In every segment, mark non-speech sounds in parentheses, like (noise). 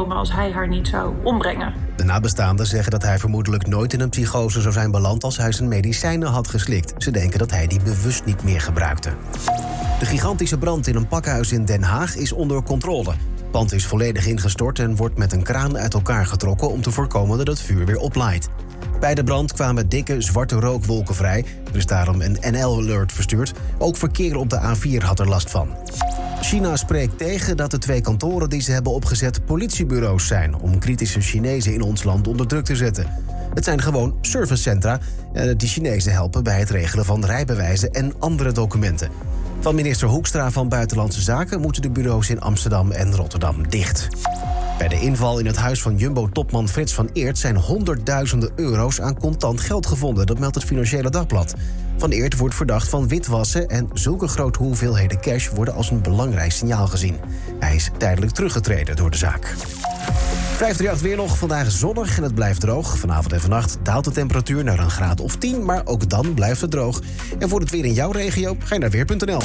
gekomen als hij haar niet zou ombrengen. De nabestaanden zeggen dat hij vermoedelijk nooit in een psychose zou zijn beland als hij zijn medicijnen had geslikt. Ze denken dat hij die bewust niet meer gebruikte. De gigantische brand in een pakhuis in Den Haag is onder controle. Het pand is volledig ingestort en wordt met een kraan uit elkaar getrokken om te voorkomen dat het vuur weer oplaait. Bij de brand kwamen dikke zwarte rookwolken vrij. Er is daarom een NL-alert verstuurd. Ook verkeer op de A4 had er last van. China spreekt tegen dat de twee kantoren die ze hebben opgezet politiebureaus zijn om kritische Chinezen in ons land onder druk te zetten. Het zijn gewoon servicecentra eh, die Chinezen helpen bij het regelen van rijbewijzen en andere documenten. Van minister Hoekstra van Buitenlandse Zaken moeten de bureaus in Amsterdam en Rotterdam dicht. Bij de inval in het huis van Jumbo-topman Frits van Eert zijn honderdduizenden euro's aan contant geld gevonden. Dat meldt het Financiële Dagblad. Van Eert wordt verdacht van witwassen en zulke grote hoeveelheden cash worden als een belangrijk signaal gezien. Hij is tijdelijk teruggetreden door de zaak. 538 weer nog. Vandaag zonnig en het blijft droog. Vanavond en vannacht daalt de temperatuur naar een graad of 10, maar ook dan blijft het droog. En voor het weer in jouw regio ga je naar weer.nl.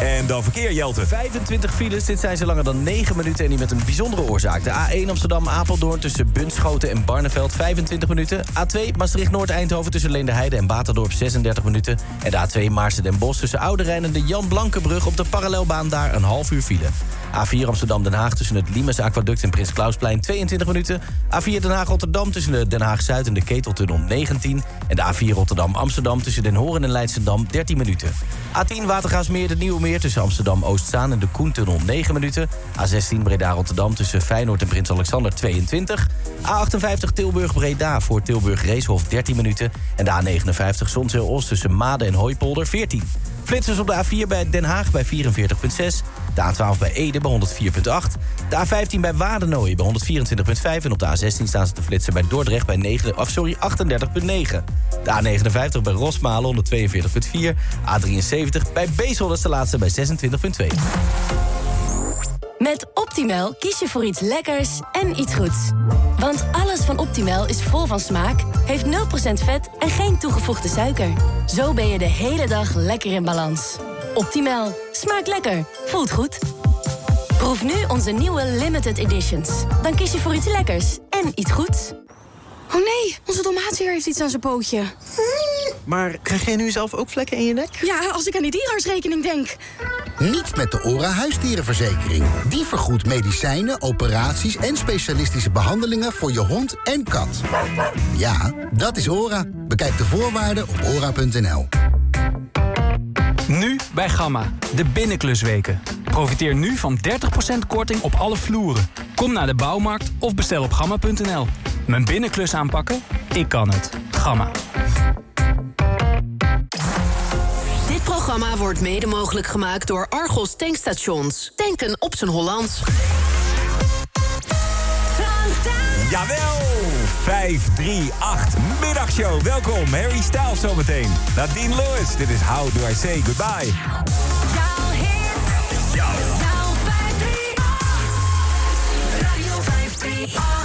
En dan verkeer, Jelte. 25 files, dit zijn ze langer dan 9 minuten en die met een bijzondere oorzaak. De A1 Amsterdam-Apeldoorn tussen Bunschoten en Barneveld 25 minuten. A2 Maastricht-Noord-Eindhoven tussen Leenderheide en Baterdorp 36 minuten. En de A2 Maarsen den Bosch tussen Oude Rijn en de Jan Blankenbrug op de parallelbaan daar een half uur file. A4 Amsterdam-Den Haag tussen het Limes Aquaduct en Prins Klausplein 22 minuten. A4 Den Haag-Rotterdam tussen de Den Haag-Zuid en de Keteltunnel 19. En de A4 Rotterdam-Amsterdam tussen Den Horen en Leidsendam 13 minuten. A10 Watergaasmeer de Nieuwe Meer tussen Amsterdam-Oostzaan en de Koentunnel 9 minuten. A16 Breda-Rotterdam tussen Feyenoord en Prins Alexander 22. A58 Tilburg-Breda voor Tilburg-Reeshof 13 minuten. En de A59 Zonzeel-Oost tussen Maden en Hooipolder 14. Flitsers op de A4 bij Den Haag bij 44,6. De A12 bij Ede bij 104,8. De A15 bij Wadenooi bij 124,5. En op de A16 staan ze te flitsen bij Dordrecht bij 9, of sorry, 38,9. De A59 bij Rosmalen 142,4. A73 bij Bezel, is de laatste bij 26,2. Met Optimal kies je voor iets lekkers en iets goeds. Want alles van Optimal is vol van smaak, heeft 0% vet en geen toegevoegde suiker. Zo ben je de hele dag lekker in balans. Optimal. Smaakt lekker. Voelt goed. Proef nu onze nieuwe limited editions. Dan kies je voor iets lekkers en iets goeds. Oh nee, onze tomaatseer heeft iets aan zijn pootje. Maar krijg jij nu zelf ook vlekken in je nek? Ja, als ik aan die dierenartsrekening denk. Niet met de ORA huisdierenverzekering. Die vergoedt medicijnen, operaties en specialistische behandelingen voor je hond en kat. Ja, dat is ORA. Bekijk de voorwaarden op ora.nl. Nu bij Gamma, de binnenklusweken. Profiteer nu van 30% korting op alle vloeren. Kom naar de bouwmarkt of bestel op gamma.nl. Mijn binnenklus aanpakken? Ik kan het. Gamma. Dit programma wordt mede mogelijk gemaakt door Argos Tankstations. Tanken op zijn Hollands. Jawel! 538 middagshow. Welkom, Harry Styles zometeen. Nadine Lewis, dit is How Do I Say Goodbye.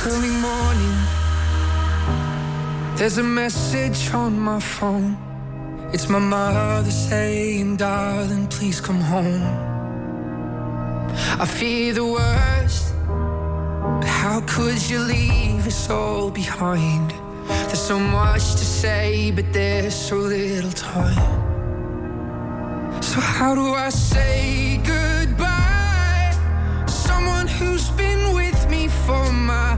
Early morning, there's a message on my phone. It's my mother saying, darling, please come home. I fear the worst, how could you leave us all behind? There's so much to say, but there's so little time. So, how do I say goodbye? Someone who's been with me for my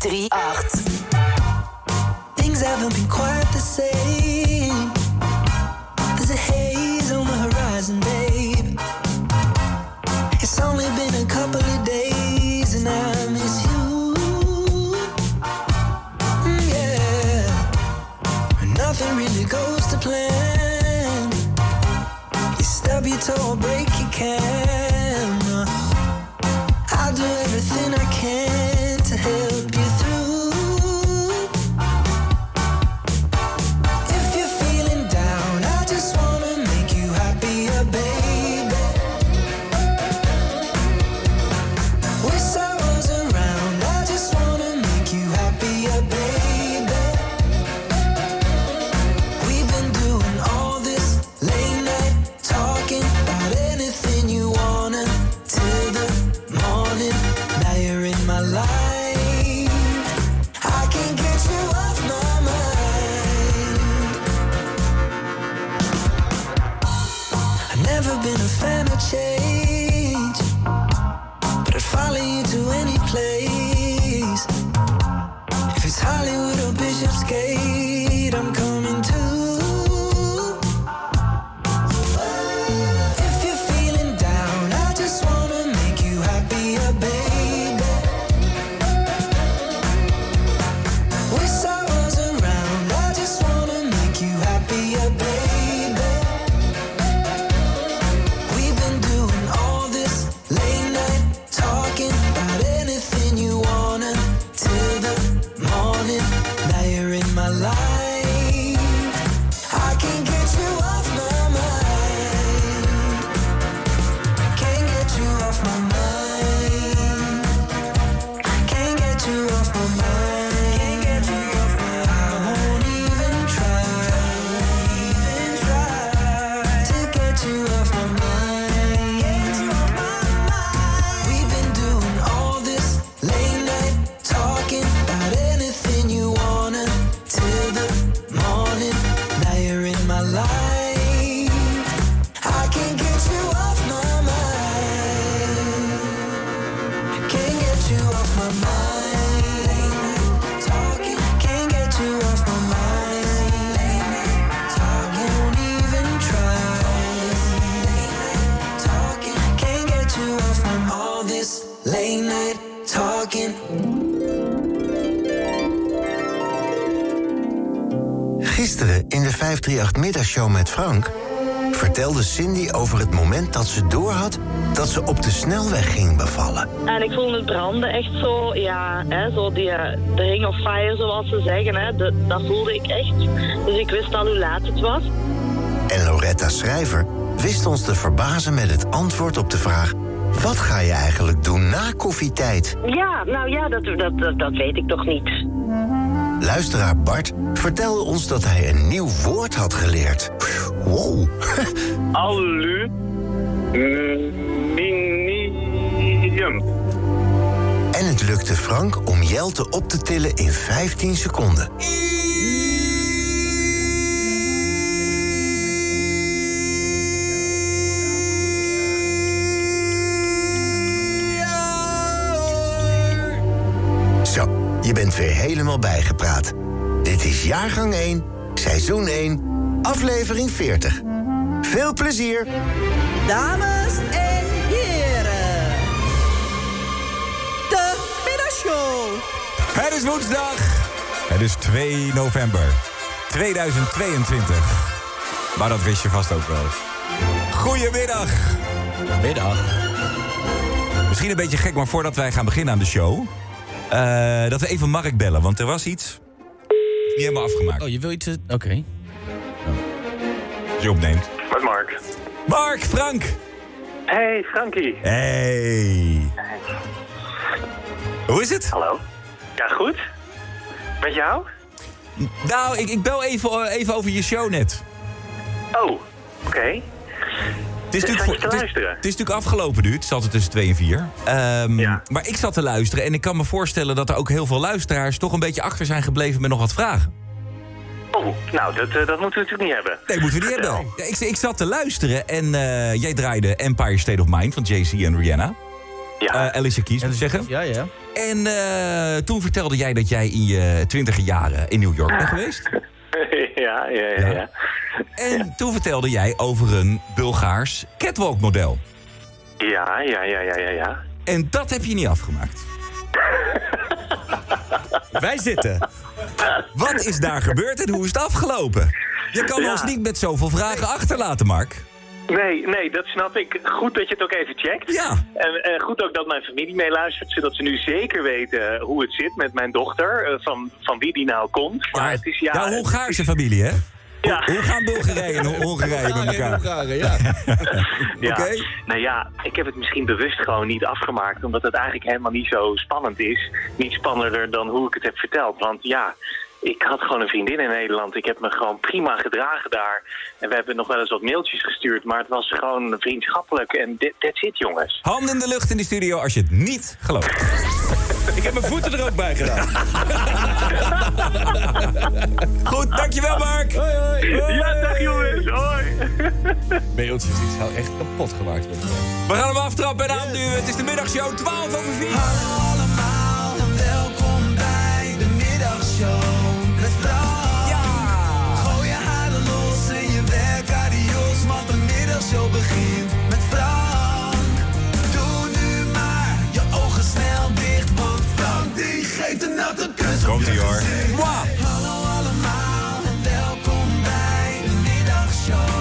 538. 538-middagshow met Frank vertelde Cindy over het moment dat ze doorhad dat ze op de snelweg ging bevallen. En ik voelde het branden echt zo, ja, hè, zo die, eh, de ring of fire zoals ze zeggen, hè, de- dat voelde ik echt. Dus ik wist al hoe laat het was. En Loretta Schrijver wist ons te verbazen met het antwoord op de vraag: wat ga je eigenlijk doen na koffietijd? Ja, nou ja, dat, dat, dat, dat weet ik toch niet. Luisteraar Bart vertelde ons dat hij een nieuw woord had geleerd. Wow. (laughs) Aluminium. En het lukte Frank om Jelte op te tillen in 15 seconden. Zo, je bent weer helemaal bijgepraat. Dit is jaargang 1, seizoen 1, aflevering 40. Veel plezier! Dames en heren. De middagshow. Het is woensdag. Het is 2 november 2022. Maar dat wist je vast ook wel. Goedemiddag. Middag. Misschien een beetje gek, maar voordat wij gaan beginnen aan de show... eh, dat we even Mark bellen, want er was iets... Niet helemaal afgemaakt. Oh, je wil iets... eh, Oké. Als je opneemt. Met Mark. Mark, Frank. Hey, Frankie. Hey. Hoe is het? Hallo. Ja, goed. Met jou? Nou, ik, ik bel even, eh, even over je show net. Oh, oké. Het is, Zat natuurlijk, voor- het, is, luisteren? het is natuurlijk afgelopen nu. Het is altijd tussen 2 en 4. Maar ik zat te luisteren en ik kan me voorstellen dat er ook heel veel luisteraars toch een beetje achter zijn gebleven met nog wat vragen. Oh, nou, dat, eh, dat moeten we natuurlijk niet hebben. Nee, moeten we niet hebben. Ja, ik, ik zat te luisteren en eh, jij draaide Empire State of Mind van Jay-Z en Rihanna. Ja. Alicia Keys, moet ik zeggen. Ja, ja. En eh, toen vertelde jij dat jij in je twintige jaren in New York bent (laughs) geweest. Ja, ja, ja, ja. En toen vertelde jij over een Bulgaars catwalk-model. Ja, ja, ja, ja, ja, ja. En dat heb je niet afgemaakt. (laughs) Wij zitten. Wat is daar gebeurd en hoe is het afgelopen? Je kan Ja. ons niet met zoveel vragen achterlaten, Mark. Nee, nee, dat snap ik. Goed dat je het ook even checkt. Ja. En eh, goed ook dat mijn familie meeluistert, zodat ze nu zeker weten hoe het zit met mijn dochter, eh, van, van wie die nou komt. Maar het is ja... Ja, Hongaarse familie, hè? Ja. Hoe gaan Bulgarije en Hongarije (laughs) met elkaar? ja. (laughs) Ja. Oké. Nou ja, ik heb het misschien bewust gewoon niet afgemaakt, omdat het eigenlijk helemaal niet zo spannend is. Niet spannender dan hoe ik het heb verteld. Want ja, ik had gewoon een vriendin in Nederland. Ik heb me gewoon prima gedragen daar. En we hebben nog wel eens wat mailtjes gestuurd, maar het was gewoon vriendschappelijk. En that- that's it, jongens. Handen in de lucht in de studio als je het niet gelooft. (laughs) Ik heb mijn voeten er ook bij gedaan. (laughs) Goed, dankjewel Mark. Hoi, hoi. Ja, dag jongens. Hoi. (laughs) Mailtjes, die zou echt kapot gemaakt worden. We gaan hem aftrappen en aanduwen. Het is de middagshow 12 over 4. allemaal de middagshow begint met Frank. Doe nu maar je ogen snel dicht, want Frank die geeft een natte kus. op Komt je ie hoor. Mwah. Hallo allemaal en welkom bij de middagshow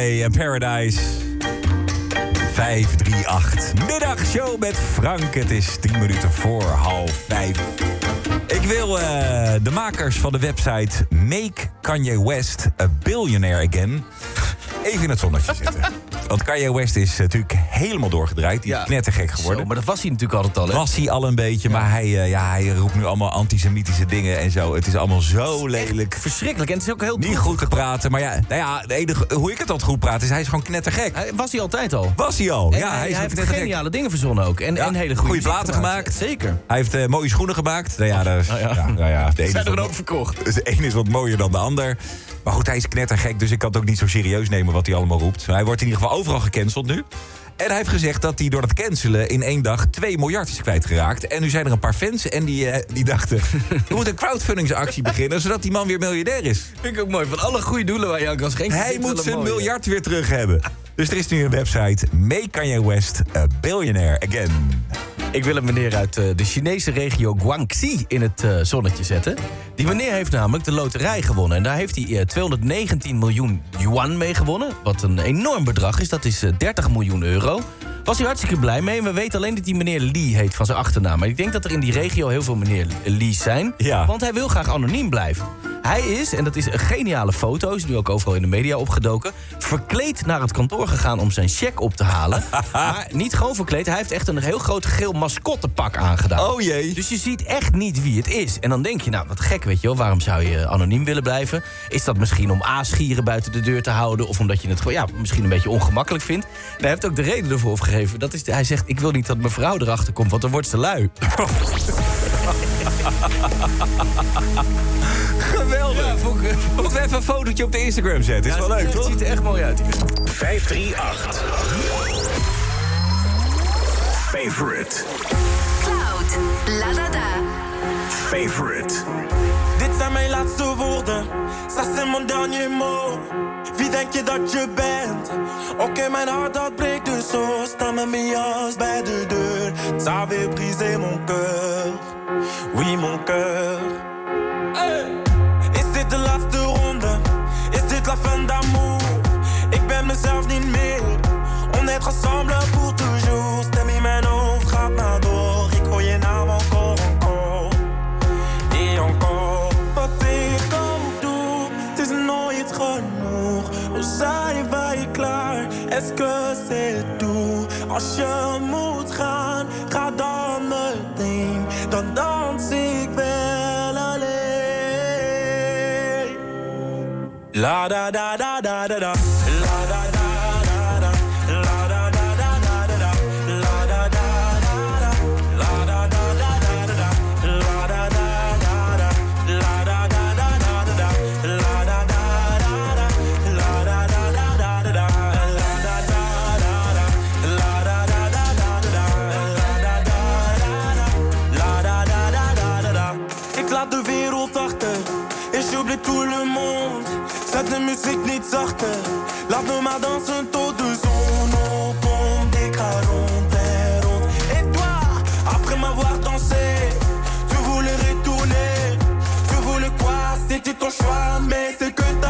En Paradise. 538. Middagshow met Frank. Het is 10 minuten voor half 5. Ik wil eh, de makers van de website Make Kanye West a Billionaire Again... even in het zonnetje zetten. Want Kanye West is natuurlijk helemaal doorgedraaid. Die is knettergek geworden. Zo, maar dat was hij natuurlijk altijd al, hè? Was hij al een beetje, maar hij, eh, ja, hij roept nu allemaal antisemitische dingen en zo. Het is allemaal zo lelijk. Verschrikkelijk. En het is ook heel Niet goed te praten, maar ja, nou ja de enige, hoe ik het altijd goed praat is hij is gewoon knettergek. Hij- Was hij altijd al? Was hij al? En ja, hij, is heeft knettergek. geniale dingen verzonnen ook. En, Ja, en hele goede goede muziek platen gemaakt. Zeker. Hij heeft eh, mooie schoenen gemaakt. Nou ja, dat is, Nou ja. ja, nou ja, de (laughs) ene Zijn is er wat ook verkocht. Dus (laughs) de ene is wat mooier dan de ander. Maar goed, hij is knettergek, dus ik kan het ook niet zo serieus nemen wat hij allemaal roept. Hij wordt in ieder geval overal gecanceld nu. En hij heeft gezegd dat hij door het cancelen in één dag 2 miljard is kwijtgeraakt. En nu zijn er een paar fans en die, eh, die dachten... (laughs) we moeten een crowdfundingsactie beginnen, zodat die man weer miljardair is. Vind ik ook mooi. Van alle goede doelen waar je aan kan schenken. Hij moet zijn mooie. miljard weer terug hebben. Dus er is nu een website, Make Kanye West a Billionaire Again. Ik wil een meneer uit eh, de Chinese regio Guangxi in het eh, zonnetje zetten. Die meneer heeft namelijk de loterij gewonnen. En daar heeft hij eh, 219 miljoen yuan mee gewonnen. Wat een enorm bedrag is. Dat is eh, 30 miljoen euro. Was hij hartstikke blij mee. En we weten alleen dat die meneer Lee heet van zijn achternaam. Maar ik denk dat er in die regio heel veel meneer Lee's zijn. Ja. Want hij wil graag anoniem blijven. Hij is, en dat is een geniale foto, is nu ook overal in de media opgedoken... verkleed naar het kantoor gegaan om zijn cheque op te halen. (laughs) maar niet gewoon verkleed, hij heeft echt een heel groot geel mascottepak aangedaan. Oh jee. Dus je ziet echt niet wie het is. En dan denk je, nou wat gek, weet je wel, waarom zou je anoniem willen blijven? Is dat misschien om aasgieren buiten de deur te houden... of omdat je het gewoon, ja, misschien een beetje ongemakkelijk vindt? En hij heeft ook de reden ervoor opgegeven. Dat is, hij zegt, ik wil niet dat mijn vrouw erachter komt, want dan wordt ze lui. (laughs) Geweldig. Ja, vond ik- Moeten we even een fotootje op de Instagram zetten? Is wel leuk, Het toch? ziet er echt mooi uit. 538. Favorite. Cloud, la da da. Favorite. Dit zijn mijn laatste woorden, ça c'est mon dernier mot. Wie denk je dat je bent? Oké, mijn hart dat breekt dus zo. Sta met mijn jas bij de deur. Ça avait brisé mon cœur. Oui, mon cœur. Hey. Est ensemble pour toujours. Gaat maar door. Ik hoor je naam encore, encore. Et encore, wat ik ook doe, het is nooit genoeg. Al zijn wij klaar, est-ce que c'est tout? Als je moet gaan, ga dan meteen. Dan dans ik wel alleen. La da da da da da da. Zet de muziek niet zachter. Laat me maar dansen tot de zon opkomt. Ik ga rond en. Et toi, après m'avoir dansé, tu voulais retourner. Tu voulais quoi? C'était ton choix, mais c'est que t'as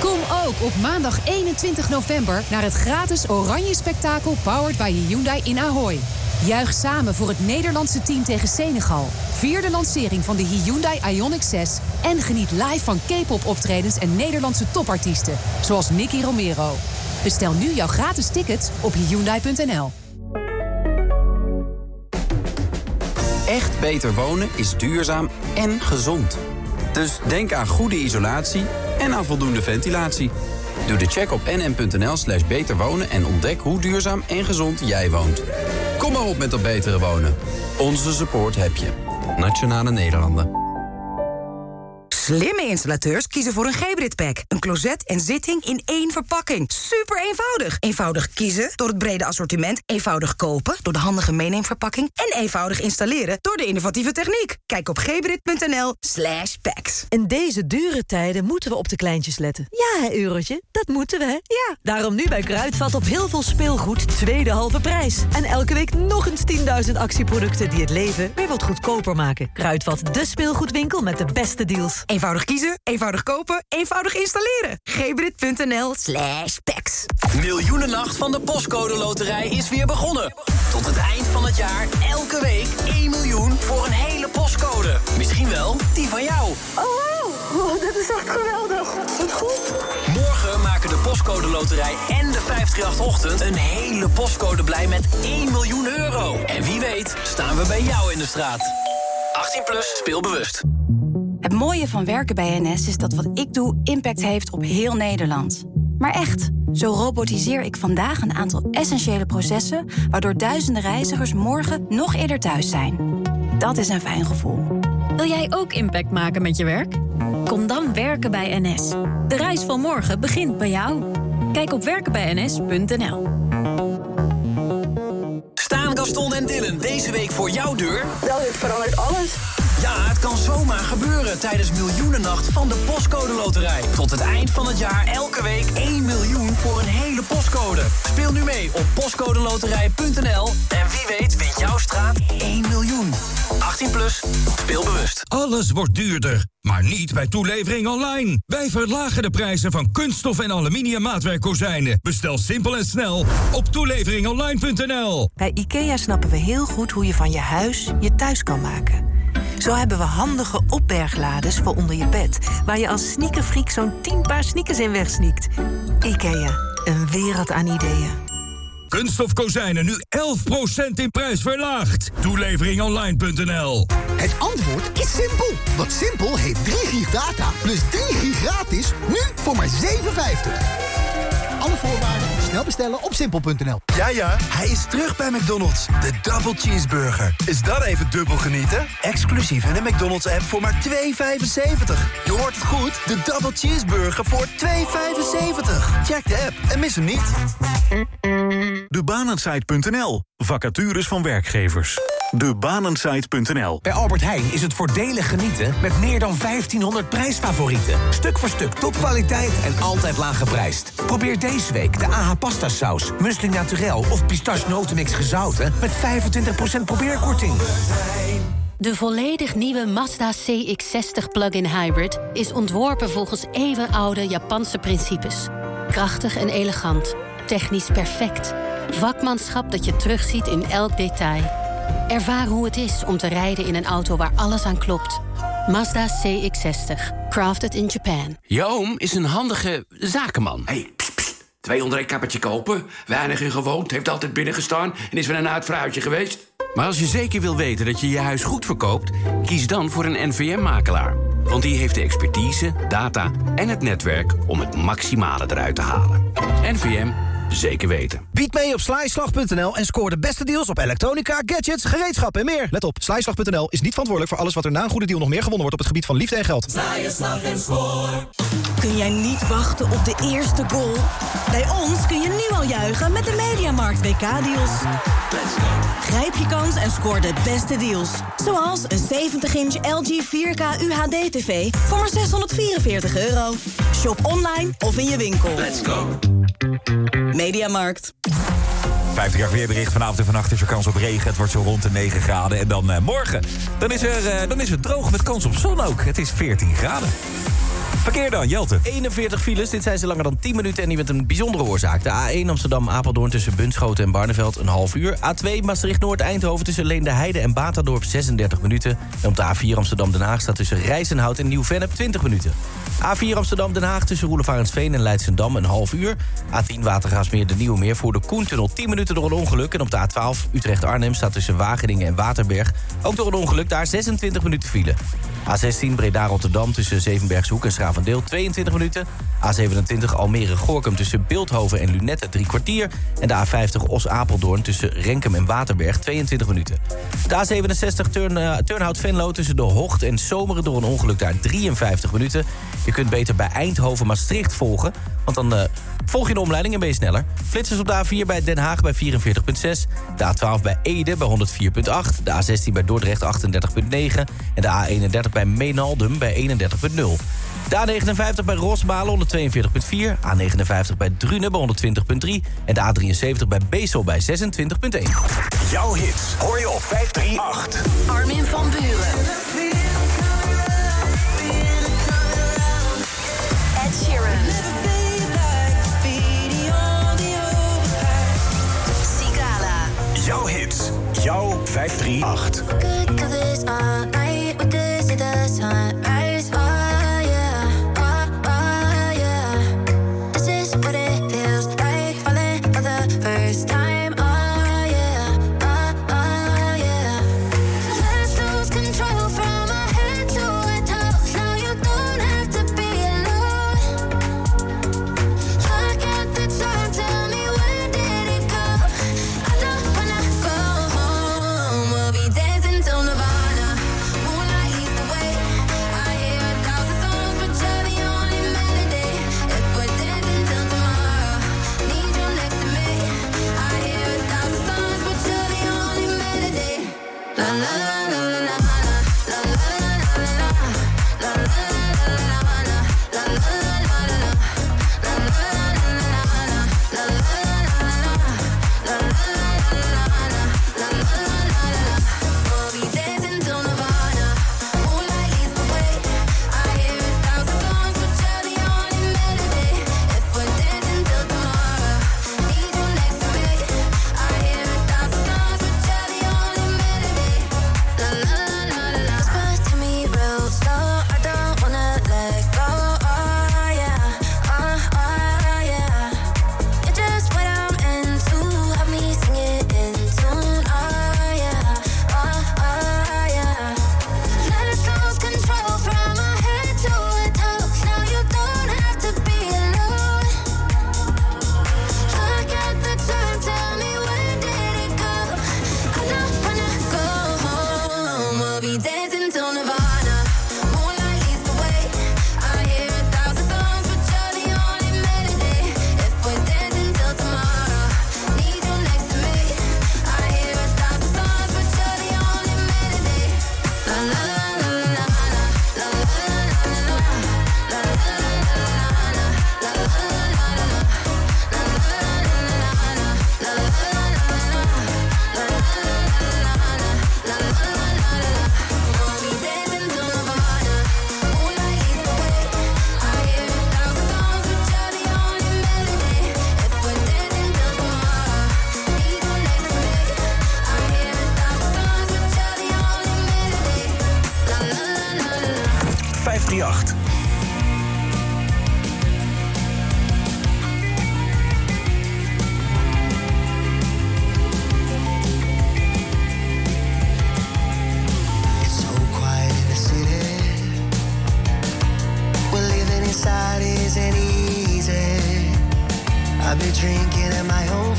Kom ook op maandag 21 november naar het gratis Oranje Spektakel Powered by Hyundai in Ahoy. Juich samen voor het Nederlandse team tegen Senegal. Vier de lancering van de Hyundai Ioniq 6 en geniet live van K-pop optredens en Nederlandse topartiesten, zoals Nicky Romero. Bestel nu jouw gratis tickets op hyundai.nl. beter wonen is duurzaam en gezond. Dus denk aan goede isolatie en aan voldoende ventilatie. Doe de check op nm.nl slash beter wonen en ontdek hoe duurzaam en gezond jij woont. Kom maar op met dat betere wonen. Onze support heb je. Nationale Nederlanden. Slimme installateurs kiezen voor een Gebrit Pack. Een closet en zitting in één verpakking. Super eenvoudig. Eenvoudig kiezen door het brede assortiment. Eenvoudig kopen door de handige meeneemverpakking. En eenvoudig installeren door de innovatieve techniek. Kijk op gebrit.nl slash packs. In deze dure tijden moeten we op de kleintjes letten. Ja, hè, eurotje, dat moeten we, hè? Ja. Daarom nu bij Kruidvat op heel veel speelgoed tweede halve prijs. En elke week nog eens 10.000 actieproducten die het leven weer wat goedkoper maken. Kruidvat, de speelgoedwinkel met de beste deals. Eenvoudig kiezen, eenvoudig kopen, eenvoudig installeren. gebrit.nl slash packs. Miljoenennacht van de Postcode Loterij is weer begonnen. Tot het eind van het jaar elke week 1 miljoen voor een hele postcode. Misschien wel die van jou. Oh, wow. Oh, dit is echt geweldig. Wat goed. Morgen Morgen maken de Postcode Loterij en de 538-ochtend... een hele postcode blij met 1 miljoen euro. En wie weet staan we bij jou in de straat. 18 plus, speel bewust. Het mooie van werken bij NS is dat wat ik doe impact heeft op heel Nederland. Maar echt, zo robotiseer ik vandaag een aantal essentiële processen... waardoor duizenden reizigers morgen nog eerder thuis zijn. Dat is een fijn gevoel. Wil jij ook impact maken met je werk? Kom dan werken bij NS. De reis van morgen begint bij jou. Kijk op werkenbijns.nl. Staan Gaston en Dylan deze week voor jouw deur? Wel, dit verandert alles. Ja, het kan zomaar gebeuren tijdens Miljoenennacht van de Postcode Loterij. Tot het eind van het jaar elke week 1 miljoen voor een hele postcode. Speel nu mee op postcodeloterij.nl en wie weet wint jouw straat 1 miljoen. 18 plus, speel bewust. Alles wordt duurder, maar niet bij toelevering online. Wij verlagen de prijzen van kunststof en aluminium maatwerkkozijnen. Bestel simpel en snel op toeleveringonline.nl. Bij IKEA snappen we heel goed hoe je van je huis je thuis kan maken. Zo hebben we handige opberglades voor onder je bed... waar je als sneakerfreak zo'n 10 paar sneakers in wegsneakt. IKEA, een wereld aan ideeën. Kunststof kozijnen nu 11% in prijs verlaagd. Toeleveringonline.nl Het antwoord is simpel. Want Simpel heeft 3 gig data plus 3 gig gratis nu voor maar 7,50. Alle voorwaarden snel bestellen op simpel.nl. Ja, ja, hij is terug bij McDonald's. De Double Cheeseburger. Is dat even dubbel genieten? Exclusief in de McDonald's-app voor maar 2,75. Je hoort het goed. De Double Cheeseburger voor 2,75. Check de app en mis hem niet. Debanensite.nl. Vacatures van werkgevers. Debanensite.nl. Bij Albert Heijn is het voordelig genieten met meer dan 1500 prijsfavorieten. Stuk voor stuk topkwaliteit en altijd laag geprijsd. Probeer deze week de AH pasta saus, naturel of pistache notenmix gezouten met 25% probeerkorting. De volledig nieuwe Mazda CX-60 plug-in hybrid is ontworpen volgens eeuwenoude Japanse principes. Krachtig en elegant, technisch perfect. Vakmanschap dat je terugziet in elk detail. Ervaar hoe het is om te rijden in een auto waar alles aan klopt. Mazda CX-60. Crafted in Japan. Je oom is een handige zakenman. Hey, pst, pst. twee onder een kappertje kopen. Weinig in gewoond, heeft altijd binnengestaan... en is weer een uitvrouwtje geweest. Maar als je zeker wil weten dat je je huis goed verkoopt... kies dan voor een NVM-makelaar. Want die heeft de expertise, data en het netwerk om het maximale eruit te halen. NVM, zeker weten. Bied mee op slijslag.nl en scoor de beste deals op elektronica, gadgets, gereedschap en meer. Let op, slijslag.nl is niet verantwoordelijk voor alles wat er na een goede deal nog meer gewonnen wordt op het gebied van liefde en geld. Sla slag en score. Kun jij niet wachten op de eerste goal? Bij ons kun je nu al juichen met de Mediamarkt WK-deals. Grijp je kans en scoor de beste deals. Zoals een 70-inch LG 4K UHD-TV voor maar 644 euro. Shop online of in je winkel. Let's go. Mediamarkt. 50 jaar weerbericht. Vanavond en vannacht is er kans op regen. Het wordt zo rond de 9 graden. En dan eh, morgen, dan is, er, eh, dan is het droog met kans op zon ook. Het is 14 graden. Verkeer dan, Jelte. 41 files, dit zijn ze langer dan 10 minuten en die met een bijzondere oorzaak. De A1 Amsterdam-Apeldoorn tussen Bunschoten en Barneveld een half uur. A2 Maastricht-Noord-Eindhoven tussen Leende Heide en Batadorp 36 minuten. En op de A4 Amsterdam-Den Haag staat tussen Rijzenhout en Nieuw-Vennep 20 minuten. A4 Amsterdam-Den Haag tussen Roelevarensveen en Leidsendam een half uur. A10 Watergraafsmeer de Nieuwe Meer voor de Koentunnel 10 minuten door een ongeluk. En op de A12 Utrecht-Arnhem staat tussen Wageningen en Waterberg. Ook door een ongeluk daar 26 minuten file. A16 Breda-Rotterdam tussen Zevenbergshoek en Schravendeel 22 minuten. A27 Almere-Gorkum tussen Beeldhoven en Lunette 3 kwartier. En de A50 Os-Apeldoorn tussen Renkum en Waterberg 22 minuten. De A67 Turn, uh, Turnhout-Venlo tussen De Hocht en Zomeren door een ongeluk daar 53 minuten. Je kunt beter bij Eindhoven-Maastricht volgen, want dan uh, volg je de omleiding en ben je sneller. Flitsers op de A4 bij Den Haag bij 44,6. De A12 bij Ede bij 104,8. De A16 bij Dordrecht 38,9. En de A31 bij Meenaldum bij 31,0. De A59 bij Rosmalen 142,4. A59 bij Drunen bij 120,3. En de A73 bij Bezel bij 26,1. Jouw hits hoor je op 538. Armin van Buren. Jouw 538. Isn't easy. I'll be drinking at my own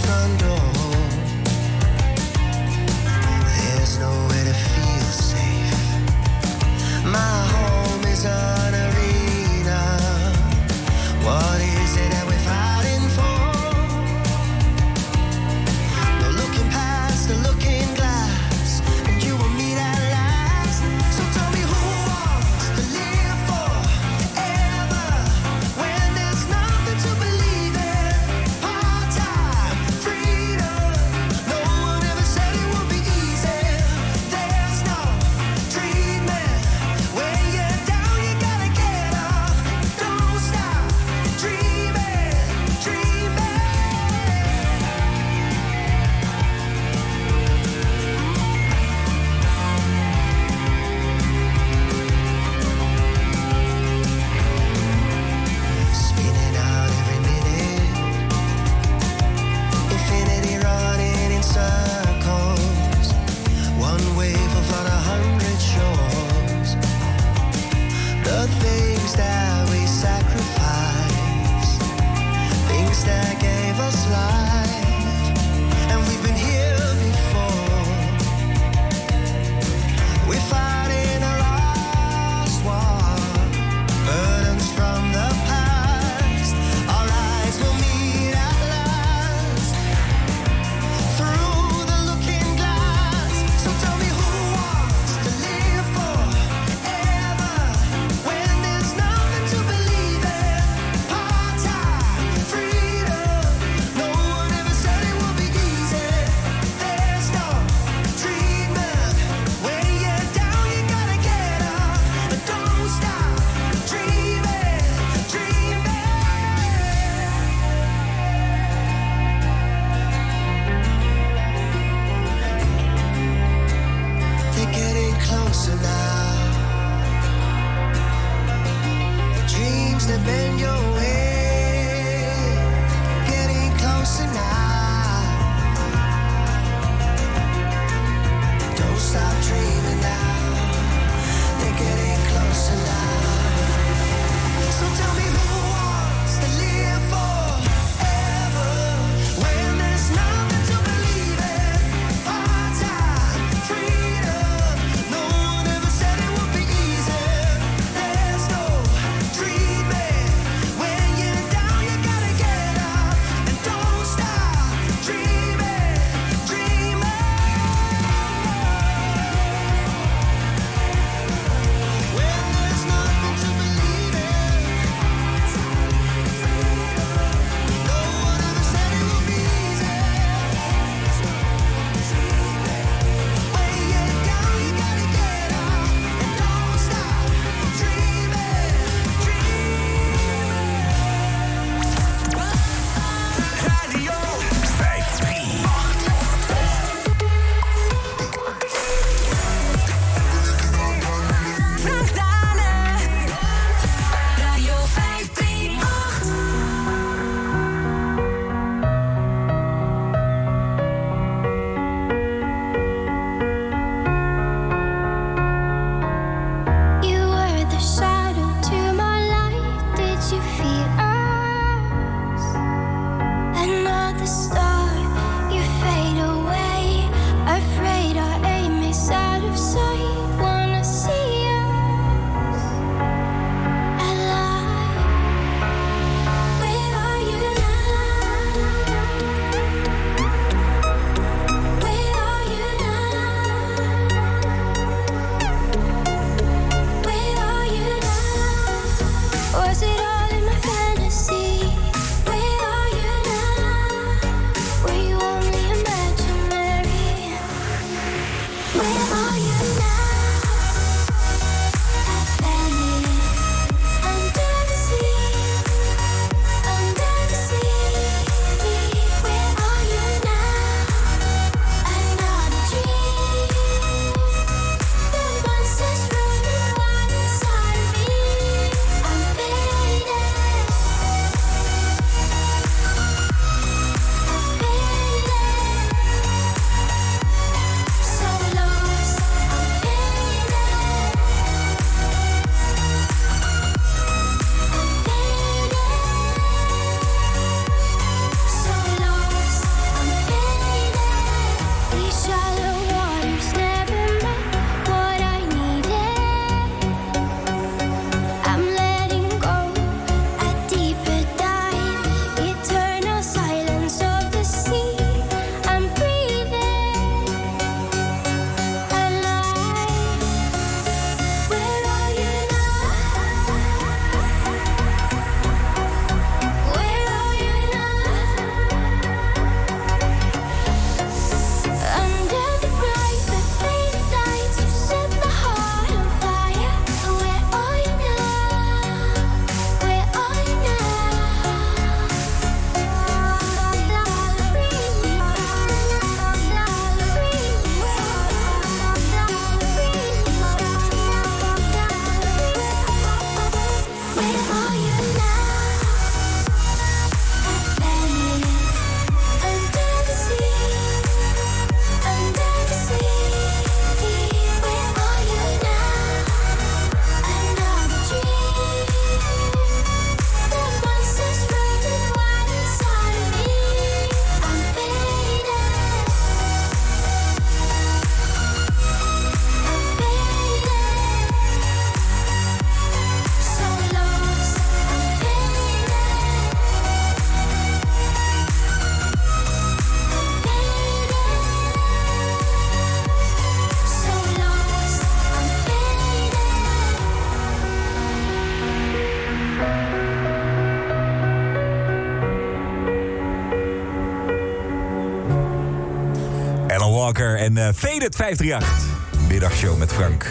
en eh Fade It 538. Middagshow met Frank.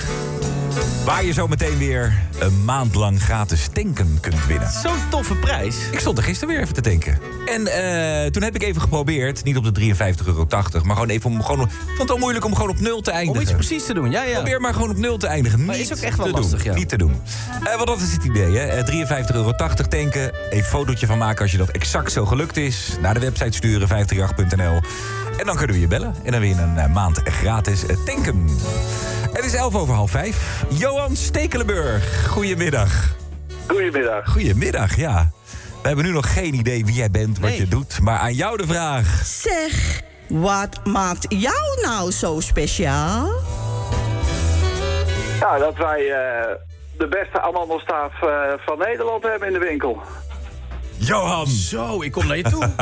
Waar je zo meteen weer een maand lang gratis tanken kunt winnen. Zo'n toffe prijs. Ik stond er gisteren weer even te tanken. En eh, toen heb ik even geprobeerd, niet op de 53,80 euro, maar gewoon even om gewoon. Ik vond het al moeilijk om gewoon op nul te eindigen. Om iets precies te doen, ja, ja. Probeer maar gewoon op nul te eindigen. Maar Niet is ook echt wel lastig, doen. ja. Niet te doen. Eh want dat is het idee, hè? Eh, 53,80 euro tanken. Even een fotootje van maken als je dat exact zo gelukt is. Naar de website sturen, 538.nl. En dan kunnen we je bellen. En dan win je een eh, maand gratis eh, tanken. Het is 11 over half 5. Johan Stekelenburg, goedemiddag. Goedemiddag. Goedemiddag, ja. We hebben nu nog geen idee wie jij bent, wat je doet. Maar aan jou de vraag. Zeg, wat maakt jou nou zo speciaal? Nou, dat wij eh, de beste amandelstaaf eh, van Nederland hebben in de winkel. Johan! Zo, ik kom naar je toe. (laughs)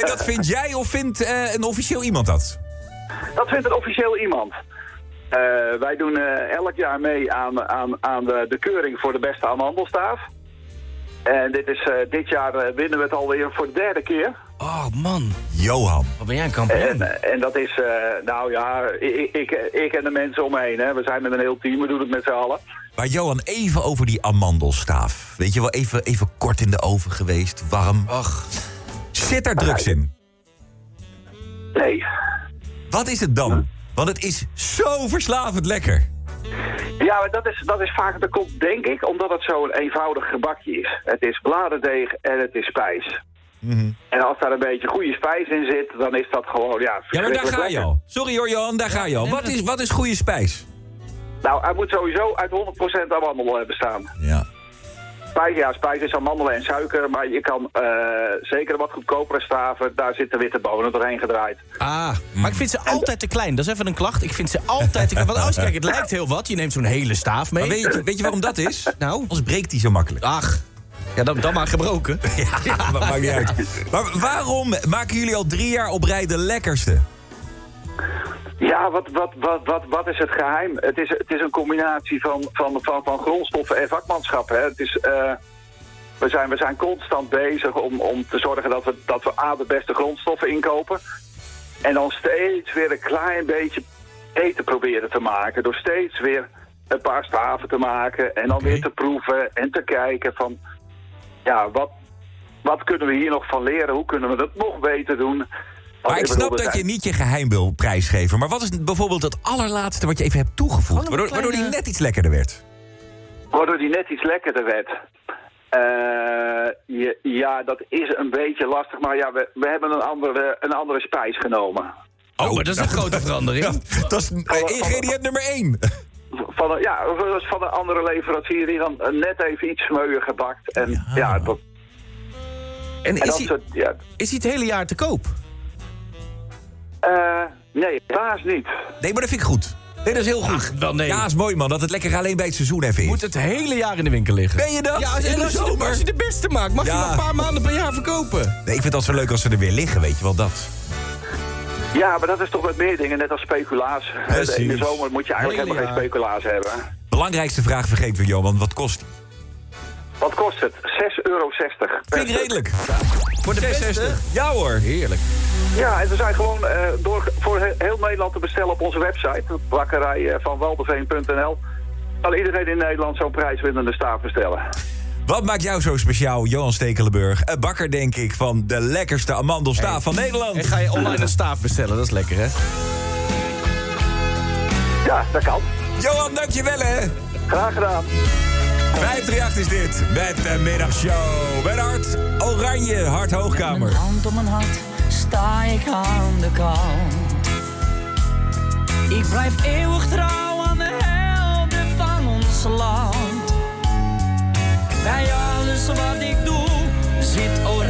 en dat vind jij of vindt eh, een officieel iemand dat? Dat vindt een officieel iemand. Eh, wij doen eh, elk jaar mee aan, aan, aan de, de keuring voor de beste amandelstaaf. En dit, is, eh, dit jaar winnen we het alweer voor de derde keer. Oh, man. Johan. Wat ben jij een kampioen? En, en dat is, eh, nou ja, ik, ik, ik en de mensen om me heen. Hè. We zijn met een heel team, we doen het met z'n allen. Maar Johan, even over die amandelstaaf. Weet je wel, even, even kort in de oven geweest, warm. Ach. Zit er drugs in? Nee. Wat is het dan? Want het is zo verslavend lekker. Ja, maar dat is, dat is vaak, dat komt denk ik omdat het zo'n eenvoudig gebakje is. Het is bladerdeeg en het is spijs. En als daar een beetje goede spijs in zit, dan is dat gewoon, ja, Ja, maar daar ga je al. Sorry hoor, Johan, daar ga je al. Wat is, wat is goede spijs? Nou, hij moet sowieso uit 100% amandel eh, bestaan. Ja. Spijs, ja, spijs is amandelen en suiker, maar je kan eh, zeker wat goedkopere staven, daar zitten witte bonen doorheen gedraaid. Ah, maar ik vind ze altijd te klein. Dat is even een klacht. Ik vind ze altijd te klein. Want als je kijkt, het lijkt heel wat. Je neemt zo'n hele staaf mee. Maar weet je, weet je waarom dat is? (laughs) Nou? Anders breekt hij zo makkelijk. Ach, ja, dan, dan maar gebroken. (laughs) Ja, dat maakt niet uit. Maar waarom maken jullie al drie jaar op rij de lekkerste? Ja, wat, wat, wat, wat, wat is het geheim? Het is, het is een combinatie van, van, van, van grondstoffen en vakmanschap. Hè. Het is, eh, we, zijn, we zijn constant bezig om, om te zorgen dat we, dat we A, de beste grondstoffen inkopen. En dan steeds weer een klein beetje eten proberen te maken. Door steeds weer een paar staven te maken. En dan weer te proeven en te kijken van... Ja, wat, wat kunnen we hier nog van leren? Hoe kunnen we dat nog beter doen? Maar ik snap dat je niet je geheim wil prijsgeven. Maar wat is bijvoorbeeld het allerlaatste wat je even hebt toegevoegd? Waardoor, waardoor die net iets lekkerder werd? Waardoor die net iets lekkerder werd. Eh, je- ja, dat is een beetje lastig. Maar ja, we, we hebben een andere, een andere spijs genomen. Oh, maar dat is een grote verandering. (laughs) dat is ingrediënt nummer één. Van een, ja, dat is van een andere leverancier die dan net even iets smeuiger gebakt. En ja, dat... En dat is hij, soort- ja, is hij het hele jaar te koop? Eh, nee, helaas niet. Nee, maar dat vind ik goed. Nee, dat is heel goed. wel nee. Ja, is mooi man, dat het lekker alleen bij het seizoen even is. Moet het hele jaar in de winkel liggen. Ben je dat? Ja, als, In en de als, je, de, zomer? als je de beste maakt, mag je nog een paar maanden per jaar verkopen. Nee, ik vind het zo leuk als ze er weer liggen, weet je wel dat. Ja, maar dat is toch met meer dingen, net als speculaas. Eh, In de zomer moet je eigenlijk Hele helemaal geen speculaas hebben. Belangrijkste vraag vergeten we, Johan. Wat kost die? Wat kost het? 6,60 euro. Ik redelijk. Voor de beste? Ja hoor. Heerlijk. Ja, en we zijn gewoon eh, door voor he- heel Nederland te bestellen op onze website, bakkerij eh, van waldeveen.nl. Kan iedereen in Nederland zo'n prijswinnende staaf bestellen. Wat maakt jou zo speciaal, Johan Stekelenburg? Een bakker, denk ik, van de lekkerste amandelstaaf van Nederland. En ga je online een staaf bestellen, dat is lekker, hè? Ja, dat kan. Johan, dankjewel hè. Graag gedaan. 538 is dit, met de middagshow. Met hart oranje, hart hoogkamer. Mijn hand op mijn hart sta ik aan de kant. Ik blijf eeuwig trouw aan de helden van ons land. Bij alles wat ik doe zit oranje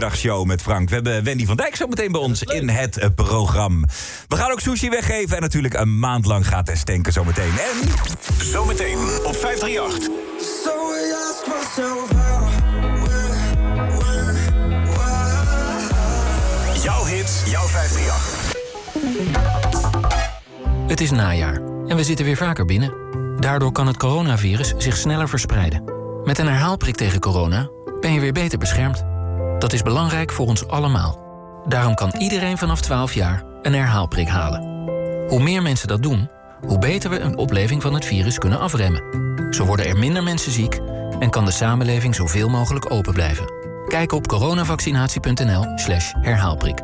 Middagshow met Frank. We hebben Wendy van Dijk zo meteen bij ons in het eh, programma. We gaan ook sushi weggeven en natuurlijk een maand lang gaat er stenken zometeen. En... Zometeen op 538. So I ask myself how, where, where, why? Jouw hit, jouw 538. Het is najaar en we zitten weer vaker binnen. Daardoor kan het coronavirus zich sneller verspreiden. Met een herhaalprik tegen corona ben je weer beter beschermd. Dat is belangrijk voor ons allemaal. Daarom kan iedereen vanaf 12 jaar een herhaalprik halen. Hoe meer mensen dat doen, hoe beter we een opleving van het virus kunnen afremmen. Zo worden er minder mensen ziek en kan de samenleving zoveel mogelijk open blijven. Kijk op coronavaccinatie.nl/slash herhaalprik.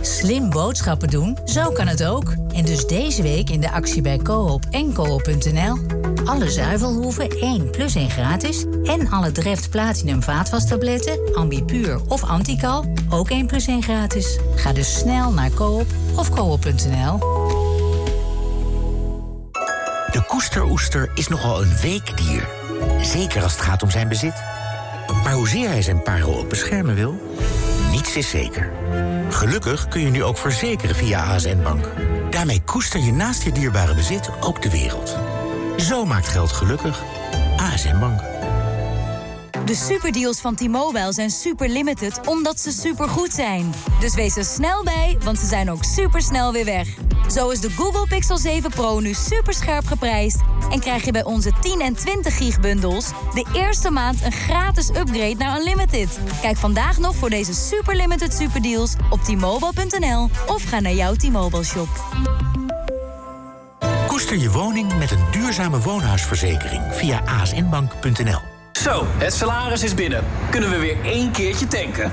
Slim boodschappen doen, zo kan het ook. En dus deze week in de actie bij Coop en Coop.nl. Alle zuivelhoeven 1 plus 1 gratis. En alle Dreft Platinum vaatwastabletten, Ambipuur of Antical, ook 1 plus 1 gratis. Ga dus snel naar Coop of Coop.nl. De koesteroester is nogal een weekdier. Zeker als het gaat om zijn bezit. Maar hoezeer hij zijn parel ook beschermen wil, niets is zeker. Gelukkig kun je nu ook verzekeren via ASN Bank. Daarmee koester je naast je dierbare bezit ook de wereld. Zo maakt geld gelukkig. ASN Bank. De superdeals van T-Mobile zijn super limited omdat ze supergoed zijn. Dus wees er snel bij, want ze zijn ook supersnel weer weg. Zo is de Google Pixel 7 Pro nu superscherp geprijsd. En krijg je bij onze 10 en 20 gig bundels de eerste maand een gratis upgrade naar Unlimited. Kijk vandaag nog voor deze super limited superdeals op t-mobile.nl of ga naar jouw T-Mobile shop. Koester je woning met een duurzame woonhuisverzekering via asnbank.nl. Zo, het salaris is binnen. Kunnen we weer één keertje tanken?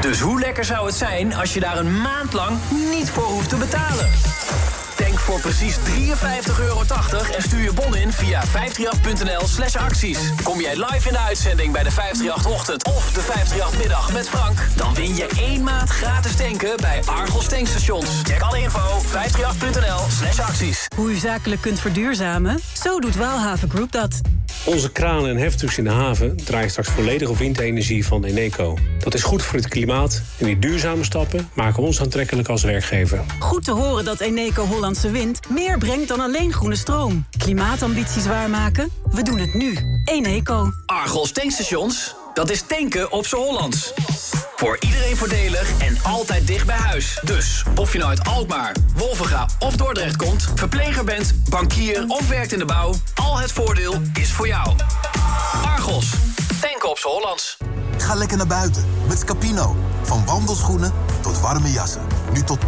Dus hoe lekker zou het zijn als je daar een maand lang niet voor hoeft te betalen? Voor precies 53,80 euro en stuur je bon in via 538.nl slash acties. Kom jij live in de uitzending bij de 538-ochtend of de 538-middag met Frank... dan win je één maand gratis tanken bij Argos Tankstations. Check alle info 538.nl slash acties. Hoe u zakelijk kunt verduurzamen? Zo doet Waalhaven Group dat. Onze kranen en heftrucks in de haven draaien straks volledig op windenergie van Eneco. Dat is goed voor het klimaat en die duurzame stappen maken ons aantrekkelijk als werkgever. Goed te horen dat Eneco Hollandse Wind meer brengt dan alleen groene stroom. Klimaatambities waarmaken? We doen het nu. Eneco. Argos Tankstations, dat is tanken op z'n Hollands. Voor iedereen voordelig en altijd dicht bij huis. Dus, of je nou uit Alkmaar, Wolvenga of Dordrecht komt... verpleger bent, bankier of werkt in de bouw... al het voordeel is voor jou. Argos, tanken op z'n Hollands. Ga lekker naar buiten met Scapino. Van wandelschoenen tot warme jassen. Nu tot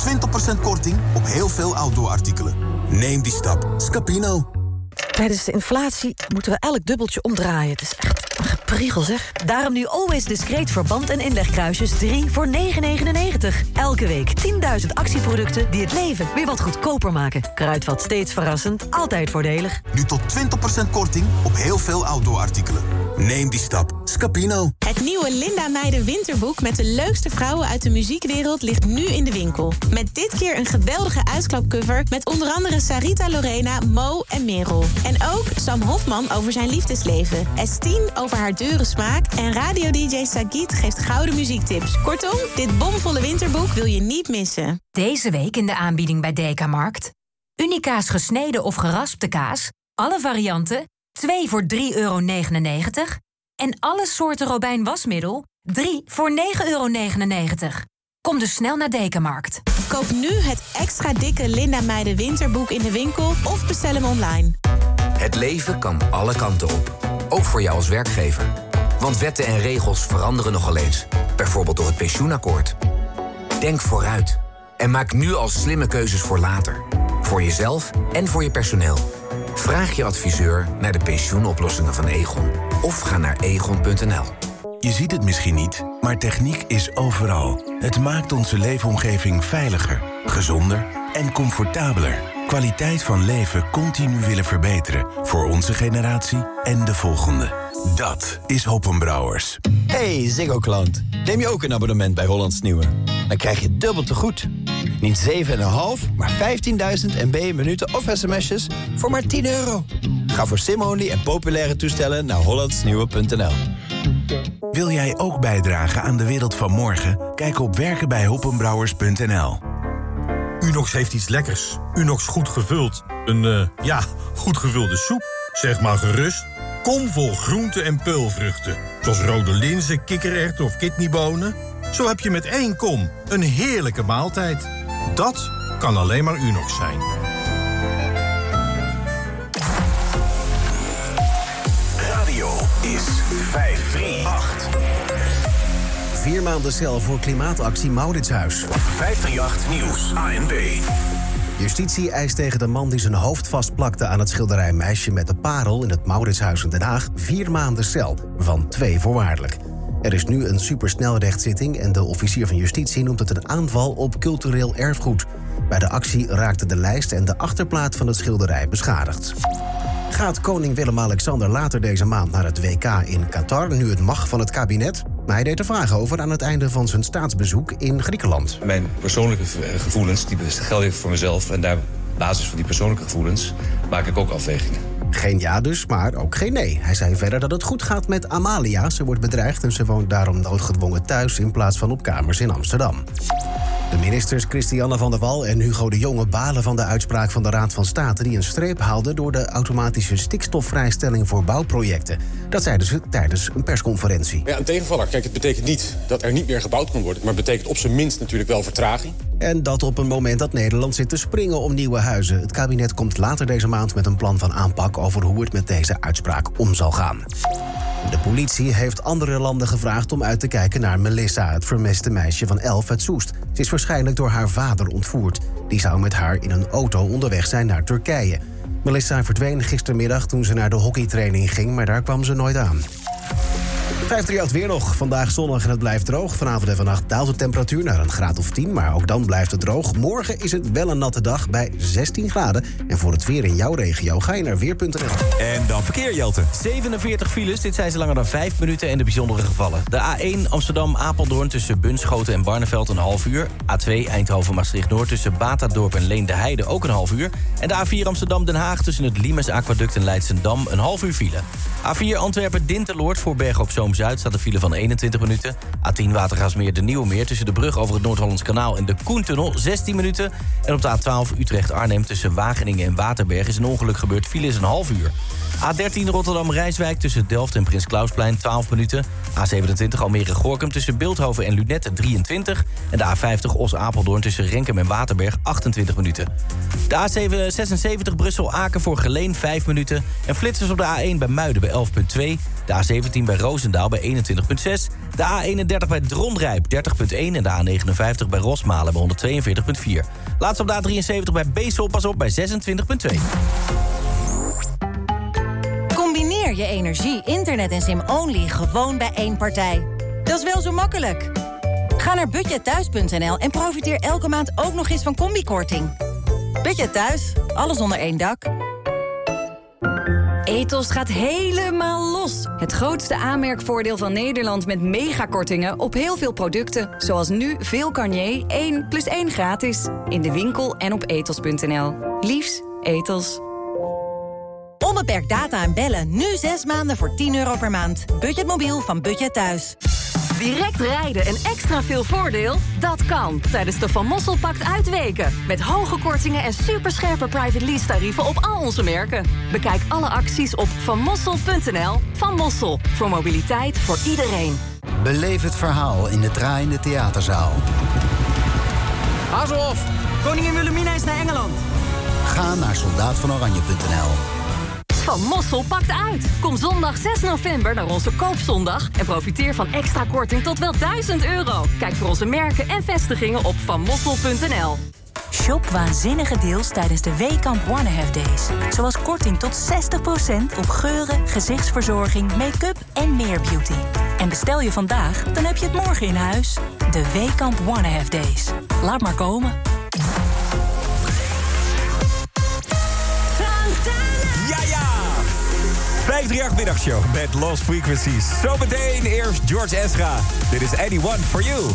20% korting op heel veel outdoor-artikelen. Neem die stap. Scapino. Tijdens de inflatie moeten we elk dubbeltje omdraaien. Het is echt een gepriegel, zeg. Daarom nu Always Discreet verband en inlegkruisjes 3 voor 9,99. Elke week 10.000 actieproducten die het leven weer wat goedkoper maken. Kruidvat steeds verrassend, altijd voordelig. Nu tot 20% korting op heel veel outdoor-artikelen. Neem die stap. Scapino. Het nieuwe Linda Meijden winterboek met de leukste vrouwen uit de muziekwereld ligt nu in de winkel. Met dit keer een geweldige uitklapcover met onder andere Sarita Lorena, Mo en Merel. En ook Sam Hofman over zijn liefdesleven, Estine over haar dure smaak en radio-dj Sagit geeft gouden muziektips. Kortom, dit bomvolle winterboek wil je niet missen. Deze week in de aanbieding bij Dekamarkt. Unica's gesneden of geraspte kaas, alle varianten, 2 voor 3,99 euro. En alle soorten Robijn wasmiddel, 3 voor 9,99 euro. Kom dus snel naar Dekamarkt. Koop nu het extra dikke Linda Meijden winterboek in de winkel of bestel hem online. Het leven kan alle kanten op. Ook voor jou als werkgever. Want wetten en regels veranderen nogal eens. Bijvoorbeeld door het pensioenakkoord. Denk vooruit. En maak nu al slimme keuzes voor later. Voor jezelf en voor je personeel. Vraag je adviseur naar de pensioenoplossingen van Egon. Of ga naar egon.nl. Je ziet het misschien niet, maar techniek is overal. Het maakt onze leefomgeving veiliger, gezonder en comfortabeler. Kwaliteit van leven continu willen verbeteren. Voor onze generatie en de volgende. Dat is Hoppenbrouwers. Hey Ziggo-klant. Neem je ook een abonnement bij Hollands Nieuwe? Dan krijg je dubbel te goed. Niet 7,5, maar 15.000 MB minuten of sms'jes voor maar 10 euro. Ga voor sim-only en populaire toestellen naar hollandsnieuwe.nl. Wil jij ook bijdragen aan de wereld van morgen? Kijk op werkenbijhoppenbrouwers.nl. Unox heeft iets lekkers. Unox goed gevuld. Een, eh, ja, goed gevulde soep. Zeg maar gerust. Kom vol groenten en peulvruchten. Zoals rode linzen, kikkererwten of kidneybonen. Zo heb je met één kom een heerlijke maaltijd. Dat kan alleen maar Unox zijn. Radio is 538. Vier maanden cel voor klimaatactie Mauritshuis. 538 Nieuws, ANB. Justitie eist tegen de man die zijn hoofd vastplakte aan het schilderij Meisje met de Parel in het Mauritshuis in Den Haag vier maanden cel, van twee voorwaardelijk. Er is nu een supersnelrechtszitting en de officier van justitie noemt het een aanval op cultureel erfgoed. Bij de actie raakten de lijst en de achterplaat van het schilderij beschadigd. Gaat koning Willem-Alexander later deze maand naar het WK in Qatar, nu het mag van het kabinet? Maar hij deed er vragen over aan het einde van zijn staatsbezoek in Griekenland. Mijn persoonlijke gevoelens, die gelden voor mezelf. En daar, op basis van die persoonlijke gevoelens, maak ik ook afwegingen. Geen ja dus, maar ook geen nee. Hij zei verder dat het goed gaat met Amalia. Ze wordt bedreigd en ze woont daarom noodgedwongen thuis in plaats van op kamers in Amsterdam. De ministers Christiane van der Wal en Hugo de Jonge balen van de uitspraak van de Raad van State... die een streep haalde door de automatische stikstofvrijstelling voor bouwprojecten. Dat zeiden ze tijdens een persconferentie. Ja, een tegenvaller. Kijk, het betekent niet dat er niet meer gebouwd kan worden... maar het betekent op zijn minst natuurlijk wel vertraging. En dat op een moment dat Nederland zit te springen om nieuwe huizen. Het kabinet komt later deze maand met een plan van aanpak... over hoe het met deze uitspraak om zal gaan. De politie heeft andere landen gevraagd om uit te kijken naar Melissa... het vermiste meisje van 11 uit Soest. Ze is waarschijnlijk door haar vader ontvoerd. Die zou met haar in een auto onderweg zijn naar Turkije. Melissa verdween gistermiddag toen ze naar de hockeytraining ging... maar daar kwam ze nooit aan. 538 weer nog. Vandaag zonnig en het blijft droog. Vanavond en vannacht daalt de temperatuur naar een graad of 10, maar ook dan blijft het droog. Morgen is het wel een natte dag bij 16 graden. En voor het weer in jouw regio ga je naar weer.nl. En dan verkeer, Jelte. 47 files, dit zijn ze langer dan 5 minuten en de bijzondere gevallen. De A1 Amsterdam-Apeldoorn tussen Bunschoten en Barneveld een half uur. A2 Eindhoven-Maastricht-Noord tussen Batadorp en Leende Heide ook een half uur. En de A4 Amsterdam-Den Haag tussen het Limes Aquaduct en Leidsendam een half uur file. A4 Antwerpen-Dinteloord voor Bergen op Zoom-Zuid staat een file van 21 minuten. A10 Watergaasmeer de Nieuwe Meer tussen de brug over het Noord-Hollands Kanaal en de Koentunnel 16 minuten. En op de A12 Utrecht-Arnhem tussen Wageningen en Waterberg is een ongeluk gebeurd. File is een half uur. A13 Rotterdam-Rijswijk tussen Delft en Prins Klausplein 12 minuten. A27 Almere-Gorkum tussen Beeldhoven en Lunette 23. En de A50 Os-Apeldoorn tussen Renkum en Waterberg 28 minuten. De A76 Brussel-Aken voor Geleen 5 minuten. En flitsers op de A1 bij Muiden bij 11.2. De A17 bij Roosendaal bij 21.6. De A31 bij Dronrijp 30.1. En de A59 bij Rosmalen bij 142.4. Laatst op de A73 bij Beesel pas op bij 26.2. Combineer je energie, internet en sim-only gewoon bij één partij. Dat is wel zo makkelijk. Ga naar budgetthuis.nl en profiteer elke maand ook nog eens van combikorting. Budget Thuis, alles onder één dak. Ethos gaat helemaal los. Het grootste aanmerkvoordeel van Nederland met megakortingen op heel veel producten. Zoals nu veel Garnier 1 plus 1 gratis. In de winkel en op ethos.nl. Liefs, Ethos. Onbeperkt data en bellen. Nu zes maanden voor 10 euro per maand. Budgetmobiel van Budget Thuis. Direct rijden en extra veel voordeel? Dat kan tijdens de Van Mossel Pact uitweken. Met hoge kortingen en superscherpe private lease tarieven op al onze merken. Bekijk alle acties op vanmossel.nl. Van Mossel, voor mobiliteit voor iedereen. Beleef het verhaal in de draaiende theaterzaal. Hazelhoff, koningin Wilhelmina is naar Engeland. Ga naar soldaatvanoranje.nl. Van Mossel pakt uit. Kom zondag 6 november naar onze koopzondag en profiteer van extra korting tot wel 1000 euro. Kijk voor onze merken en vestigingen op vanmossel.nl. Shop waanzinnige deals tijdens de Weekamp One Half Days. Zoals korting tot 60% op geuren, gezichtsverzorging, make-up en meer beauty. En bestel je vandaag, dan heb je het morgen in huis. De Weekamp One Half Days. Laat maar komen. 538 middagshow met Lost Frequencies. Zometeen eerst George Ezra. Dit is Anyone for You.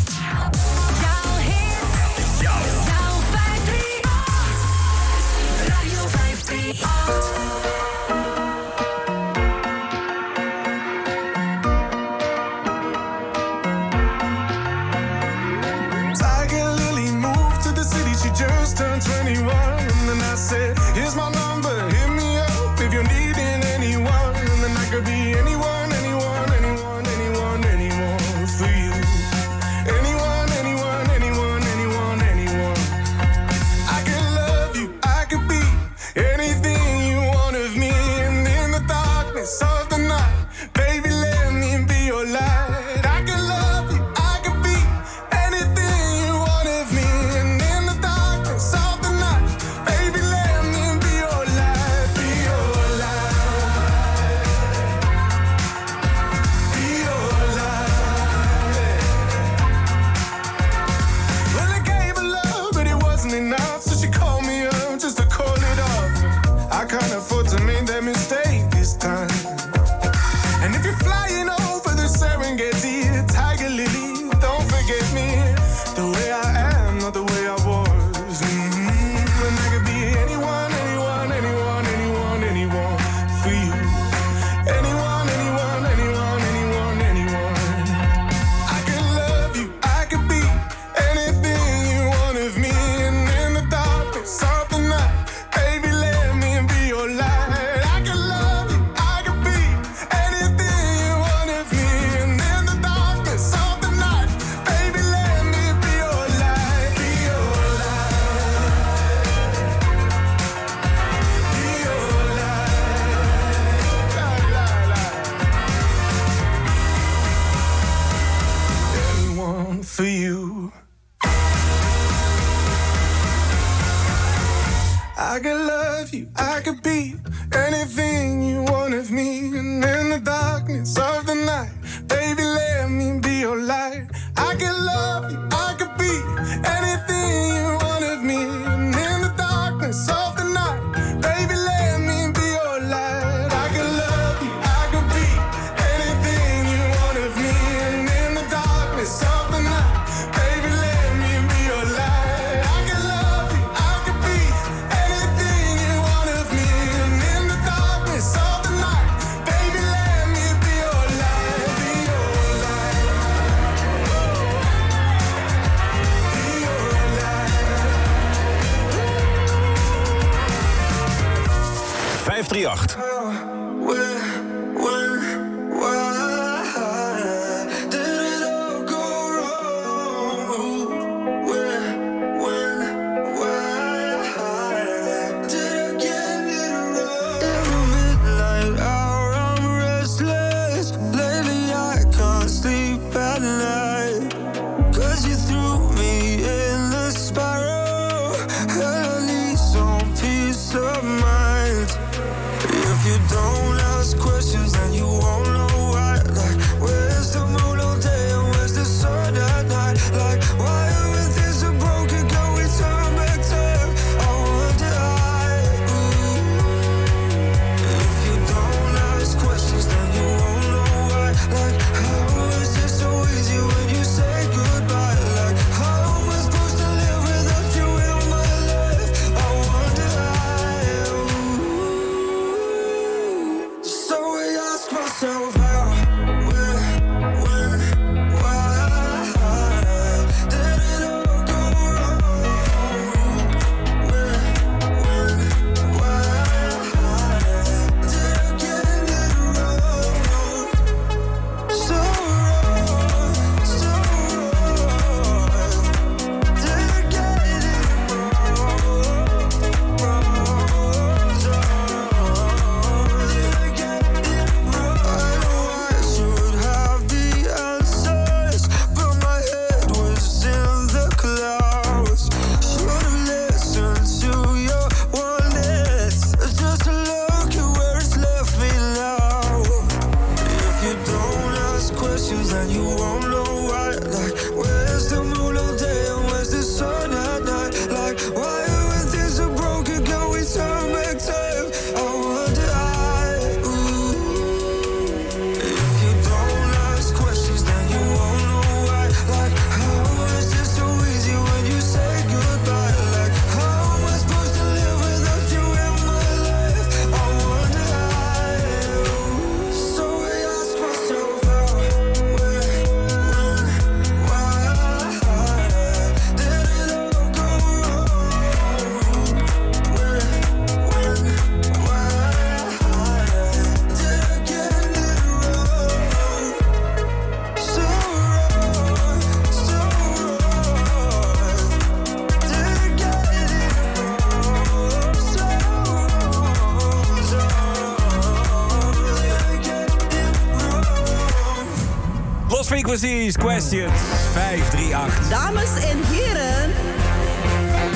Frequencies, Questions, 538. Dames en heren,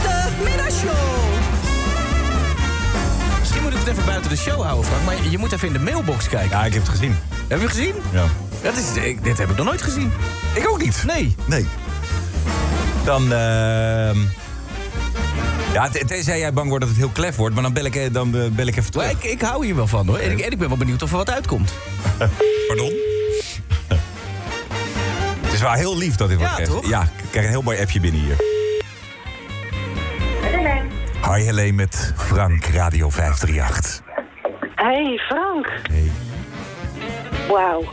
de middagshow. Misschien moet ik het even buiten de show houden, Frank. Maar je moet even in de mailbox kijken. Ja, ik heb het gezien. Heb je het gezien? Ja. Dat is, ik- dit heb ik nog nooit gezien. Ik ook niet. Nee. Nee. Dan, ehm Ja, tenzij jij bang wordt dat het heel klef wordt, maar dan bel ik, eh, dan eh, bel ik even terug. Maar ik, ik hou hier wel van, hoor. En ik, en ik ben wel benieuwd of er wat uitkomt. (laughs) Pardon? Wel heel lief dat dit wordt Ja, toch? Ja, ik krijg een heel mooi appje binnen hier. Hi Helene met Frank, Radio 538. Hey Frank. Hey. Wauw. (laughs)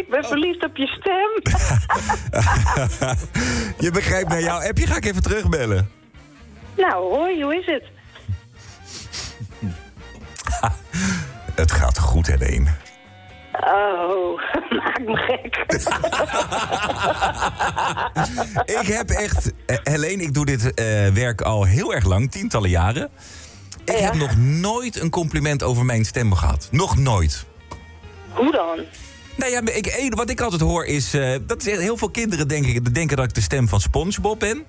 ik ben verliefd op je stem. (laughs) je begrijpt, naar jouw appje ga ik even terugbellen. nou, hoi, hoe is het? (laughs) Het gaat goed, Helene. Oh, maak me gek. (laughs) Ik heb echt... eh, Helene, ik doe dit eh, werk al heel erg lang, tientallen jaren. Ik heb nog nooit een compliment over mijn stem gehad. Nog nooit. Hoe dan? Nou ja, ik, één- wat ik altijd hoor is... eh, dat is echt- heel veel kinderen denken, denken dat ik de stem van SpongeBob ben.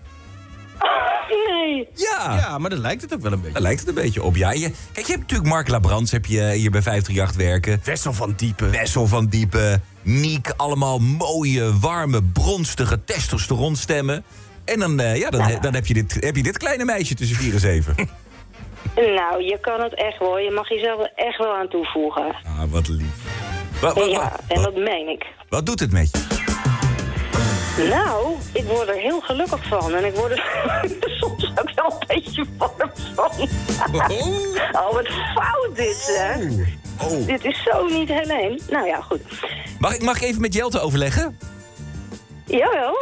Ja. Ja, maar dan lijkt het ook wel een beetje. Daar lijkt het een beetje op, ja. Je, kijk, je hebt natuurlijk Mark Labrans heb je hier bij 538 werken. Wessel van Diepen. Wessel van Diepen, Niek. Allemaal mooie, warme, bronstige testosteronstemmen. En dan, eh, ja, dan, dan heb, je dit, heb je dit kleine meisje tussen 4 en 7. (laughs) Nou, je kan het echt wel. Je mag jezelf er echt wel aan toevoegen. Ah, wat lief. Wa- wa- wa- ja, en dat meen ik. Wat doet het met je? Nou, ik word er heel gelukkig van. En ik word er (laughs) soms ook wel een beetje warm van. oh, wat fout dit, hè? Oh. Dit is zo niet Helene. Nou ja, goed. Mag ik, mag ik even met Jelte overleggen? Jawel.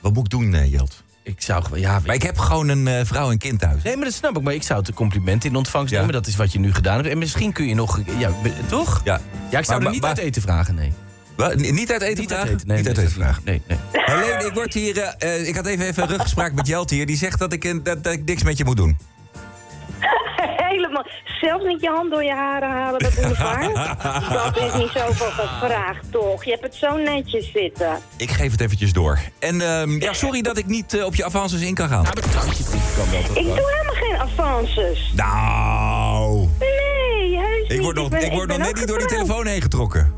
Wat moet ik doen, eh, Jelt? Ik zou gewoon, ja... Maar ik heb gewoon een eh, vrouw en kind thuis. Nee, maar dat snap ik. Maar ik zou het een compliment in ontvangst nemen. Dat is wat je nu gedaan hebt. En misschien kun je nog... Ja, toch? Ja. Ja, ik zou Maar- er niet maar- uit eten vragen, nee. Niet uit eten Niet uit vragen? eten, nee, niet uit nee, eten vragen. Nee, nee. Helene, ik word hier... eh, eh, ik had even, even een ruggespraak met Jelte hier. Die zegt dat ik, dat, dat ik niks met je moet doen. (laughs) Helemaal. Zelfs niet je hand door je haren halen, dat boulevard. (laughs) dat is niet zoveel gevraagd, toch? Je hebt het zo netjes zitten. Ik geef het eventjes door. En ehm, ja, sorry dat ik niet eh, op je avances in kan gaan. Drankje kan wel. Ik doe helemaal geen avances. Nou... Nee, heus niet. Ik word nog, ben- ik word nog net niet door die telefoon heen getrokken.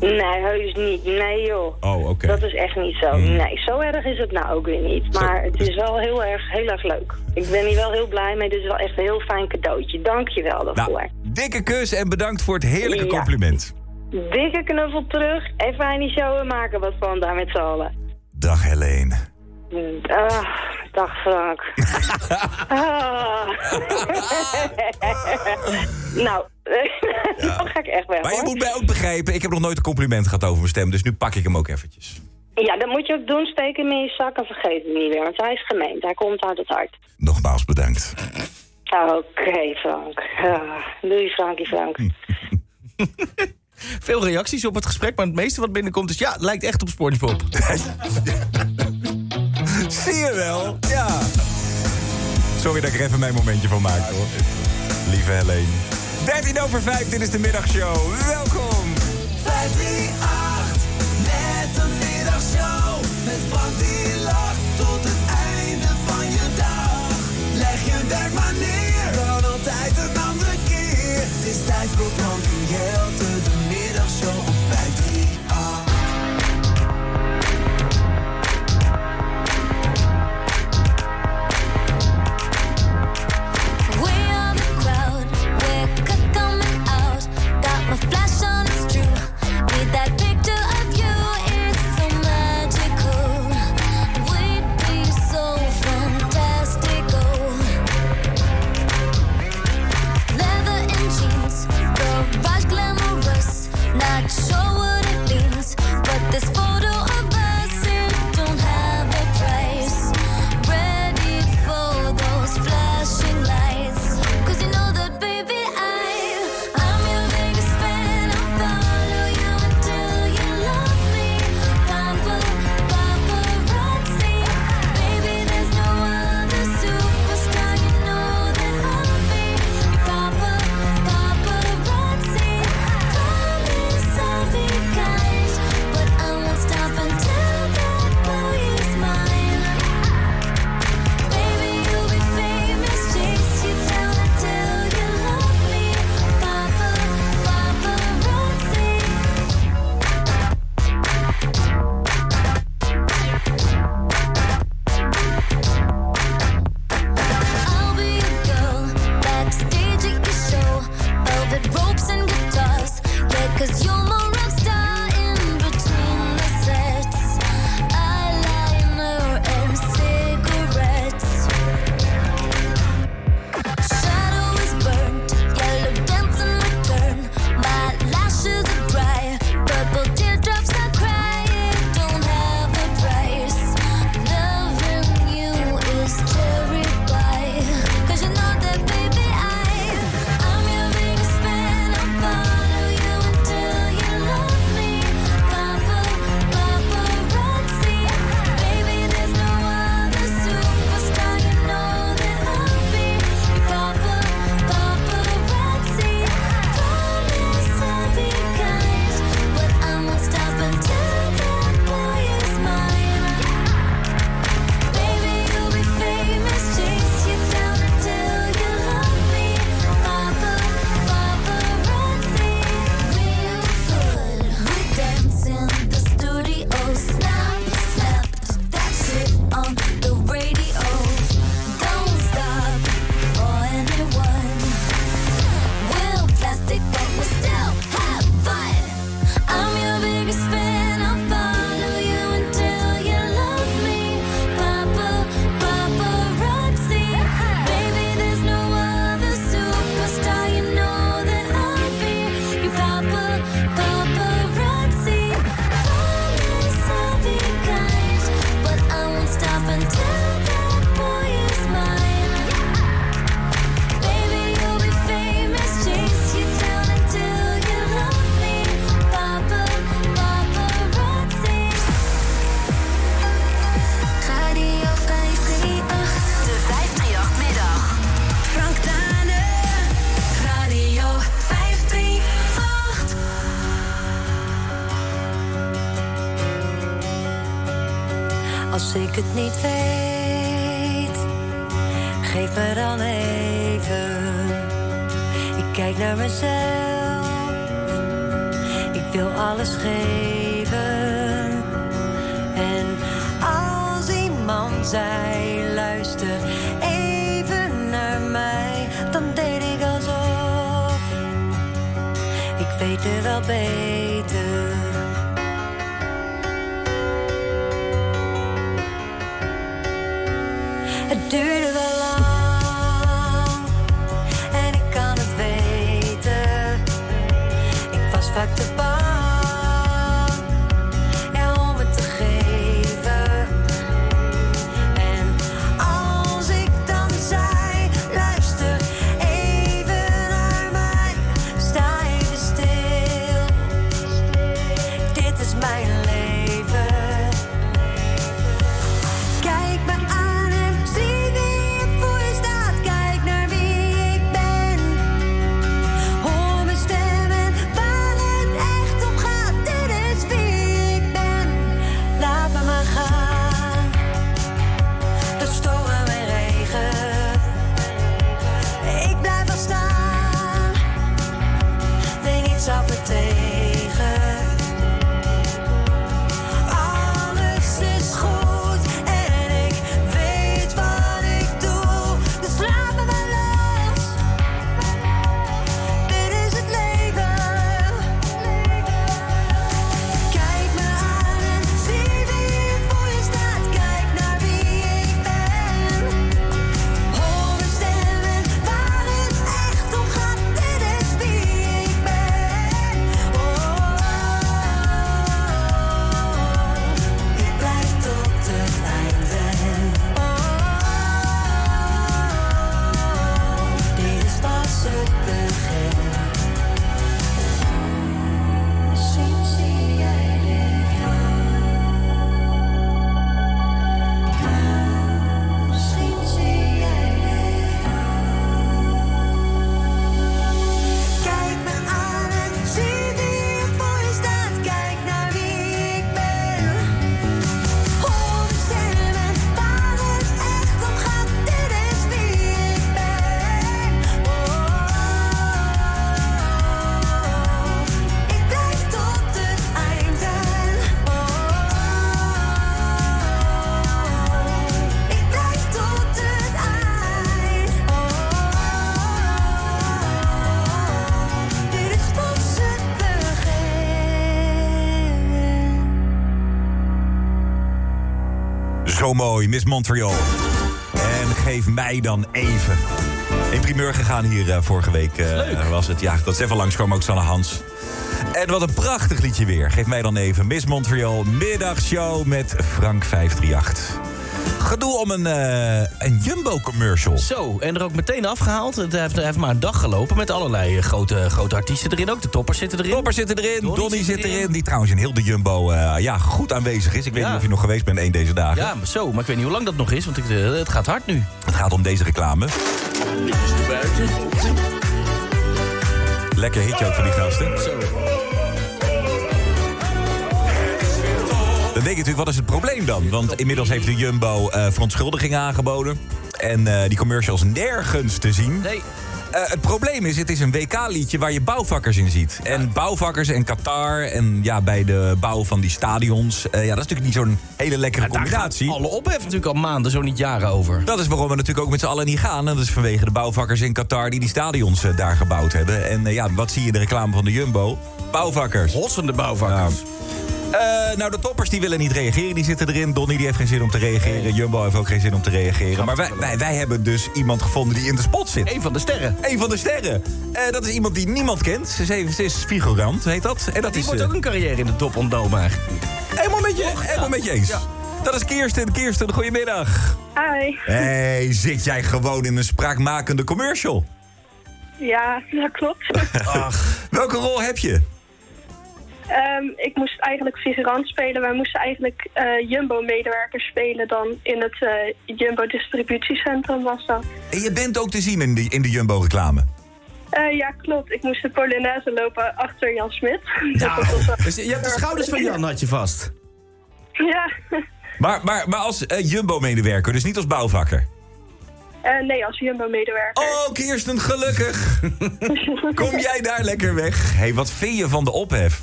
Nee, heus niet. Nee, joh. Oh, oké. Dat is echt niet zo. Hmm. Nee, zo erg is het nou ook weer niet. Maar het is wel heel erg, heel erg leuk. Ik ben hier wel heel blij mee. Dit is wel echt een heel fijn cadeautje. Dank je wel daarvoor. Nou, dikke kus en bedankt voor het heerlijke Ja. compliment. Dikke knuffel terug. En fijne show en maken wat van daar met z'n allen. Dag Helene. Ah, dag Frank. (laughs) Ah. (laughs) nou, (laughs) dan ga ik echt weg Maar je hoor. moet mij ook begrijpen, ik heb nog nooit een compliment gehad over mijn stem, dus nu pak ik hem ook eventjes. Ja, dat moet je ook doen. Steek hem in je zak en vergeet hem niet weer. Want hij is gemeend. Hij komt uit het hart. Nogmaals bedankt. Oké, Frank. Ah, doei, Frankie Frank. (laughs) Veel reacties op het gesprek, maar het meeste wat binnenkomt is... ja, het lijkt echt op SpongeBob. (laughs) Zie je wel? Ja. Sorry dat ik er even mijn momentje van maak, hoor. Lieve Helene. 13 over 5, dit is de middagshow. Welkom. 538, net een middagshow. Met Frank die lacht tot het einde van je dag. Leg je werk maar neer, dan altijd een andere keer. Het is tijd voor Frank en Jelte, flash on, Zo mooi, Miss Montreal. En geef mij dan even. In primeur gegaan hier eh, vorige week eh, was het. Ja, dat is even langskomen, ook Sanne Hans. En wat een prachtig liedje weer. Geef mij dan even Miss Montreal middagshow met Frank 538. Gedoe om een, eh, een Jumbo-commercial. Zo, en er ook meteen afgehaald. Het heeft, maar een dag gelopen met allerlei eh, grote, grote artiesten erin ook. De toppers zitten erin. Toppers zitten erin, Donnie, zit erin. Die trouwens in heel de Jumbo eh, ja, goed aanwezig is. Ik weet Ja. niet of je nog geweest bent één deze dagen. Ja, maar zo. Maar ik weet niet hoe lang dat nog is, want ik, het gaat hard nu. Het gaat om deze reclame. Lekker hitje ook van die gasten. Dan denk je natuurlijk, wat is het probleem dan? Want inmiddels heeft de Jumbo eh verontschuldiging aangeboden. En eh, die commercials nergens te zien. Nee. Eh, het probleem is, het is een WK-liedje waar je bouwvakkers in ziet. En bouwvakkers en Qatar en ja, bij de bouw van die stadions. ja, dat is natuurlijk niet zo'n hele lekkere combinatie. Alle ophef natuurlijk al maanden, zo niet jaren over. Dat is waarom we natuurlijk ook met z'n allen niet gaan. En dat is vanwege de bouwvakkers in Qatar die die stadions daar gebouwd hebben. En ja, wat zie je in de reclame van de Jumbo? Bouwvakkers. Hossende bouwvakkers. Eh, nou, de toppers die willen niet reageren, die zitten erin. Donnie die heeft geen zin om te reageren. Jumbo heeft ook geen zin om te reageren. Maar wij, wij, wij hebben dus iemand gevonden die in de spot zit. Eén van de sterren. Eén van de sterren. Eh, dat is iemand die niemand kent. Ze is, even- ze is figurant, heet dat. En dat Die is, moet eh, ook een carrière in de top ontnomen eigenlijk. Helemaal met je, helemaal met je eens. Dat is Kirsten. Kirsten, goedemiddag. Hi. hey, zit jij gewoon in een spraakmakende commercial? Ja, dat klopt. Ach, (laughs) welke rol heb je? Ehm, ik moest eigenlijk figurant spelen. Wij moesten eigenlijk eh, Jumbo-medewerkers spelen dan in het eh, Jumbo-distributiecentrum was dat. En je bent ook te zien in de, in de Jumbo-reclame. Eh, ja, klopt. Ik moest de Polonaise lopen achter Jan Smit. Ja, (laughs) Dus dus je hebt de schouders van Jan had je vast. Ja. Maar, maar, maar als eh, Jumbo-medewerker, dus niet als bouwvakker. Eh, nee, als Jumbo-medewerker. Oh, Kirsten, gelukkig. (laughs) Kom jij daar lekker weg? hey, wat vind je van de ophef?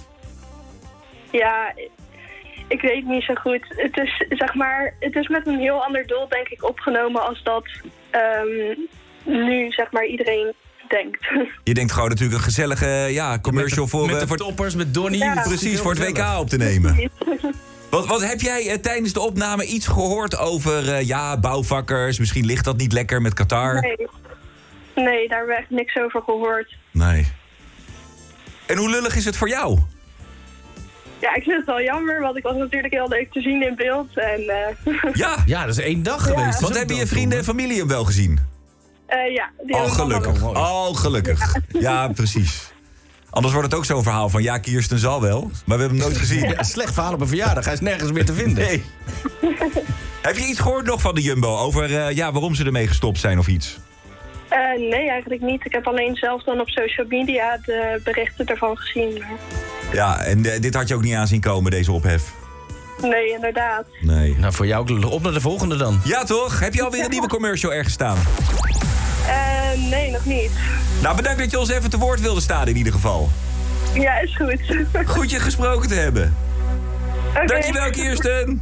Ja, ik weet niet zo goed. Het is, zeg maar, het is met een heel ander doel, denk ik, opgenomen als dat ehm, nu, zeg maar, iedereen denkt. (laughs) Je denkt gewoon natuurlijk een gezellige ja, commercial voor... met eh, de voor toppers, met Donnie. Ja. Precies, voor het gezellig. WK op te nemen. (laughs) Wat, wat heb jij eh, tijdens de opname iets gehoord over eh, ja, bouwvakkers? Misschien ligt dat niet lekker met Qatar. Nee. nee, daar heb ik niks over gehoord. Nee. En hoe lullig is het voor jou? Ja, ik vind het wel jammer, want ik was natuurlijk heel leuk te zien in beeld. En, eh, (laughs) Ja. Ja, dat is één dag geweest. Want hebben je vrienden en familie hem wel gezien? eh, ja, die Oh, gelukkig. Oh, gelukkig. (laughs) Ja, precies. Anders wordt het ook zo'n verhaal van... ja, Kirsten zal wel, maar we hebben hem nooit gezien. Ja, slecht verhaal op een verjaardag. Hij is nergens meer te vinden. Nee. (laughs) Heb je iets gehoord nog van de Jumbo? Over eh, ja, waarom ze ermee gestopt zijn of iets? Eh, nee, eigenlijk niet. Ik heb alleen zelf dan op social media de berichten ervan gezien. Ja, en dit had je ook niet aan zien komen, deze ophef. Nee, inderdaad. Nee. Nou, voor jou ook op naar de volgende dan. Ja, toch? Heb je alweer een nieuwe commercial ergens staan? Eh, nee, nog niet. Nou, bedankt dat je ons even te woord wilde staan in ieder geval. Ja, is goed. (laughs) Goed je gesproken te hebben. Oké. Dankjewel, Kirsten.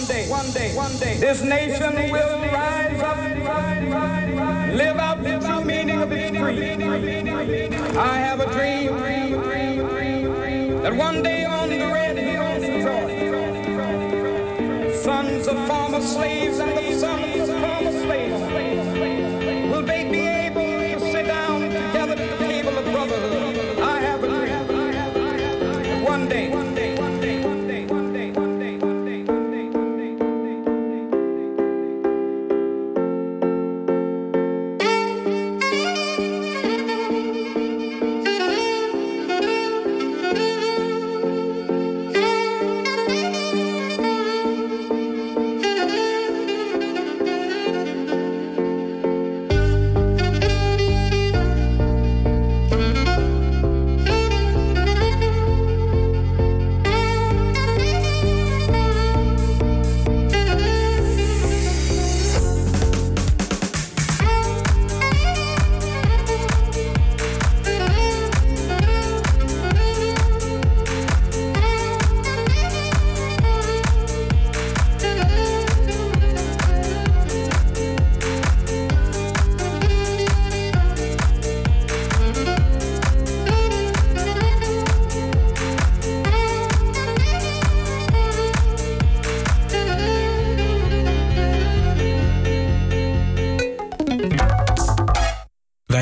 one day, one day, one day, this nation will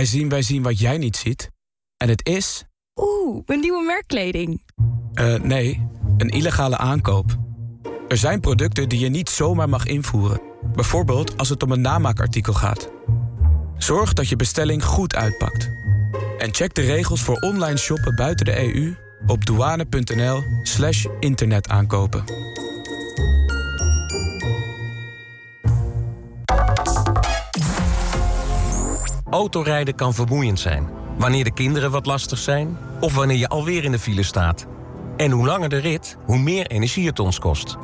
zien, wij zien wat jij niet ziet. En het is... Oeh, een nieuwe merkkleding. eh, nee, een illegale aankoop. Er zijn producten die je niet zomaar mag invoeren. Bijvoorbeeld als het om een namaakartikel gaat. Zorg dat je bestelling goed uitpakt. En check de regels voor online shoppen buiten de EU op douane.nl slash internetaankopen. Autorijden kan vermoeiend zijn. Wanneer de kinderen wat lastig zijn... of wanneer je alweer in de file staat. En hoe langer de rit, hoe meer energie het ons kost.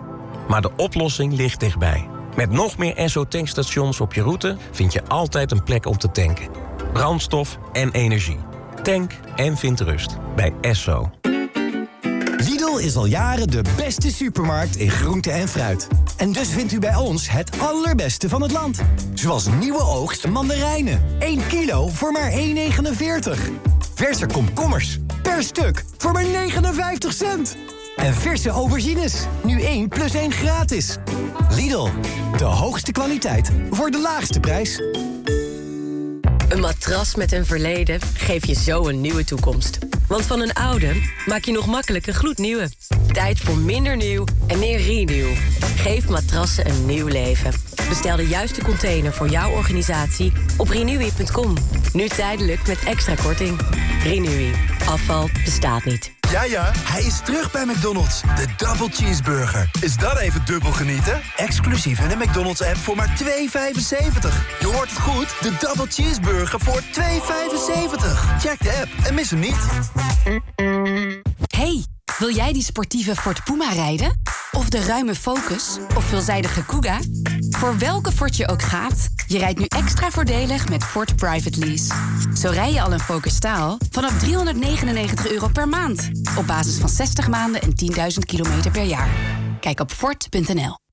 Maar de oplossing ligt dichtbij. Met nog meer Esso-tankstations op je route... vind je altijd een plek om te tanken. Brandstof en energie. Tank en vind rust bij Esso. Lidl is al jaren de beste supermarkt in groente en fruit. En dus vindt u bij ons het allerbeste van het land. Zoals nieuwe oogst mandarijnen. 1 kilo voor maar 1,49. Verse komkommers. Per stuk voor maar 59 cent. En verse aubergines. Nu 1 plus 1 gratis. Lidl, de hoogste kwaliteit voor de laagste prijs. Een matras met een verleden geeft je zo een nieuwe toekomst. Want van een oude maak je nog makkelijk een gloednieuwe. Tijd voor minder nieuw en meer renew. Geef matrassen een nieuw leven. Bestel de juiste container voor jouw organisatie op renewy.com. Nu tijdelijk met extra korting. Renewy. Afval bestaat niet. Ja, ja, hij is terug bij McDonald's. De Double Cheeseburger. Is dat even dubbel genieten? Exclusief in de McDonald's-app voor maar 2,75. Je hoort het goed, de Double Cheeseburger voor 2,75. Check de app en mis hem niet. Hey, wil jij die sportieve Ford Puma rijden? Of de ruime Focus? Of veelzijdige Kuga? Voor welke Ford je ook gaat, je rijdt nu extra voordelig met Ford Private Lease. Zo rij je al een Focus staal vanaf 399 euro per maand. Op basis van 60 maanden en 10.000 kilometer per jaar. Kijk op Ford.nl.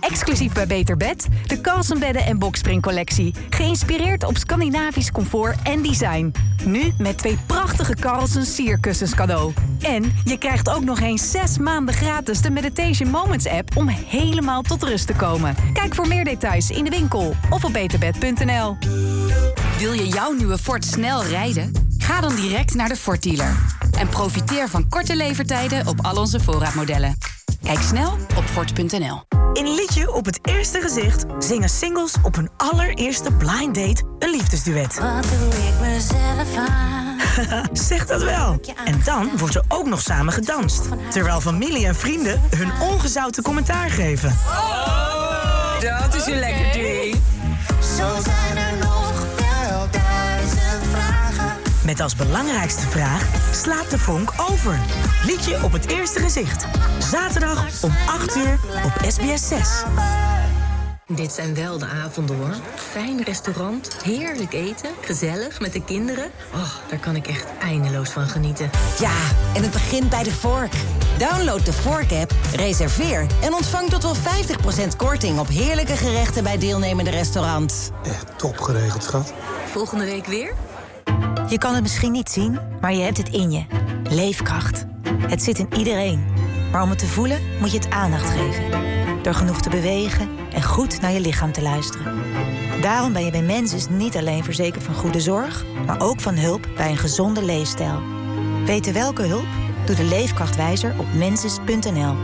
Exclusief bij Beter Bed, de Carlsenbedden en Boxspring collectie. Geïnspireerd op Scandinavisch comfort en design. Nu met twee prachtige Carlsen sierkussens cadeau. En je krijgt ook nog eens 6 maanden gratis de Meditation Moments app om helemaal tot rust te komen. Kijk voor meer details in de winkel of op beterbed.nl. Wil je jouw nieuwe Ford snel rijden? Ga dan direct naar de Ford dealer. En profiteer van korte levertijden op al onze voorraadmodellen. Kijk snel op Ford.nl. In Liedje op het eerste gezicht zingen singles op hun allereerste blind date een liefdesduet. Wat doe ik mezelf aan? (laughs) zeg dat wel. En dan wordt er ook nog samen gedanst. Terwijl familie en vrienden hun ongezouten commentaar geven. Dat is een lekker ding. Zo zijn er nog. Met als belangrijkste vraag, slaat de vonk over? Liedje op het eerste gezicht. Zaterdag om 8 uur op SBS 6. Dit zijn wel de avonden hoor. Fijn restaurant, heerlijk eten, gezellig met de kinderen. Oh, daar kan ik echt eindeloos van genieten. Ja, en het begint bij de Vork. Download de Vork-app, reserveer en ontvang tot wel 50% korting op heerlijke gerechten bij deelnemende restaurants. Echt top geregeld, schat. Volgende week weer? Je kan het misschien niet zien, maar je hebt het in je. Leefkracht. Het zit in iedereen. Maar om het te voelen moet je het aandacht geven. Door genoeg te bewegen en goed naar je lichaam te luisteren. Daarom ben je bij Mensis niet alleen verzekerd van goede zorg, maar ook van hulp bij een gezonde leefstijl. Weten welke hulp? Doe de leefkrachtwijzer op mensis.nl.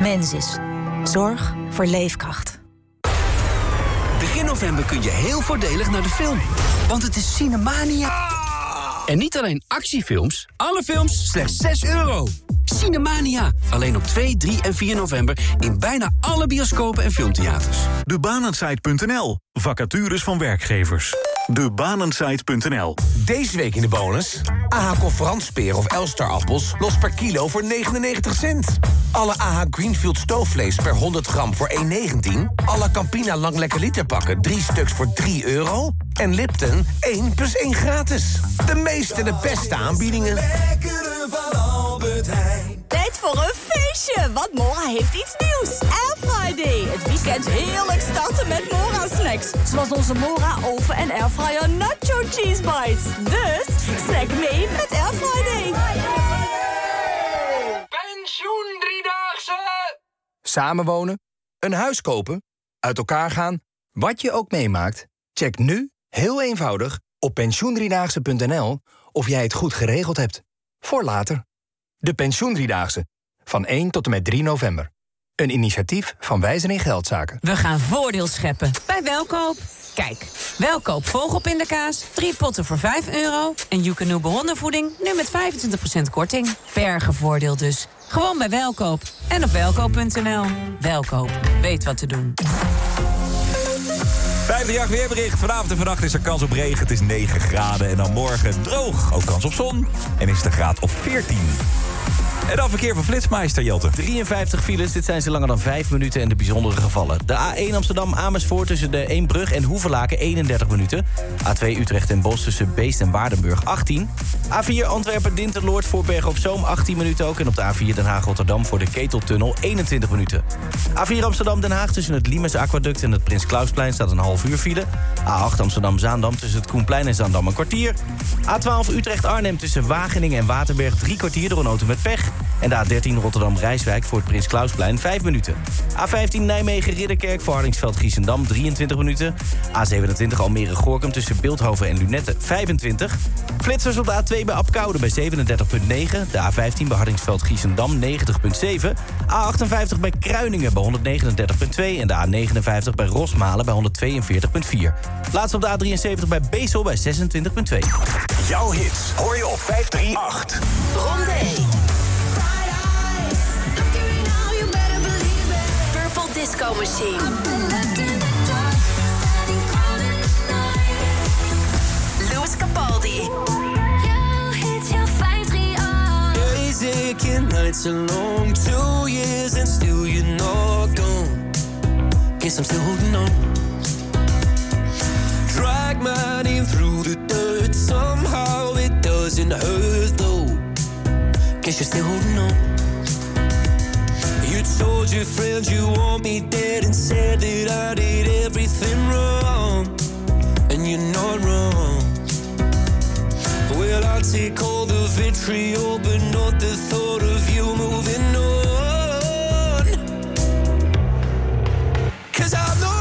Mensis. Zorg voor leefkracht. Begin november kun je heel voordelig naar de film. Want het is Cinemania. En niet alleen actiefilms, alle films slechts 6 euro. Cinemania. Alleen op 2, 3 en 4 november in bijna alle bioscopen en filmtheaters. Debanensite.nl. Vacatures van werkgevers. Debanensite.nl. Deze week in de bonus. AH Conferancepeer of Elstar appels los per kilo voor 99 cent. Alle AH Greenfield stoofvlees per 100 gram voor 1,19. Alle Campina Lang Lekker Liter pakken 3 stuks voor 3 euro. En Lipton 1 plus 1 gratis. De meeste en de beste aanbiedingen. van Albert Heijn. Tijd voor een feestje, want Mora heeft iets nieuws. Air Friday. Het weekend heerlijk starten met Mora snacks. Zoals onze Mora oven en airfryer nacho cheese bites. Dus snack mee met Air Friday. Pensioen driedaagse! Samenwonen, een huis kopen, uit elkaar gaan, wat je ook meemaakt. Check nu, heel eenvoudig, op pensioendriedaagse.nl of jij het goed geregeld hebt. Voor later. De Pensioendriedaagse. Van 1 tot en met 3 november. Een initiatief van Wijzen in Geldzaken. We gaan voordeel scheppen bij Welkoop. Kijk, Welkoop vogelpindakaas, drie potten voor 5 euro... en Joekanoe hondenvoeding nu met 25% korting. Bergen voordeel dus. Gewoon bij Welkoop en op welkoop.nl. Welkoop, weet wat te doen. Vijfde jaar weerbericht. Vanavond en vannacht is er kans op regen. Het is 9 graden. En dan morgen droog. Ook kans op zon. En is het een graad of 14. En dan verkeer van Flitsmeister, Jelte. 53 files, dit zijn ze langer dan 5 minuten en de bijzondere gevallen. De A1 Amsterdam-Amersfoort tussen de Eembrug en Hoevelaken 31 minuten. A2 Utrecht en Bos tussen Beest en Waardenburg 18. A4 Antwerpen-Dinterloord voor Bergen op Zoom 18 minuten ook. En op de A4 Den Haag-Rotterdam voor de Keteltunnel 21 minuten. A4 Amsterdam-Den Haag tussen het Limes Aquaduct en het Prins Klausplein staat een half uur file. A8 Amsterdam-Zaandam tussen het Koenplein en Zaandam een kwartier. A12 Utrecht-Arnhem tussen Wageningen en Waterberg drie kwartier door een auto met pech. En de A13 Rotterdam-Rijswijk voor het Prins Klausplein 5 minuten. A15 Nijmegen-Ridderkerk voor Hardingsveld-Giessendam 23 minuten. A27 Almere-Gorkum tussen Beeldhoven en Lunette 25. Flitsers op de A2 bij Apkoude bij 37,9. De A15 bij Hardingsveld-Giessendam 90,7. A58 bij Kruiningen bij 139,2. En de A59 bij Rosmalen bij 142,4. Laatst op de A73 bij Bezel bij 26,2. Jouw hits hoor je op 538. Ronde Disco Machine. Louis Capaldi. Days oh. aching, nights are long, two years and still you're not gone. Guess I'm still holding on. Drag my name through the dirt, somehow it doesn't hurt though. Guess you're still holding on. You told your friends you want me dead and said that I did everything wrong. And you're not wrong. Well, I'll take all the vitriol, but not the thought of you moving on. Cause I'm not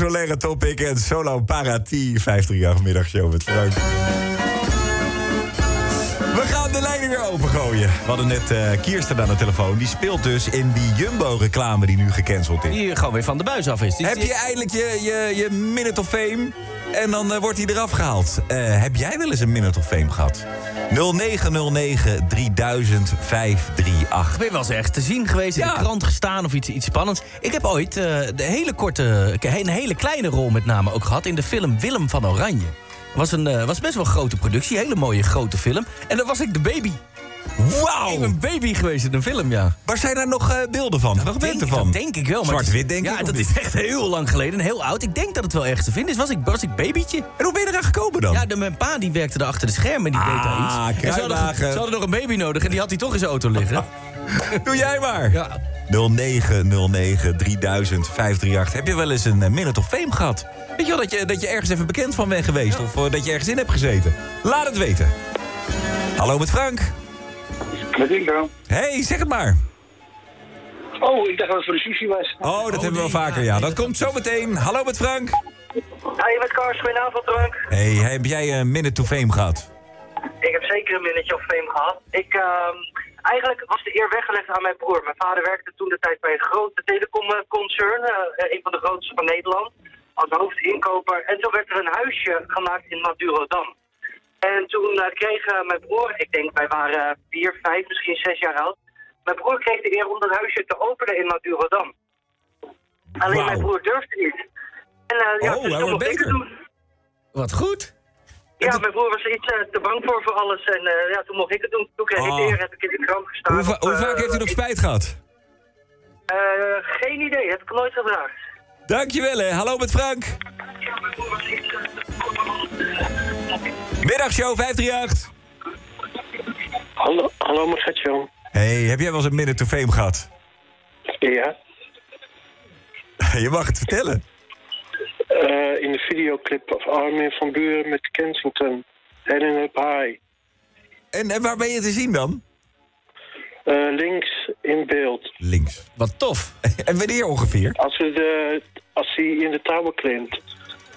Soler, Topic en Solo Parati. 538 middagshow met Frank. De lijnen weer opengooien. We hadden net eh Kirsten aan de telefoon. Die speelt dus in die Jumbo-reclame die nu gecanceld is. Die gewoon weer van de buis af is. Die- Heb je eindelijk je, je, je Minute of Fame? En dan eh, wordt hij eraf gehaald. Eh, heb jij wel eens een Minute of Fame gehad? 0909 3000 538. Ben je wel eens ergens te zien geweest, in de krant gestaan of iets, iets spannends? Ik heb ooit de hele korte, een hele kleine rol met name ook gehad... in de film Willem van Oranje. Was, een, eh, was best wel een grote productie, hele mooie grote film. En dan was ik de baby. Wauw! Ik ben baby geweest in een film, ja. Waar zijn daar nog eh, beelden van? nog beelden van? Dat denk ik wel. Zwart-wit, denk ja, ik, of dat niet? is echt heel lang geleden en heel oud. Ik denk dat het wel ergens te vinden is. Was ik, was ik babytje. En hoe ben je eraan gekomen dan? Ja, de, mijn pa die werkte er achter de schermen en die deed daar Ah, iets. En ze, hadden, kruiwagen. ze hadden nog een baby nodig en die had hij toch in zijn auto liggen. (laughs) (laughs) Doe jij maar. Ja. 0909 3000 538. Heb je wel eens een eh, Minute of Fame gehad? Weet je wel dat je, dat je ergens even bekend van bent geweest? Of eh, dat je ergens in hebt gezeten? Laat het weten. Hallo met Frank. Met Ingo. hey, zeg het maar. Oh, ik dacht dat het voor de sushi was. Oh, dat hebben we wel vaker, ja. Dat komt zo meteen. Hallo met Frank. Hey, met Kars, goedenavond Frank. hey, heb jij een Minute of Fame gehad? Ik heb zeker een minnetje of fame gehad. Ik, ehm, eigenlijk was de eer weggelegd aan mijn broer. Mijn vader werkte toen de tijd bij een grote telecomconcern, eh een van de grootste van Nederland, als hoofdinkoper. En toen werd er een huisje gemaakt in Madurodam. En toen eh, kreeg eh, mijn broer, ik denk wij waren vier, vijf, misschien zes jaar oud. Mijn broer kreeg de eer om dat huisje te openen in Madurodam. Alleen mijn broer durfde niet. En, eh, ja, Oh, dus beter. Wat goed. Ja, mijn broer was er iets eh, te bang voor voor alles. En eh, ja, toen mocht ik het doen. Toen kreeg ik Oh. heb ik in de krant gestaan. Hoe, va- hoe Eh, vaak heeft u nog spijt gehad? eh, geen idee, heb ik nooit gevraagd. Dankjewel, hè. Hallo met Frank. Middagshow 538. Hallo, hallo met Gertjan. Hey, heb jij wel eens een minute to fame gehad? Ja. (laughs) Je mag het vertellen. Eh, in de videoclip of Armin van Buren met Kensington. Helen Up High. En, en waar ben je te zien dan? Eh, links in beeld. Links. Wat tof. (laughs) en wanneer ongeveer? Als, we de, als hij in de touwen klimt.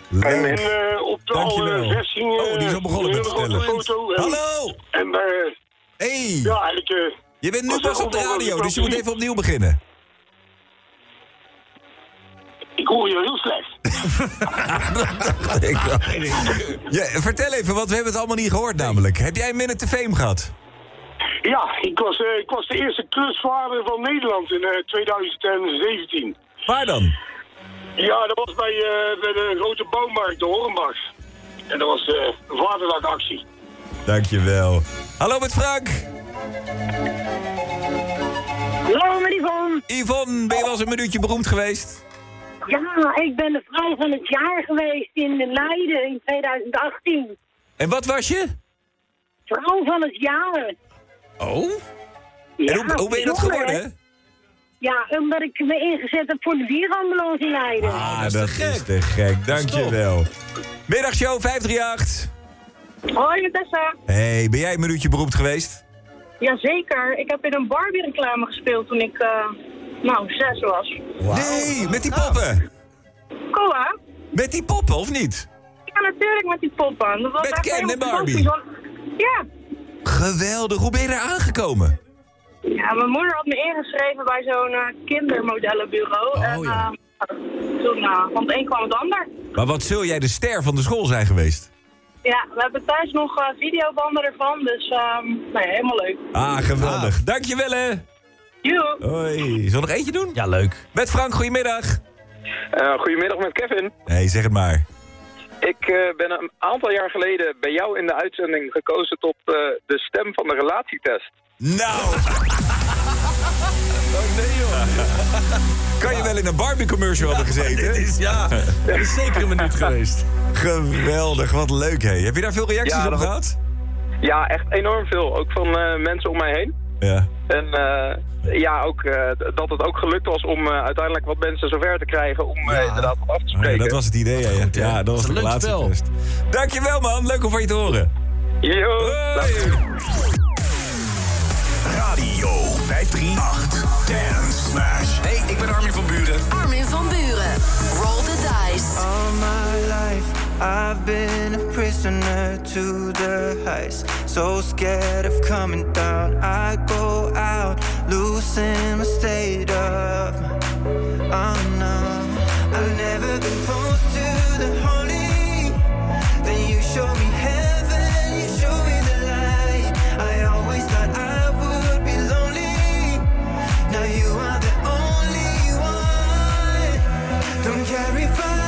Leuk. hem, op de Dankjewel. alle 16 Oh, die is al begonnen met vertellen. foto. En, Hallo! En, eh Hey! ja, eigenlijk... eh, Je bent nu pas op de radio, dus je moet even opnieuw beginnen. Ik hoor je heel slecht. Ik (laughs) wel. ja, vertel even, want we hebben het allemaal niet gehoord namelijk. Heb jij een minute to fame gehad? Ja, ik was, eh, ik was de eerste klusvader van Nederland in eh, 2017. Waar dan? Ja, dat was bij, eh, bij de grote bouwmarkt, de Hornbachs. En dat was eh, een vaderdagactie. Dankjewel. Hallo met Frank. Hallo met Yvonne. Yvonne, ben je wel eens een minuutje beroemd geweest? Ja, ik ben de vrouw van het jaar geweest in Leiden in 2018. En wat was je? Vrouw van het jaar. Oh? Ja, en hoe, hoe ben je dat geworden? hè? Ja, omdat ik me ingezet heb voor de dierambulance in Leiden. Ah, dat is te gek. Dankjewel. Middagshow 538. Hoi, Natessa. Hey, ben jij een minuutje beroemd geweest? Jazeker, ik heb in een Barbie-reclame gespeeld toen ik, eh, nou, zes was. Nee, met die poppen. Cool, hè? Met die poppen, of niet? Ja, natuurlijk met die poppen. Dat was Met echt Ken en Barbie. Ja. Geweldig. Hoe ben je daar aangekomen? Ja, mijn moeder had me ingeschreven bij zo'n eh, kindermodellenbureau. Oh, en ja. eh, toen, uh, van het een kwam het ander. Maar wat zul jij de ster van de school zijn geweest? Ja, we hebben thuis nog eh, videobanden ervan, dus ehm nee, helemaal leuk. Ah, geweldig. Dankjewel, hè. Joe. Hoi. Zullen we nog eentje doen? Ja, leuk. Met Frank, goedemiddag. Eh, goedemiddag met Kevin. Nee, zeg het maar. Ik eh, ben een aantal jaar geleden bij jou in de uitzending gekozen tot eh, de stem van de relatietest. Nou! (laughs) Oh nee joh. (laughs) Kan je wel in een Barbie commercial hebben gezeten? dit is- ja, (laughs) dit is zeker een minuut geweest. Geweldig, wat leuk hé. Heb je daar veel reacties Ja, op dat- gehad? Ja, echt enorm veel. Ook van eh, mensen om mij heen. Ja. En eh, ja, ook eh, dat het ook gelukt was om eh, uiteindelijk wat mensen zover te krijgen om eh, inderdaad wat af te Oh, ja, spreken. dat was het idee, ja. Ja, ja, dat was de leuk spel. relatietest. Dankjewel man, leuk om van je te horen. Yo, Radio 538 Dance Smash. Hey, ik ben Armin van Buren. Armin van Buren. Roll the dice. All my life I've been a prisoner to the heights. So scared of coming down. I go out, losing my state of mind. Oh no, I've never been close to the holy. Then you show me heaven, you show me the light. I always thought I would be lonely. Now you are the only one. Don't care if I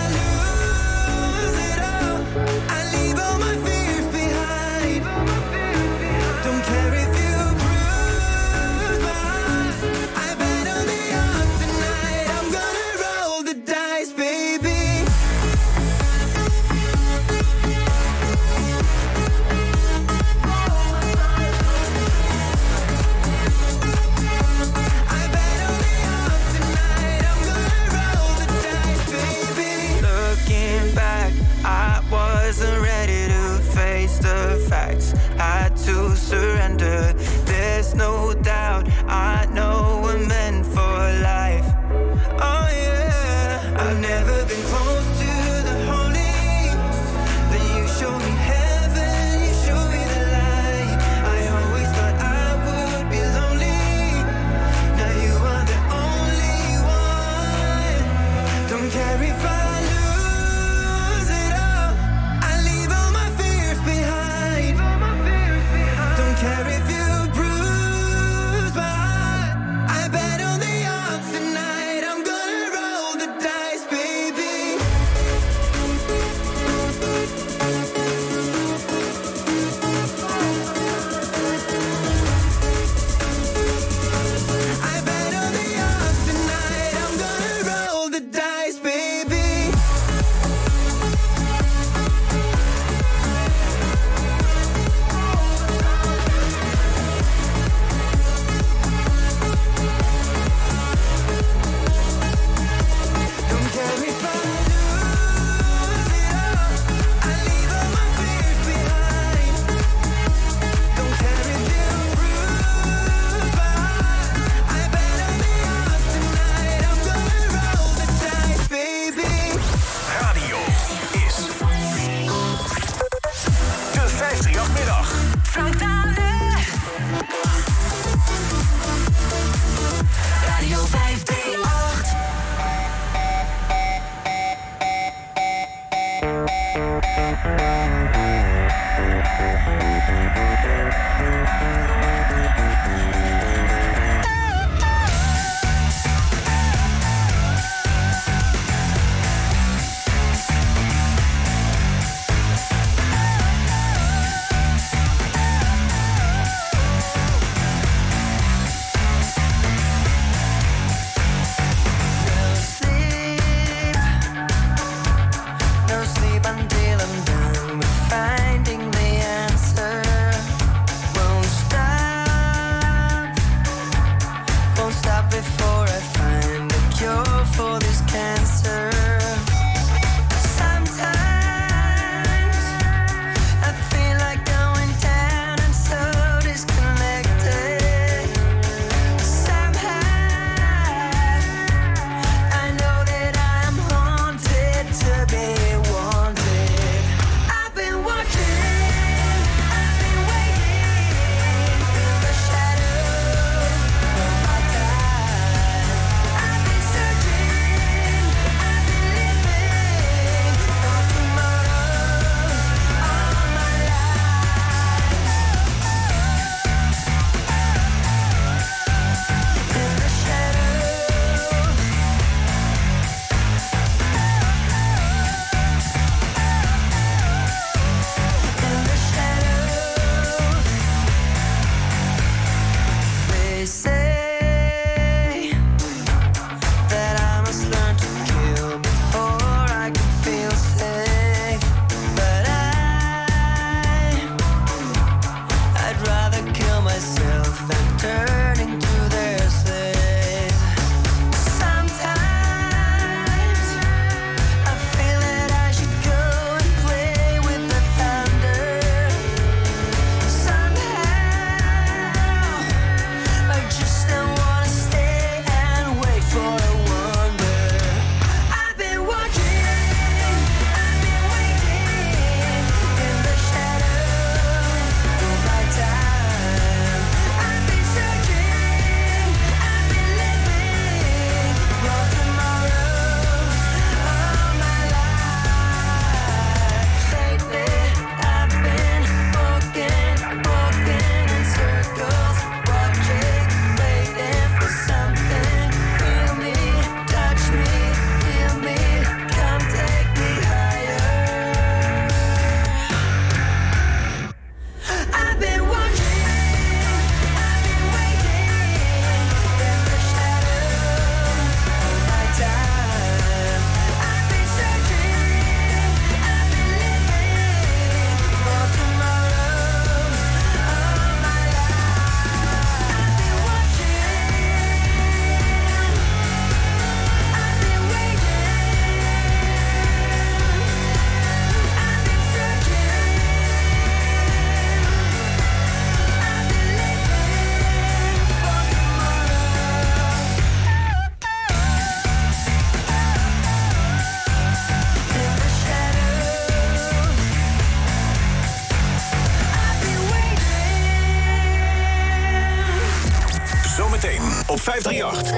Op 538.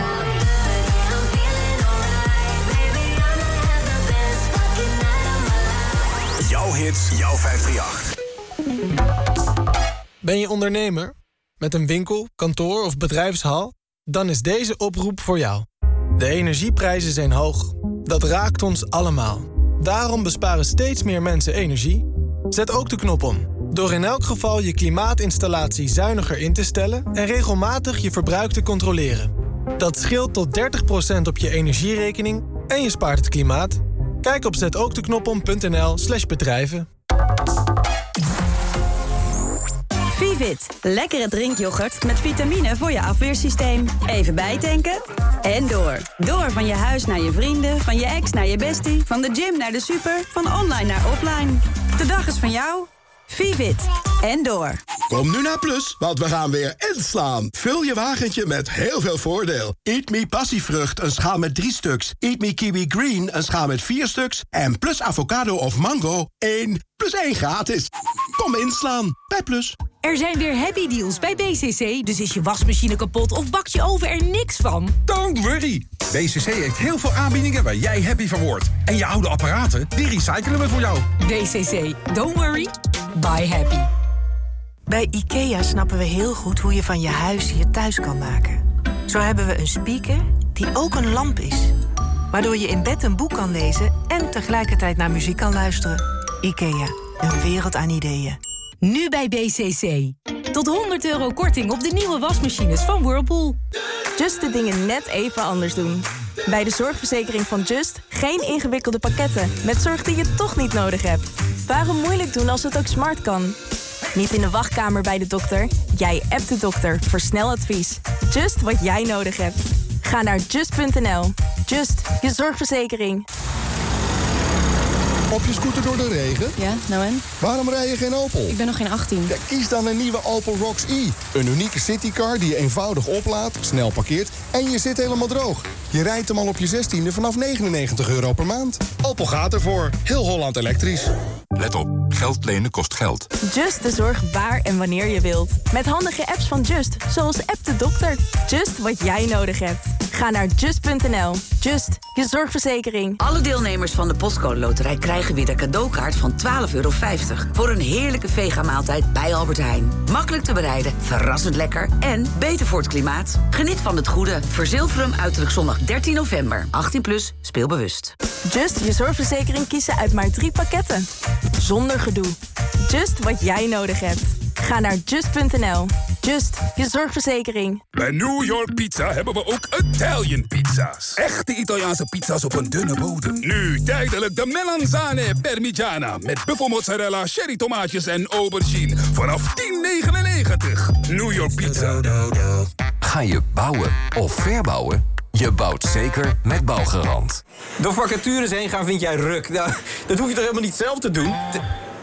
Jouw hits, jouw 538. Ben je ondernemer? Met een winkel, kantoor of bedrijfshal? Dan is deze oproep voor jou. De energieprijzen zijn hoog. Dat raakt ons allemaal. Daarom besparen steeds meer mensen energie. Zet ook de knop om. Door in elk geval je klimaatinstallatie zuiniger in te stellen... en regelmatig je verbruik te controleren. Dat scheelt tot 30% op je energierekening en je spaart het klimaat. Kijk op zetookdeknopom.nl slash bedrijven. Vivit, lekkere drinkyoghurt met vitamine voor je afweersysteem. Even bijtanken en door. Door van je huis naar je vrienden, van je ex naar je bestie... van de gym naar de super, van online naar offline. De dag is van jou. Vivit en door. Kom nu naar Plus, want we gaan weer inslaan. Vul je wagentje met heel veel voordeel. Eat Me passievrucht, een schaal met drie stuks. Eat Me kiwi green, een schaal met vier stuks. En Plus avocado of mango, 1 plus 1 gratis. Kom inslaan bij Plus. Er zijn weer happy deals bij BCC, dus is je wasmachine kapot of bakt je oven er niks van? Don't worry! BCC heeft heel veel aanbiedingen waar jij happy van wordt. En je oude apparaten, die recyclen we voor jou. BCC, don't worry, buy happy. Bij IKEA snappen we heel goed hoe je van je huis je thuis kan maken. Zo hebben we een speaker die ook een lamp is. Waardoor je in bed een boek kan lezen en tegelijkertijd naar muziek kan luisteren. IKEA, een wereld aan ideeën. Nu bij BCC. Tot 100 euro korting op de nieuwe wasmachines van Whirlpool. Just de dingen net even anders doen. Bij de zorgverzekering van Just geen ingewikkelde pakketten... met zorg die je toch niet nodig hebt. Waarom moeilijk doen als het ook smart kan? Niet in de wachtkamer bij de dokter. Jij appt de dokter voor snel advies. Just wat jij nodig hebt. Ga naar just.nl. Just, je zorgverzekering. Op je scooter door de regen? Ja, nou en? Waarom rij je geen Opel? Ik ben nog geen 18. Ja, kies dan een nieuwe Opel Rocks e. Een unieke citycar die je eenvoudig oplaadt, snel parkeert en je zit helemaal droog. Je rijdt hem al op je 16e vanaf 99 euro per maand. Opel gaat ervoor. Heel Holland elektrisch. Let op, geld lenen kost geld. Just de zorg waar en wanneer je wilt. Met handige apps van Just, zoals App de Dokter. Just wat jij nodig hebt. Ga naar just.nl. Just, je zorgverzekering. Alle deelnemers van de Postcode Loterij krijgen weer de cadeaukaart van 12,50 euro... voor een heerlijke vegamaaltijd bij Albert Heijn. Makkelijk te bereiden, verrassend lekker en beter voor het klimaat. Geniet van het goede. Verzilver hem uiterlijk zondag 13 november. 18 plus, speel bewust. Just je zorgverzekering kiezen uit maar drie pakketten. Zonder gedoe. Just wat jij nodig hebt. Ga naar just.nl. Just, je zorgverzekering. Bij New York Pizza hebben we ook Italian pizza's. Echte Italiaanse pizza's op een dunne bodem. Nu tijdelijk de melanzane parmigiana. Met buffelmozzarella, cherry tomaatjes en aubergine. Vanaf 10,99. New York Pizza. Ga je bouwen of verbouwen? Je bouwt zeker met Bouwgarant. Door vacatures heen gaan vind jij ruk. Nou, dat hoef je toch helemaal niet zelf te doen?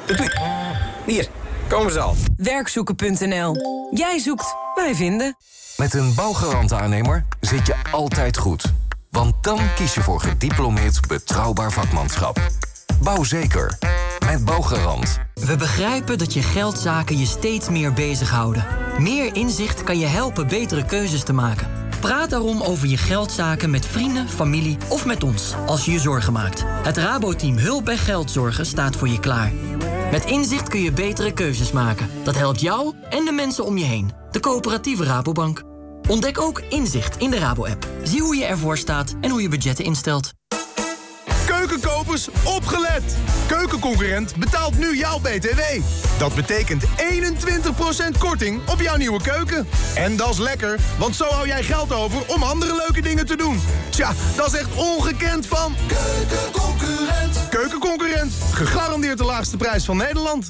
Dat, doe je... Hier, komen ze al. Werkzoeken.nl. Jij zoekt, wij vinden. Met een Bouwgarant-aannemer zit je altijd goed. Want dan kies je voor gediplomeerd betrouwbaar vakmanschap. Bouw zeker. Met Bouwgarant. We begrijpen dat je geldzaken je steeds meer bezighouden. Meer inzicht kan je helpen betere keuzes te maken. Praat daarom over je geldzaken met vrienden, familie of met ons als je je zorgen maakt. Het Rabo-team Hulp bij Geldzorgen staat voor je klaar. Met inzicht kun je betere keuzes maken. Dat helpt jou en de mensen om je heen. De coöperatieve Rabobank. Ontdek ook inzicht in de Rabo-app. Zie hoe je ervoor staat en hoe je budgetten instelt. Keukenkopers, opgelet! Keukenconcurrent betaalt nu jouw BTW. Dat betekent 21% korting op jouw nieuwe keuken. En dat is lekker, want zo hou jij geld over om andere leuke dingen te doen. Tja, dat is echt ongekend van... Keukenconcurrent. Keukenconcurrent, gegarandeerd de laagste prijs van Nederland.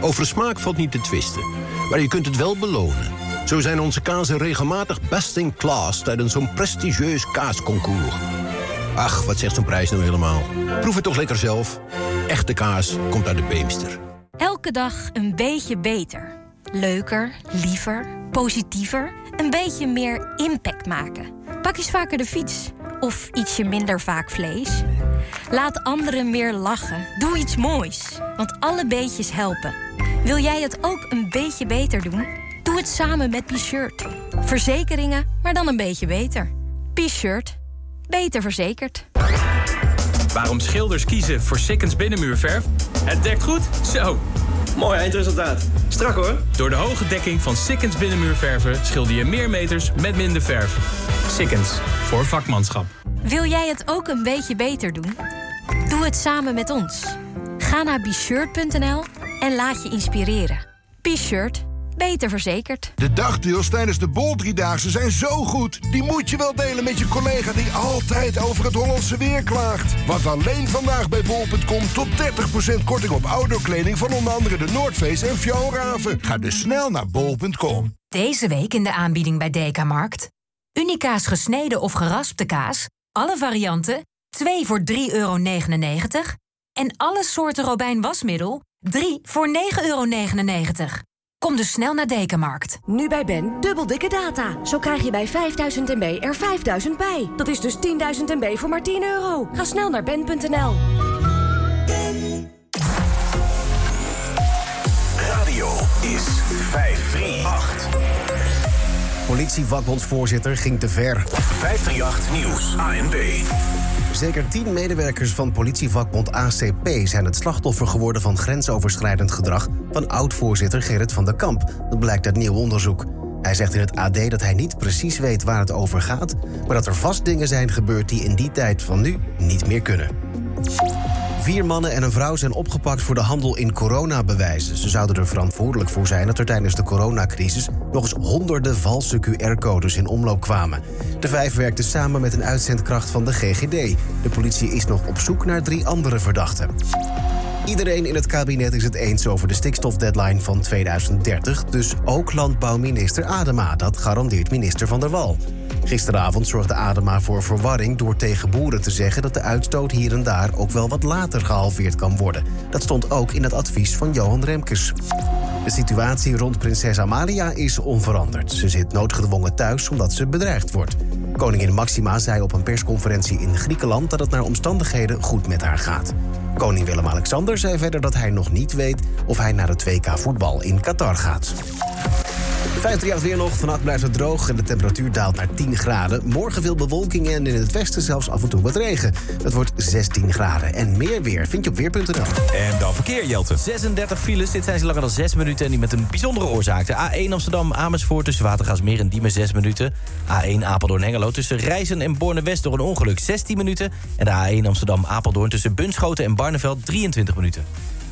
Over de smaak valt niet te twisten, maar je kunt het wel belonen. Zo zijn onze kazen regelmatig best in class tijdens zo'n prestigieus kaasconcours. Ach, wat zegt zo'n prijs nou helemaal? Proef het toch lekker zelf. Echte kaas komt uit de Beemster. Elke dag een beetje beter. Leuker, liever, positiever. Een beetje meer impact maken. Pak eens vaker de fiets. Of ietsje minder vaak vlees. Laat anderen meer lachen. Doe iets moois. Want alle beetjes helpen. Wil jij het ook een beetje beter doen? Doe het samen met P-Shirt. Verzekeringen, maar dan een beetje beter. P-Shirt. Beter verzekerd. Waarom schilders kiezen voor Sikkens binnenmuurverf? Het dekt goed, zo. Mooi eindresultaat. Strak hoor. Door de hoge dekking van Sikkens binnenmuurverven schilder je meer meters met minder verf. Sikkens, voor vakmanschap. Wil jij het ook een beetje beter doen? Doe het samen met ons. Ga naar bshirt.nl en laat je inspireren. B-Shirt. Beter verzekerd. De dagdeals tijdens de Bol Driedaagse zijn zo goed. Die moet je wel delen met je collega die altijd over het Hollandse weer klaagt. Want alleen vandaag bij bol.com tot 30% korting op outdoorkleding... van onder andere de Noordface en Fjallraven. Ga dus snel naar bol.com. Deze week in de aanbieding bij Dekamarkt. Unicaas gesneden of geraspte kaas. Alle varianten. 2 voor 3,99 euro. En alle soorten Robijn wasmiddel. 3 voor 9,99 euro. Kom dus snel naar Dekamarkt. Nu bij Ben, dubbel dikke data. Zo krijg je bij 5000 MB er 5000 bij. Dat is dus 10.000 MB voor maar 10 euro. Ga snel naar ben.nl. Radio is 538. Politievakbondsvoorzitter ging te ver. 538 Nieuws, ANB. Zeker tien medewerkers van politievakbond ACP zijn het slachtoffer geworden van grensoverschrijdend gedrag van oud-voorzitter Gerrit van der Kamp. Dat blijkt uit nieuw onderzoek. Hij zegt in het AD dat hij niet precies weet waar het over gaat, maar dat er vast dingen zijn gebeurd die in die tijd van nu niet meer kunnen. Vier mannen en een vrouw zijn opgepakt voor de handel in coronabewijzen. Ze zouden er verantwoordelijk voor zijn dat er tijdens de coronacrisis nog eens honderden valse QR-codes in omloop kwamen. De vijf werkten samen met een uitzendkracht van de GGD. De politie is nog op zoek naar drie andere verdachten. Iedereen in het kabinet is het eens over de stikstofdeadline van 2030, dus ook landbouwminister Adema. Dat garandeert minister Van der Wal. Gisteravond zorgde Adema voor verwarring door tegen boeren te zeggen dat de uitstoot hier en daar ook wel wat later gehalveerd kan worden. Dat stond ook in het advies van Johan Remkes. De situatie rond prinses Amalia is onveranderd. Ze zit noodgedwongen thuis omdat ze bedreigd wordt. Koningin Maxima zei op een persconferentie in Griekenland dat het naar omstandigheden goed met haar gaat. Koning Willem-Alexander zei verder dat hij nog niet weet of hij naar het WK voetbal in Qatar gaat. 538 weer nog. Vannacht blijft het droog en de temperatuur daalt naar 10 graden. Morgen veel bewolking en in het westen zelfs af en toe wat regen. Het wordt 16 graden. En meer weer vind je op weer.nl. En dan verkeer, Jelte. 36 files, dit zijn ze langer dan 6 minuten... en die met een bijzondere oorzaak. De A1 Amsterdam-Amersfoort tussen Watergaasmeer en Diemen 6 minuten. A1 Apeldoorn-Hengelo tussen Rijzen en Borne-West door een ongeluk 16 minuten. En de A1 Amsterdam-Apeldoorn tussen Bunschoten en Barneveld 23 minuten.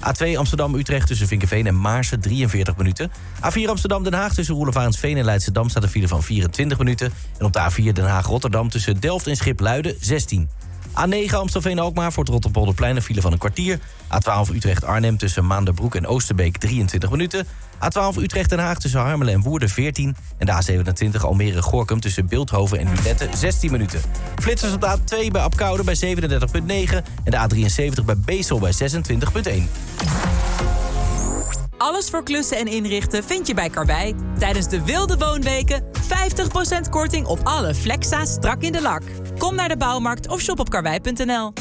A2 Amsterdam-Utrecht tussen Vinkenveen en Maarsen 43 minuten. A4 Amsterdam-Den Haag tussen Roelevarensveen en Leidschendam... staat een file van 24 minuten. En op de A4 Den Haag-Rotterdam tussen Delft en Schip-Luiden 16. A9 Amstelveen-Alkmaar voor het Rotterpolderplein een file van een kwartier. A12 Utrecht-Arnhem tussen Maanderbroek en Oosterbeek 23 minuten. A12 Utrecht-Den Haag tussen Harmelen en Woerden 14. En de A27 Almere-Gorkum tussen Beeldhoven en Lunette 16 minuten. Flitsers op de A2 bij Apkoude bij 37,9. En de A73 bij Beesel bij 26,1. Alles voor klussen en inrichten vind je bij Karwei. Tijdens de wilde woonweken 50% korting op alle Flexa strak in de lak. Kom naar de bouwmarkt of shop op karwei.nl.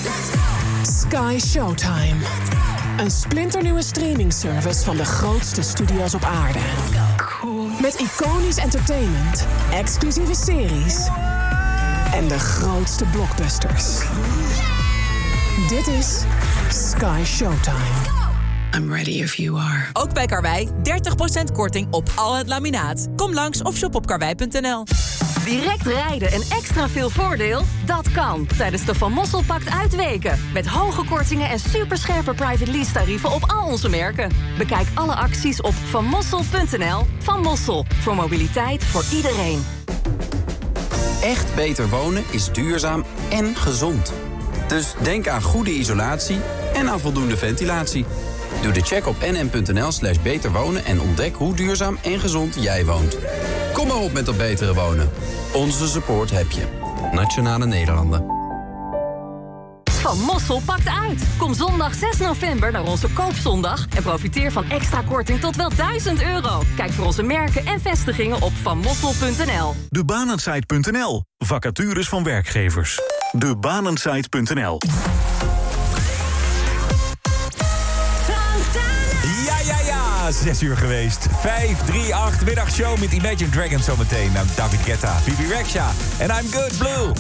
Sky Showtime. Een splinternieuwe streamingservice van de grootste studio's op aarde. Met iconisch entertainment, exclusieve series en de grootste blockbusters. Dit is Sky Showtime. I'm ready if you are. Ook bij Karwei 30% korting op al het laminaat. Kom langs of shop op karwei.nl. Direct rijden en extra veel voordeel? Dat kan tijdens de Van Mossel Pact uitweken. Met hoge kortingen en superscherpe private lease tarieven op al onze merken. Bekijk alle acties op vanmossel.nl. Van Mossel, voor mobiliteit voor iedereen. Echt beter wonen is duurzaam en gezond. Dus denk aan goede isolatie en aan voldoende ventilatie. Doe de check op nm.nl slash beter wonen en ontdek hoe duurzaam en gezond jij woont. Kom maar op met dat betere wonen. Onze support heb je. Nationale Nederlanden. Van Mossel pakt uit. Kom zondag 6 november naar onze koopzondag en profiteer van extra korting tot wel 1000 euro. Kijk voor onze merken en vestigingen op vanmossel.nl. Debanensite.nl. Vacatures van werkgevers. Debanensite.nl. 6 uur geweest. 5, 3, 8, middagshow met Imagine Dragons zometeen. Naar David Ketta, Bibi Rexha en I'm Good Blue.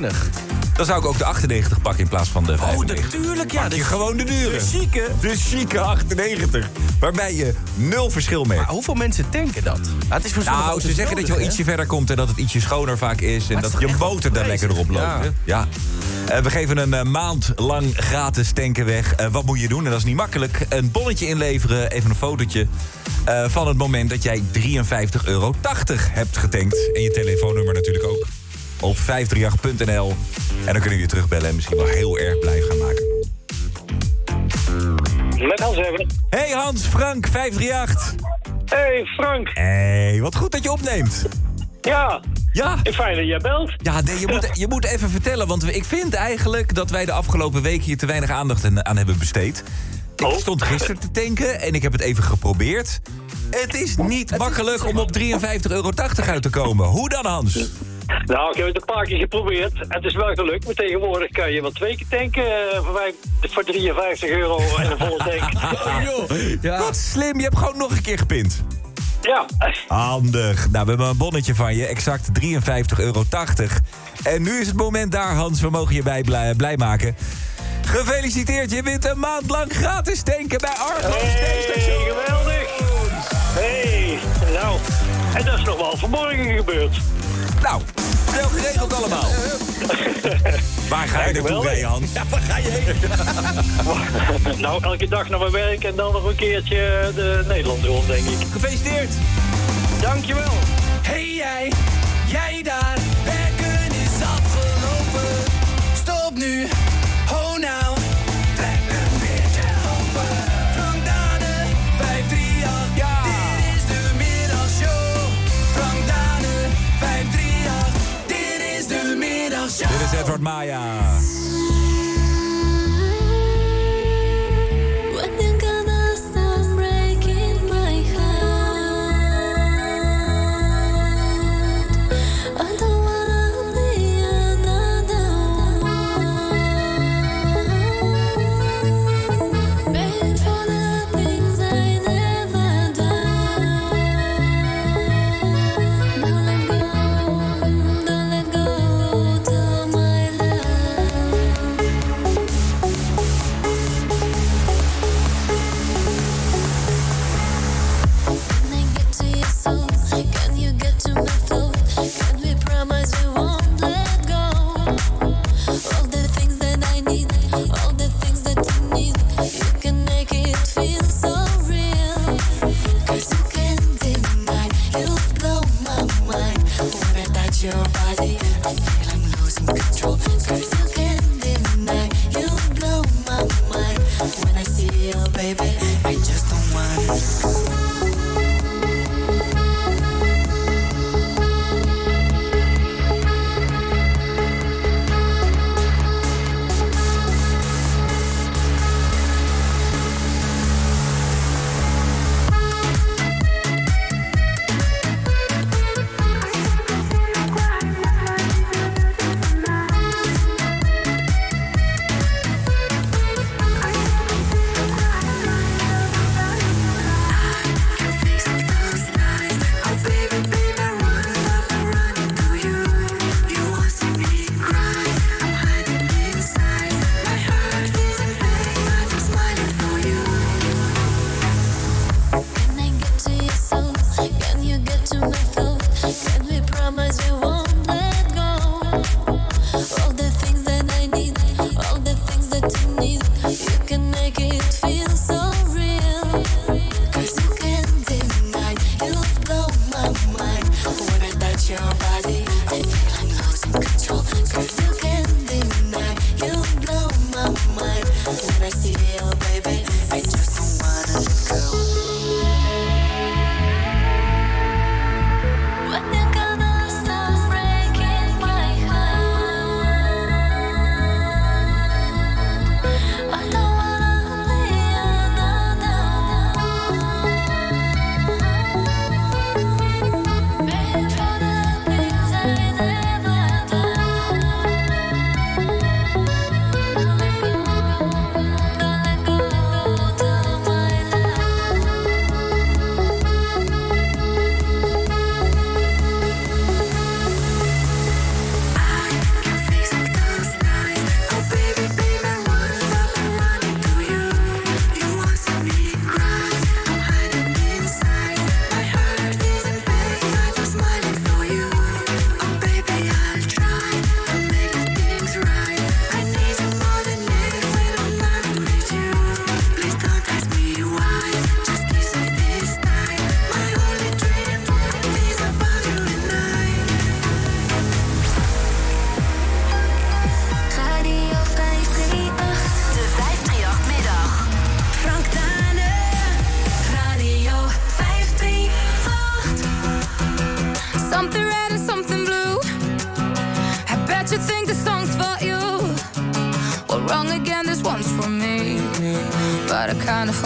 Waanzinnig. Dan zou ik ook de 98 pakken in plaats van de 95. natuurlijk, ja. Pak je gewoon de dure. De chique. De chique 98. Waarbij je nul verschil merkt. Maar hoeveel mensen tanken dat? Ah, het is voor Nou, ze zeggen dat je wel ietsje verder komt en dat het ietsje schoner vaak is. En dat je motor daar lekker erop loopt. Ja. Eh, we geven een eh, maand lang gratis tanken weg. Eh, wat moet je doen? En dat is niet makkelijk. Een bonnetje inleveren, even een fotootje. van het moment dat jij 53,80 euro hebt getankt. En je telefoonnummer natuurlijk ook. Op 538.nl. En dan kunnen we je terugbellen en misschien wel heel erg blij gaan maken. Met Hans even. Hey Hans, Frank, 538. Hey Frank. Hey, wat goed dat je opneemt. Ja. Ja. Fijn dat jij belt. Ja, nee, je, moet, je moet even vertellen, want ik vind eigenlijk dat wij de afgelopen week hier te weinig aandacht aan- hebben besteed. Ik stond gisteren te tanken en ik heb het even geprobeerd. Het is niet makkelijk om op 53,80 euro uit te komen. Hoe dan, Hans? Nou, ik heb het een paar keer geprobeerd. Het is wel gelukt. Maar tegenwoordig kan je wel twee keer tanken eh, voor, wij- voor 53 euro en een volle tank. (laughs) Ja. Wat slim, je hebt gewoon nog een keer gepind. Ja. Handig. Nou, we hebben een bonnetje van je. Exact 53,80 euro. En nu is het moment daar, Hans. We mogen je bij blij, blij maken. Gefeliciteerd, je wint een maand lang gratis tanken bij Argos Hey, geweldig. Hey, nou. En dat is nog wel vanmorgen gebeurd. Nou, snel geregeld allemaal. (laughs) Waar ga je naartoe rijden, Hans? Ja, waar ga je heen? (laughs) nou, elke dag naar mijn werk en dan nog een keertje de Nederland rond, denk ik. Gefeliciteerd. Dankjewel. Hey jij, jij daar, werken is afgelopen. Stop nu, Maya.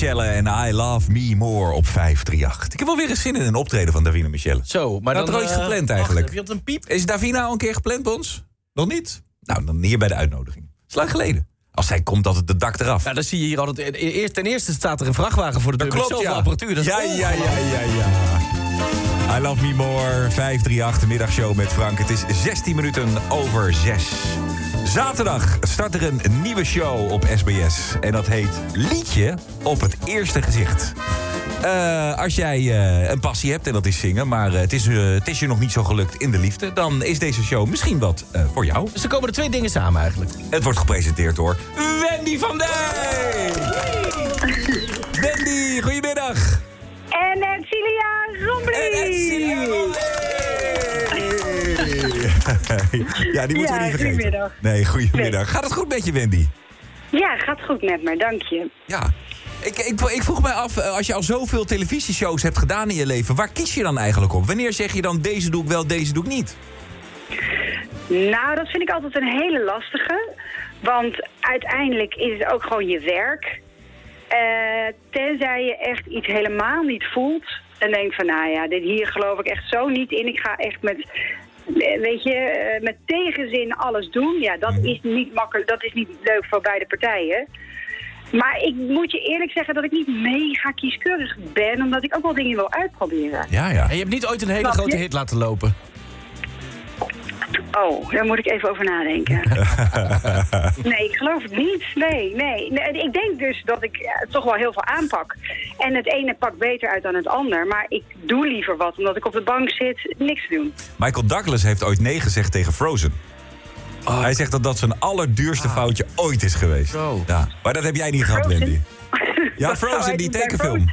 Michelle en I Love Me More op 538. Ik heb wel weer eens zin in een optreden van Davina Michelle. Zo, maar dat had er ooit eh, gepland wacht, eigenlijk. heb je op een piep? Is Davina al een keer gepland bij ons? Nog niet? Nou, dan hier bij de uitnodiging. Dat is lang geleden. Als zij komt, altijd de dak eraf. Ja, dan zie je hier altijd... e- Eerst, ten eerste staat er een vrachtwagen voor de deur Dat klopt, met zoveel ja. apparatuur. Dat is ja, ja, ja, ja, ja. I Love Me More, 538, de middagshow met Frank. Het is 16 minuten over 6. Zaterdag start er een nieuwe show op SBS. En dat heet Liedje op het eerste gezicht. Eh, als jij eh, een passie hebt, en dat is zingen... maar eh, het, is, het is je nog niet zo gelukt in de liefde... dan is deze show misschien wat eh, voor jou. Dus er komen er twee dingen samen eigenlijk. Het wordt gepresenteerd door Wendy van Dijk! Wendy, goedemiddag! En Edcilia Rombly. (laughs) ja, die moeten Ja, we niet vergeten. goedemiddag. Nee, goedemiddag. Gaat het goed met je, Wendy? Ja, gaat goed met me, dank je. Ja. Ik, ik, ik vroeg mij af, eh, als je al zoveel televisieshows hebt gedaan in je leven... waar kies je dan eigenlijk op? Wanneer zeg je dan deze doe ik wel, deze doe ik niet? Nou, dat vind ik altijd een hele lastige. Want uiteindelijk is het ook gewoon je werk. Eh, tenzij je echt iets helemaal niet voelt. En denkt van, nou ja, dit hier geloof ik echt zo niet in. Ik ga echt met, weet je, eh, met tegenzin alles doen. Ja, dat is niet makkelijk. Dat is niet leuk voor beide partijen. Maar ik moet je eerlijk zeggen dat ik niet mega kieskeurig ben. Omdat ik ook wel dingen wil uitproberen. Ja, ja. En je hebt niet ooit een hele Snap je? grote hit laten lopen. Oh, daar moet ik even over nadenken. (laughs) Nee, ik geloof het niet. Nee, nee. nee ik denk dus dat ik eh, toch wel heel veel aanpak. En het ene pakt beter uit dan het ander. Maar ik doe liever wat, omdat ik op de bank zit, niks te doen. Michael Douglas heeft ooit nee gezegd tegen Frozen. Oh. Hij zegt dat dat zijn allerduurste foutje ooit is geweest. Ja. Maar dat heb jij niet gehad? Wendy. (laughs) Ja, Frozen, die tekenfilm.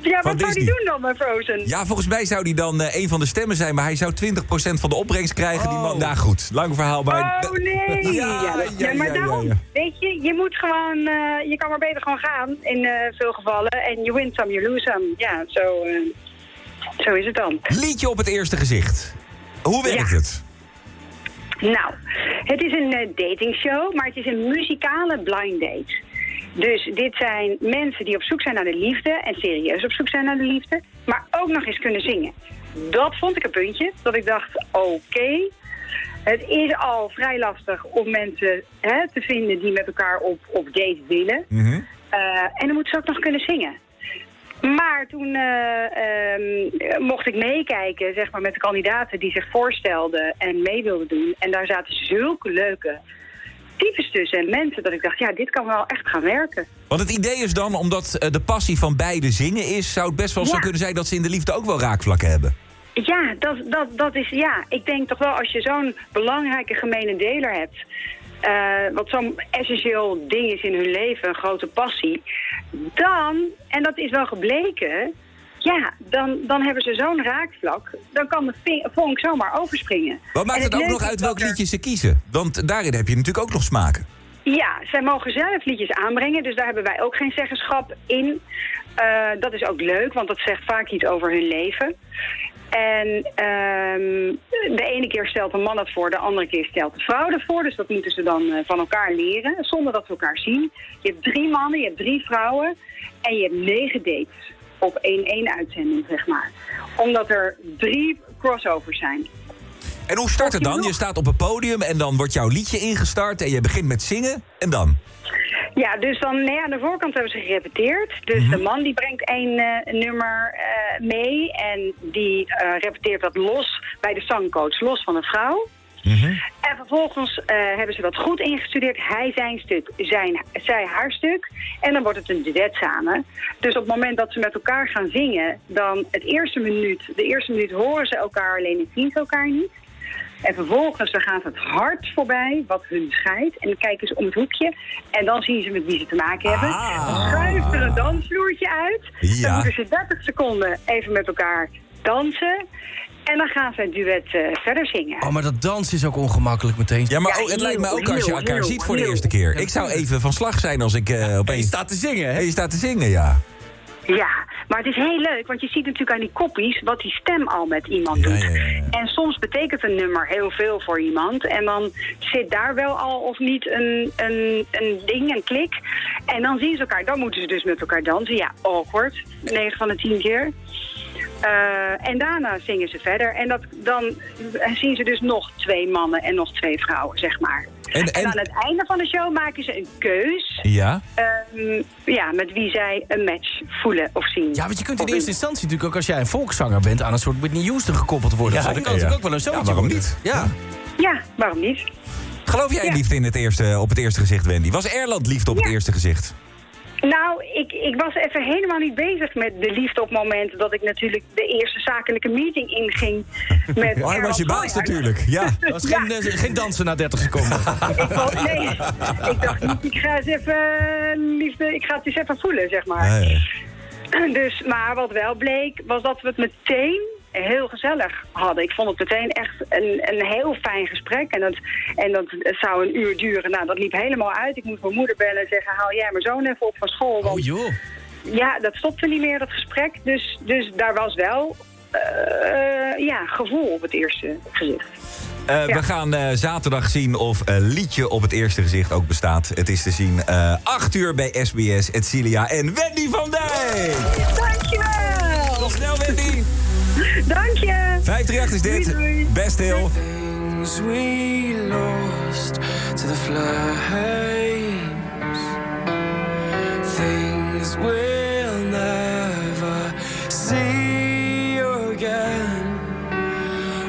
Ja, wat zou hij Disney. doen dan bij Frozen? Ja, volgens mij zou hij dan eh, een van de stemmen zijn, maar hij zou 20% van de opbrengst krijgen. Die man, nou goed, lang verhaal, maar... Oh nee! Ja, Ja, dat- ja, ja, maar daarom, ja. weet je, je moet gewoon, eh, je kan maar beter gewoon gaan in eh, veel gevallen. En you win some, you lose some. Ja, zo, eh, zo is het dan. Liedje op het eerste gezicht. Hoe werkt het? Nou, het is een datingshow, maar het is een muzikale blind date. Dus dit zijn mensen die op zoek zijn naar de liefde en serieus op zoek zijn naar de liefde, maar ook nog eens kunnen zingen. Dat vond ik een puntje, dat ik dacht, oké, het is al vrij lastig om mensen hè, te vinden die met elkaar op, op date willen. Mhm. Eh, en dan moeten ze ook nog kunnen zingen. Maar toen eh, ehm, mocht ik meekijken zeg maar, met de kandidaten die zich voorstelden en mee wilden doen. En daar zaten zulke leuke types tussen en mensen dat ik dacht, ja, dit kan wel echt gaan werken. Want het idee is dan, omdat eh, de passie van beide zingen is... zou het best wel zo kunnen zijn dat ze in de liefde ook wel raakvlakken hebben. Ja, dat, dat, dat is, ja, ik denk toch wel als je zo'n belangrijke gemene deler hebt, eh, wat zo'n essentieel ding is in hun leven, een grote passie, dan, en dat is wel gebleken, ja, dan, dan hebben ze zo'n raakvlak, dan kan de vonk zomaar overspringen. Wat maakt het ook nog uit welk liedje ze kiezen? Want daarin heb je natuurlijk ook nog smaken. Ja, zij mogen zelf liedjes aanbrengen, dus daar hebben wij ook geen zeggenschap in. Eh, dat is ook leuk, want dat zegt vaak iets over hun leven. En ehm, de ene keer stelt een man het voor, de andere keer stelt de vrouw het voor. Dus dat moeten ze dan eh, van elkaar leren, zonder dat ze elkaar zien. Je hebt drie mannen, je hebt drie vrouwen en je hebt negen dates op één één uitzending, zeg maar. Omdat er drie crossovers zijn. En hoe start het dan? Je staat op een podium en dan wordt jouw liedje ingestart... en je begint met zingen. En dan? Ja, dus dan nee, aan de voorkant hebben ze gerepeteerd. Dus de man die brengt één eh, nummer eh, mee en die eh, repeteert dat los bij de zangcoach, los van de vrouw. En vervolgens eh, hebben ze dat goed ingestudeerd. Hij zijn stuk, zijn, zij haar stuk. En dan wordt het een duet samen. Dus op het moment dat ze met elkaar gaan zingen, dan het eerste minuut, de eerste minuut horen ze elkaar alleen en zien ze elkaar niet. En vervolgens dan gaat het hart voorbij, wat hun scheidt. En dan kijken ze om het hoekje. En dan zien ze met wie ze te maken hebben. Dan schuift er een dansvloertje uit. Ja. Dan moeten ze 30 seconden even met elkaar dansen. En dan gaan ze het duet eh, verder zingen. Oh, maar dat dansen is ook ongemakkelijk meteen. Ja, maar Ja, ook, het heel, lijkt me ook als je elkaar heel, ziet voor de eerste keer. Ik zou even van slag zijn als ik eh opeens... je staat te zingen, hè? En je staat te zingen, ja. Ja, maar het is heel leuk, want je ziet natuurlijk aan die koppies wat die stem al met iemand doet. En soms betekent een nummer heel veel voor iemand. En dan zit daar wel al of niet een, een, een ding, een klik. En dan zien ze elkaar, dan moeten ze dus met elkaar dansen. Ja, awkward, 9 van de 10 keer. Eh, en daarna zingen ze verder. En dat, dan zien ze dus nog twee mannen en nog twee vrouwen, zeg maar. En, En aan het einde van de show maken ze een keus. Ja? Ehm, ja, met wie zij een match voelen of zien. Ja, want je kunt in eerste instantie natuurlijk ook als jij een volkszanger bent... aan een soort Whitney Houston gekoppeld worden. Ja, Ja, dat kan ja, ja. natuurlijk ook wel een Ja, zootje waarom niet? Ja. Ja, waarom niet? Geloof jij liefde in het eerste, op het eerste gezicht, Wendy? Was Erland liefde op het eerste gezicht? Nou, ik, ik was even helemaal niet bezig met de liefde op het moment dat ik natuurlijk de eerste zakelijke meeting inging. Met (laughs) Oh, hij was je baas natuurlijk. Ja, (laughs) dat was Ja. geen, eh, geen dansen na 30 seconden. (laughs) Ik, nee, ik dacht niet, ik ga eens even eh, liefde, ik ga het eens even voelen, zeg maar. Dus, maar wat wel bleek, was dat we het meteen heel gezellig hadden. Ik vond het meteen echt een, een heel fijn gesprek. En dat, en dat zou een uur duren. Nou, dat liep helemaal uit. Ik moest mijn moeder bellen en zeggen, haal jij mijn zoon even op van school. Want Oh joh. ja, dat stopte niet meer, dat gesprek. Dus, dus daar was wel eh, ja, gevoel op het eerste gezicht. Eh, Ja. We gaan eh, zaterdag zien of eh, liedje op het eerste gezicht ook bestaat. Het is te zien eh 8 uur bij SBS, Etcilia en Wendy van Dijk. Dankjewel! Tot snel, Wendy! Dank je! 538 is dit. Best heel. Things we lost to the flames. Things we'll never see again.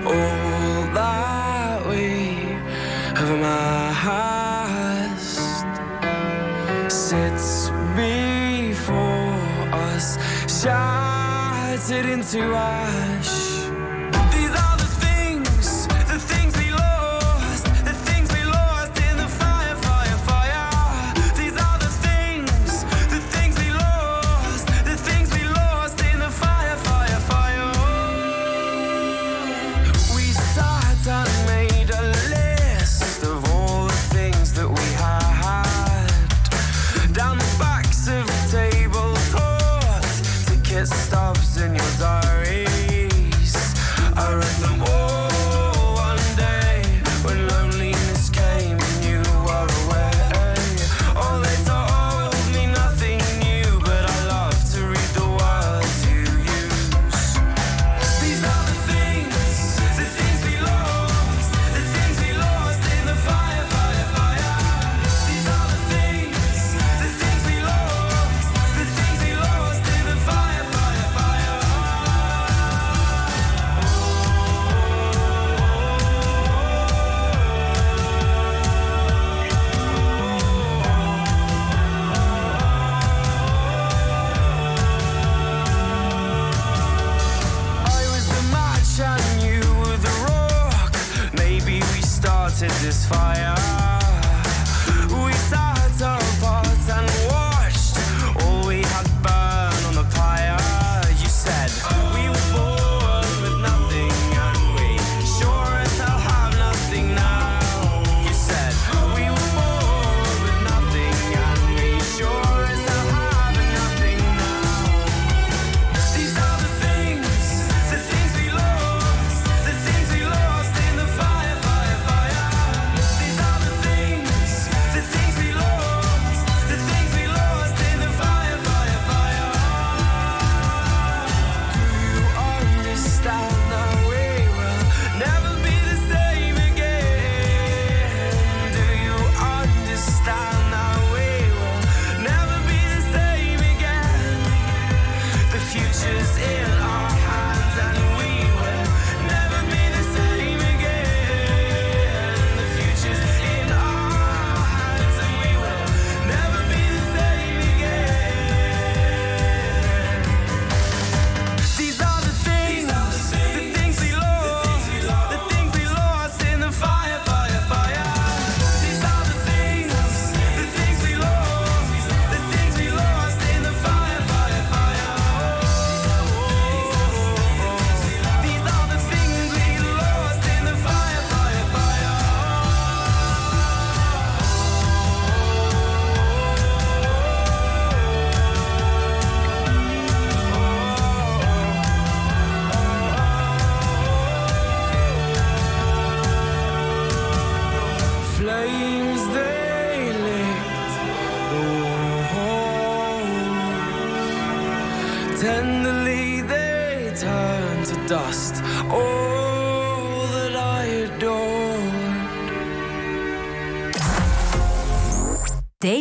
All that we have amassed sits before us, shattered into ash.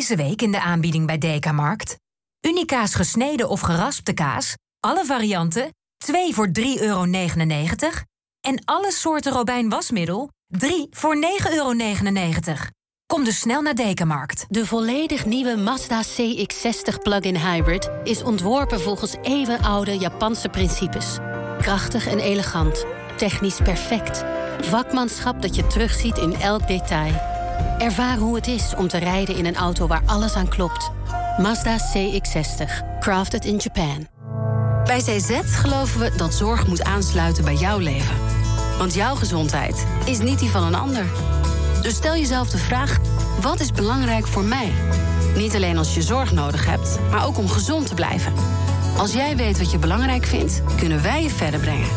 Deze week in de aanbieding bij Dekamarkt. Unica's gesneden of geraspte kaas. Alle varianten. 2 voor 3,99 euro. En alle soorten Robijn wasmiddel. 3 voor 9,99 euro. Kom dus snel naar Dekamarkt. De volledig nieuwe Mazda CX-60 plug-in hybrid is ontworpen volgens eeuwenoude Japanse principes. Krachtig en elegant, technisch perfect. Vakmanschap dat je terugziet in elk detail. Ervaar hoe het is om te rijden in een auto waar alles aan klopt. Mazda CX-60, crafted in Japan. Bij CZ geloven we dat zorg moet aansluiten bij jouw leven. Want jouw gezondheid is niet die van een ander. Dus stel jezelf de vraag: wat is belangrijk voor mij? Niet alleen als je zorg nodig hebt, maar ook om gezond te blijven. Als jij weet wat je belangrijk vindt, kunnen wij je verder brengen.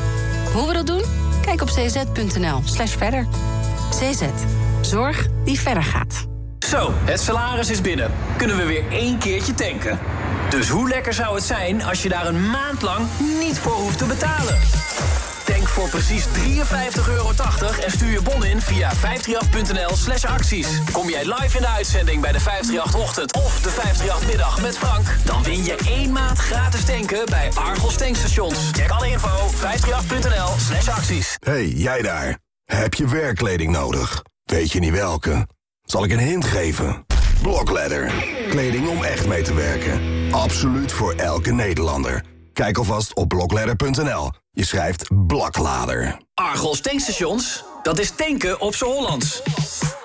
Hoe we dat doen? Kijk op cz.nl/slash verder. CZ. Zorg die verder gaat. Zo, het salaris is binnen. Kunnen we weer één keertje tanken. Dus hoe lekker zou het zijn als je daar een maand lang niet voor hoeft te betalen? Tank voor precies 53,80 euro en stuur je bon in via 538.nl slash acties. Kom jij live in de uitzending bij de 538-ochtend of de 538-middag met Frank... dan win je één maand gratis tanken bij Argos tankstations. Check alle info 538.nl slash acties. hey, jij daar. Heb je werkkleding nodig? Weet je niet welke? Zal ik een hint geven? Blokledder. Kleding om echt mee te werken. Absoluut voor elke Nederlander. Kijk alvast op blokledder.nl. Je schrijft blaklader. Argos tankstations, dat is tanken op z'n Hollands.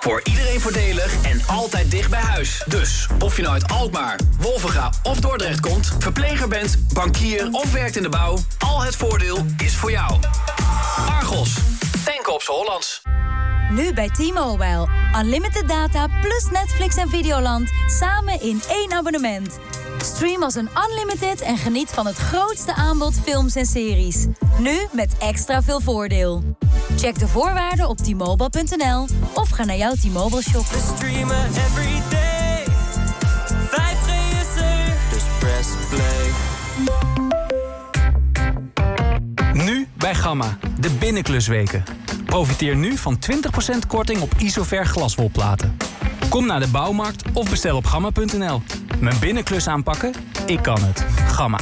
Voor iedereen voordelig en altijd dicht bij huis. Dus of je nou uit Alkmaar, Wolvenga of Dordrecht komt... verpleger bent, bankier of werkt in de bouw... al het voordeel is voor jou. Argos, tanken op z'n Hollands. Nu bij T-Mobile. Unlimited data plus Netflix en Videoland samen in één abonnement. Stream als een unlimited en geniet van het grootste aanbod films en series. Nu met extra veel voordeel. Check de voorwaarden op t-mobile.nl of ga naar jouw T-Mobile shop. Streamen every day. 5G is er, dus press play. Nu bij Gamma, de binnenklusweken. Profiteer nu van 20% korting op Isover glaswolplaten. Kom naar de bouwmarkt of bestel op gamma.nl. Mijn binnenklus aanpakken? Ik kan het. Gamma.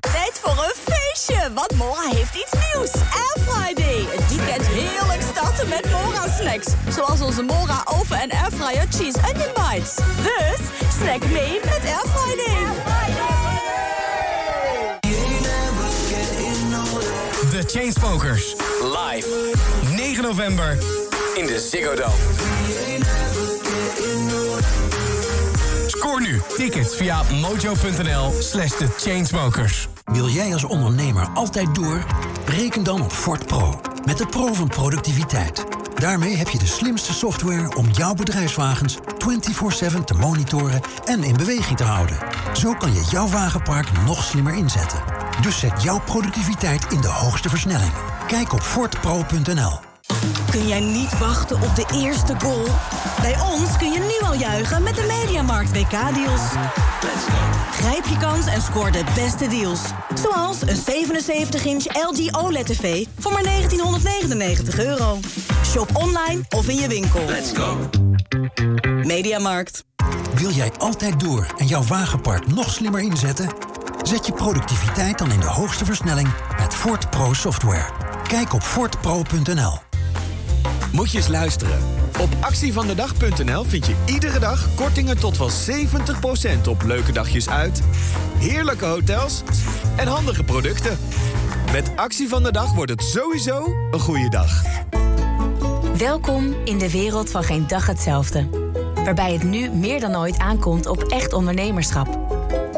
Tijd voor een feestje, want Mora heeft iets nieuws. Air Friday. Het weekend heerlijk starten met Mora snacks. Zoals onze Mora oven en airfryer cheese onion bites. Dus snack mee met Air Friday. Chainsmokers. Live. 9 november. in de Ziggo Dome. Scoor nu tickets via mojo.nl slash the chainsmokers. Wil jij als ondernemer altijd door? Reken dan op Ford Pro. Met de Pro van productiviteit. Daarmee heb je de slimste software om jouw bedrijfswagens 24-7 te monitoren en in beweging te houden. Zo kan je jouw wagenpark nog slimmer inzetten. Dus zet jouw productiviteit in de hoogste versnelling. Kijk op fordpro.nl. Kun jij niet wachten op de eerste goal? Bij ons kun je nu al juichen met de Mediamarkt WK-deals. Grijp je kans en scoor de beste deals. Zoals een 77-inch LG OLED-TV voor maar 1999 euro. Shop online of in je winkel. Mediamarkt. Wil jij altijd door en jouw wagenpark nog slimmer inzetten? Zet je productiviteit dan in de hoogste versnelling met Ford Pro software. Kijk op fordpro.nl. Moet je eens luisteren. Op actievandedag.nl vind je iedere dag kortingen tot wel 70% op leuke dagjes uit, heerlijke hotels en handige producten. Met Actie van de Dag wordt het sowieso een goede dag. Welkom in de wereld van geen dag hetzelfde. Waarbij het nu meer dan ooit aankomt op echt ondernemerschap.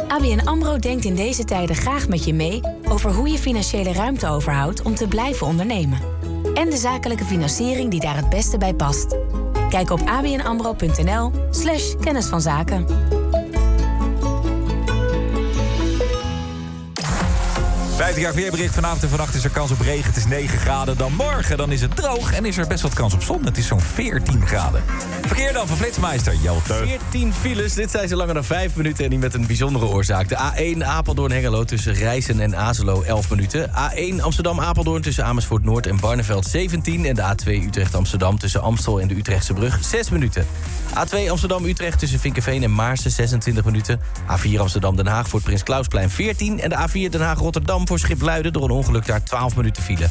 ABN AMRO denkt in deze tijden graag met je mee... over hoe je financiële ruimte overhoudt om te blijven ondernemen. En de zakelijke financiering die daar het beste bij past. Kijk op abnamro.nl slash kennis van zaken. 50 jaar weerbericht. Vanavond en vannacht is er kans op regen. Het is 9 graden. Dan morgen dan is het droog en is er best wat kans op zon. Het is zo'n 14 graden. Verkeer dan van Flitsmeister. Jelte. 14 files, dit zijn ze langer dan 5 minuten en die met een bijzondere oorzaak. De A1 Apeldoorn-Hengelo tussen Rijssen en Azelo 11 minuten. A1 Amsterdam-Apeldoorn tussen Amersfoort Noord en Barneveld 17. En de A2 Utrecht-Amsterdam tussen Amstel en de Utrechtse Brug 6 minuten. A2 Amsterdam-Utrecht tussen Vinkenveen en Maarsen 26 minuten. A4 Amsterdam-Den Haag voor het Prins Klausplein 14. En de A4 Den Haag-Rotterdam voor Schipluiden door een ongeluk daar 12 minuten file.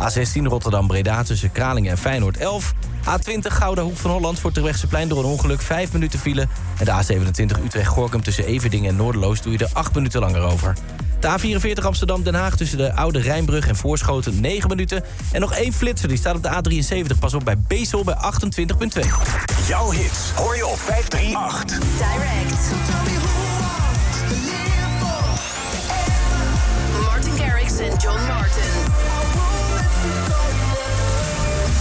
A16 Rotterdam-Breda tussen Kralingen en Feyenoord 11. A20 Gouda Hoek van Holland voor Terwegse door een ongeluk 5 minuten file. En de A27 Utrecht-Gorkum tussen Everdingen en Noorderloos doe je er 8 minuten langer over. De A44 Amsterdam-Den Haag tussen de Oude Rijnbrug en Voorschoten 9 minuten. En nog één flitser, die staat op de A73. Pas op bij Bezel bij 28,2. Jouw hits hoor je op 538. Direct. John Martin.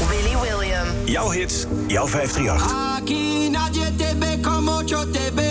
Willy William. Jouw hits, jouw 538. Aquí nadie te ve como yo te veo.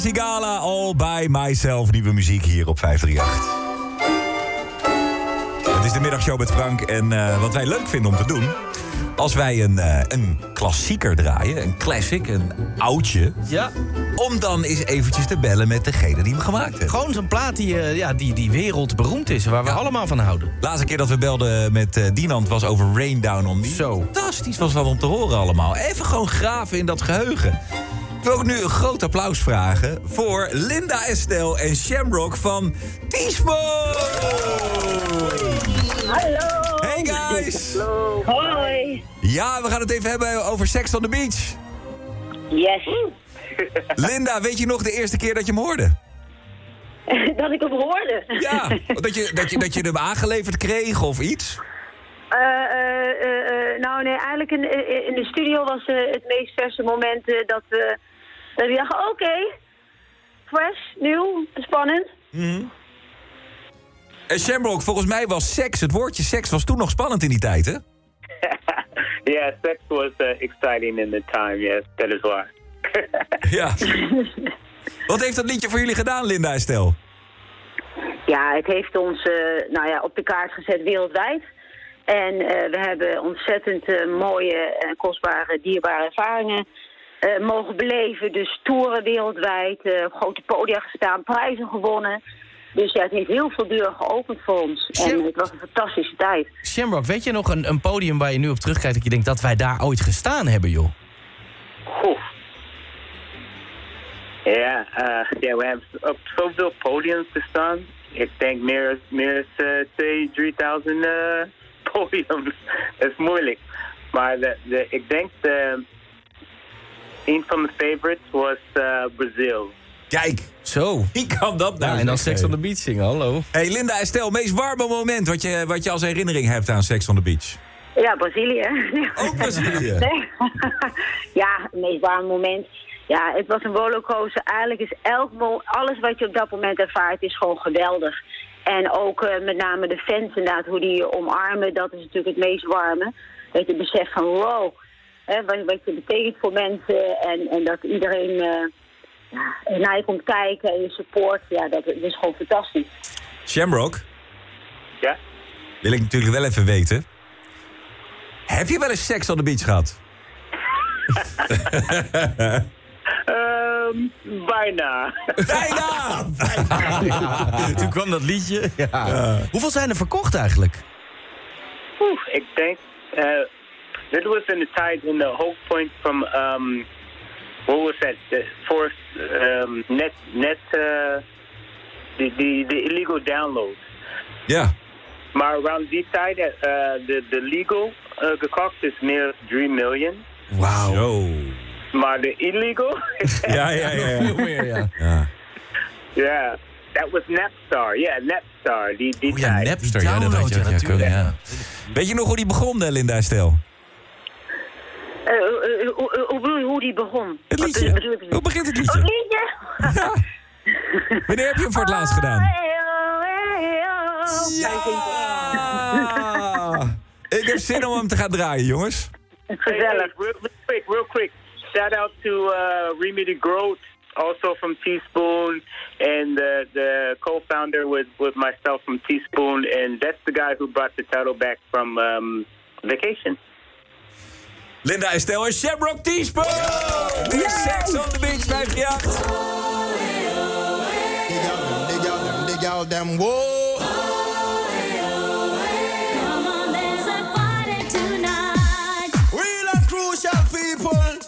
Sigala, All By Myself. Nieuwe muziek hier op 538. Het is de middagshow met Frank. En eh, wat wij leuk vinden om te doen... als wij een, eh, een klassieker draaien, een classic, een oudje... Ja. om dan eens eventjes te bellen met degene die hem gemaakt heeft. Gewoon zo'n plaat die, eh, ja, die, die wereldberoemd is, waar we allemaal van houden. Laatste keer dat we belden met Dinant was over Rain Down on Me. Zo. Fantastisch was dat om te horen allemaal. Even gewoon graven in dat geheugen. Ik wil ook nu een groot applaus vragen voor Linda Estelle en Shamrock van Teaspoon. Hallo. Hey guys. Hoi. Ja, we gaan het even hebben over Sex on the Beach. Yes. (laughs) Linda, weet je nog de eerste keer dat je hem hoorde? (laughs) dat ik hem hoorde. Ja, dat je, dat je, dat je hem (laughs) aangeleverd kreeg of iets? Eh, eh, eh, eh, nou nee, eigenlijk in, in de studio was eh, het meest verse moment eh, dat we dat we dachten, oké, fresh, nieuw, spannend. En Shamrock, volgens mij was seks, het woordje seks was toen nog spannend in die tijd, hè? (laughs) yeah, sex was uh, exciting in the time. Yes, that is why. (laughs) Ja. Wat heeft dat liedje voor jullie gedaan, Linda en Stel? Ja, het heeft ons eh, nou ja, op de kaart gezet wereldwijd. En eh, we hebben ontzettend eh, mooie en kostbare, dierbare ervaringen eh, mogen beleven. Dus toeren wereldwijd, eh, op grote podia gestaan, prijzen gewonnen. Dus ja, het heeft heel veel deuren geopend voor ons. En het was een fantastische tijd. Shamrock, weet je nog een, een podium waar je nu op terugkijkt... dat je denkt dat wij daar ooit gestaan hebben, joh? Yeah, uh, yeah, we have op zoveel podiums gestaan. Ik denk meer, meer uh, 2, 3000 podiums. (laughs) Dat is moeilijk. Maar de, de, ik denk de, een van mijn favorites was uh, Brazil. Kijk, zo. Wie kan dat nou? Ja, en dan? Sex on the Beach zingen, hallo. Hey Linda Stel, meest warme moment wat je, wat je als herinnering hebt aan Sex on the Beach? Ja, Brazilië. Ook (laughs) Brazilië? Nee. (laughs) ja, het meest warme moment. Ja, het was een rollercoaster. Eigenlijk is elk alles wat je op dat moment ervaart is gewoon geweldig. En ook eh, met name de fans inderdaad, hoe die je omarmen, dat is natuurlijk het meest warme. Dat je beseft van wow, hè, wat, wat je betekent voor mensen en, en dat iedereen eh, ja, naar je komt kijken en je support. Ja, dat, dat is gewoon fantastisch. Shamrock? Ja? Wil ik natuurlijk wel even weten. Heb je wel eens seks on the beach gehad? (laughs) Um, bijna. Bijna! (laughs) (laughs) Toen kwam dat liedje. Ja. Hoeveel zijn er verkocht eigenlijk? Oeh, ik denk, uh, that was in the tide in the whole point from, um, what was that, the force, um, net, net, uh, the, the, the illegal download. Ja. Maar around die tijd, uh, de, de legal uh, gekocht is meer dan 3 miljoen. Wauw. Maar de illegal? (laughs) Ja, ja, ja. ja. Veel meer, ja. Ja, that was Napstar. Ja, Napstar. Die, die Oh ja, Napster. Ja, dat had je, kunnen, ja. Weet je nog hoe die begon, eh, Linda Stel? Eh, eh, hoe- hoe bedoel je hoe die begon? Het Wat liedje. bedoel je? Hoe begint het Oh, liedje? het liedje? Wanneer heb je hem voor het laatst gedaan? Ah, ik heb zin om hem te gaan draaien, jongens. Gezellig. real quick, real quick. Shout out to uh, Remy de Groot, also from Teaspoon, and the the co-founder with with myself from Teaspoon, and that's the guy who brought the title back from um, Vacation. Linda en Stel en Shamrock Teaspoon! Dit is Sex on the Beach 538. Dig out them, dig out them, whoa. Real and crucial people.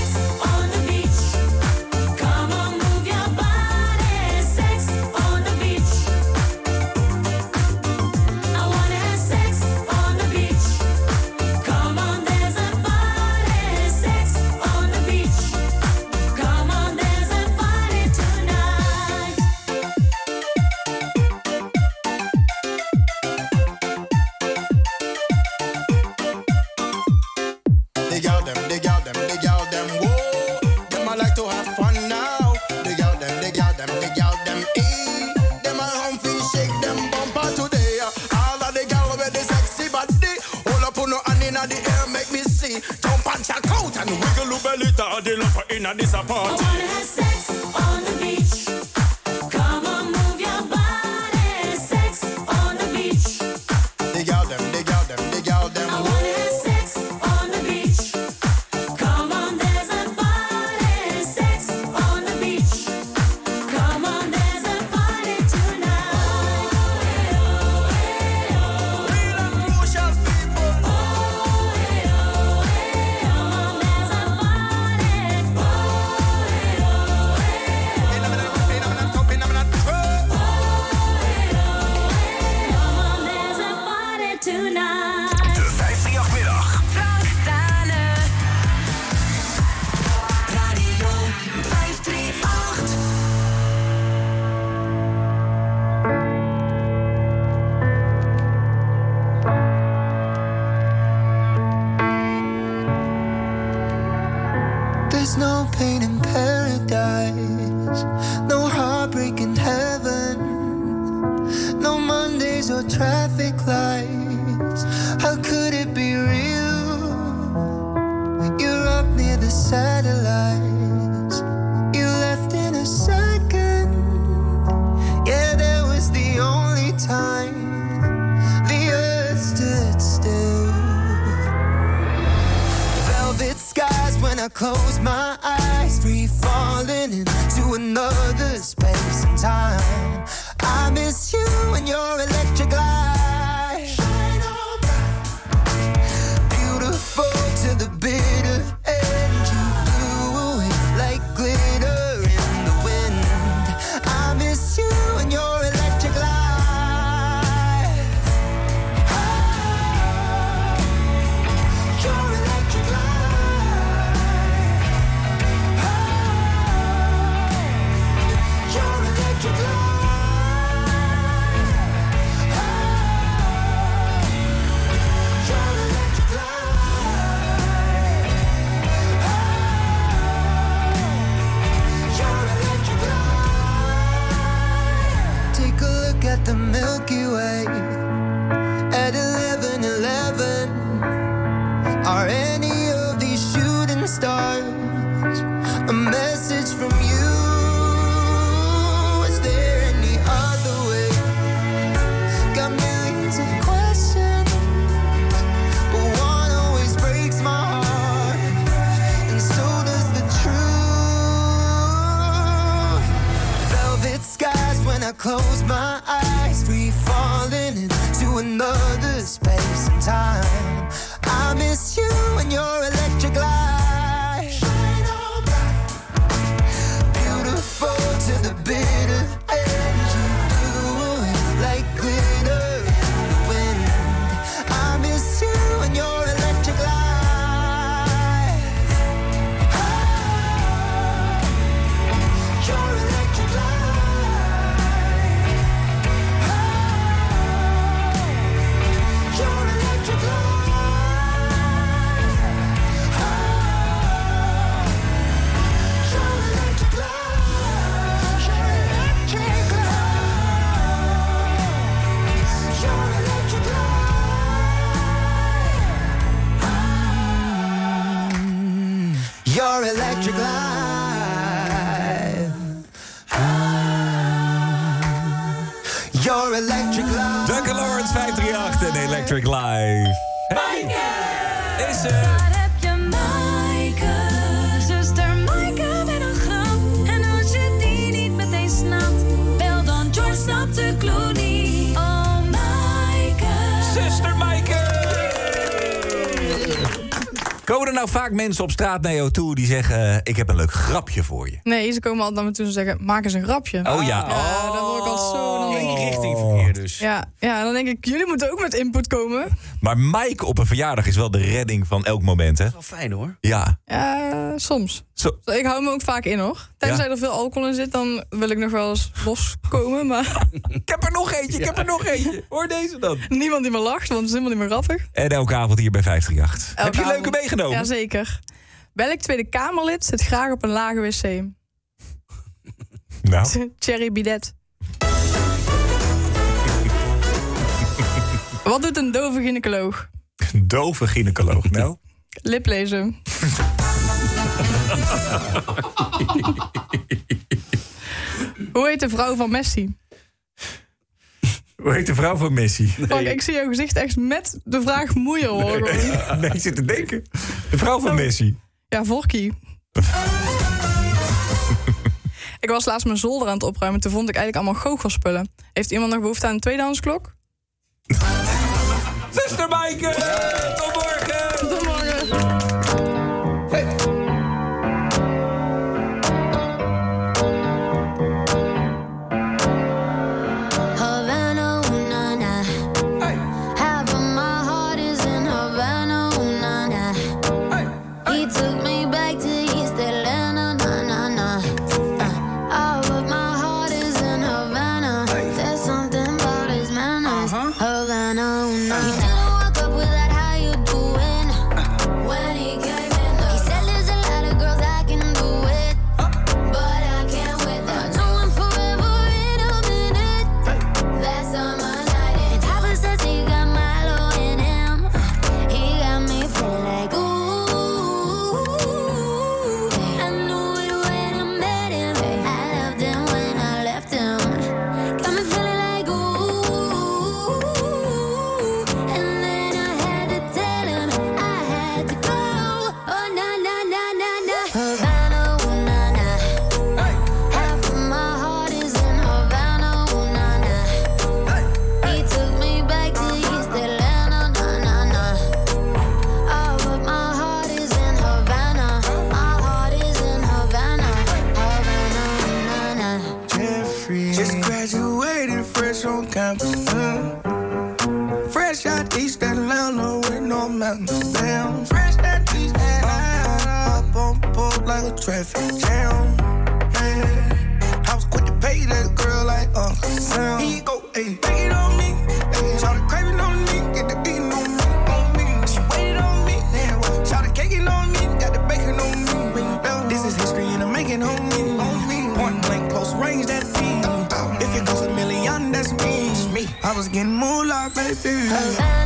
to the love inna this I Traffic lights. How could it be real? You're up near the satellites, you left in a second. Yeah, that was the only time the earth stood still. Velvet skies when I close mensen op straat naar jou toe die zeggen... ik heb een leuk grapje voor je? Nee, ze komen altijd naar me toe en zeggen, maak eens een grapje. Oh ja. Ja, dan word ik al zo... Dan denk ik, Richtingverkeer dus. ja, ja, dan denk ik, jullie moeten ook met input komen. Maar Mike op een verjaardag is wel de redding van elk moment, hè? Wel fijn hoor. Ja. Ja, soms. Zo. Ik hou me ook vaak in, hoor. Tenzij er veel alcohol in zit, dan wil ik nog wel eens loskomen. Maar (laughs) Ik heb er nog eentje, ik heb er nog eentje. Hoor deze dan. niemand die me lacht, want het is helemaal niet meer grappig. En elke avond hier bij 538. heb je Elke leuke meegenomen? Jazeker. Welk Tweede Kamerlid zit graag op een lage wc? Nou. (laughs) Thierry Bidet. Wat doet een dove gynaecoloog? Een dove gynaecoloog, nou. (laughs) Liplezen. (laughs) Hoe heet de vrouw van Messi? Hoe heet de vrouw van Messi? Frank, ik zie jouw gezicht echt met de vraag moeien hoor. gewoon. (laughs) Nee, ik zit te denken. De vrouw van Messi. Ja, Vorkie. ik was laatst mijn zolder aan het opruimen. Toen vond ik eigenlijk allemaal goochelspullen. Heeft iemand nog behoefte aan een tweedehands Luistermijken! Traffic jam. Man, I was quick to pay that girl like Uncle Sam. He go, hey, take it on me. Hey, shout the craving on me. Get the beating on me. On me. She waited on me. Yeah, shout the caking on me. Got the bacon on me. This is history and I'm making on me. On me. Point blank, close range, that beat. If it goes a million, that's me. me. I was getting moolah, baby. Havana,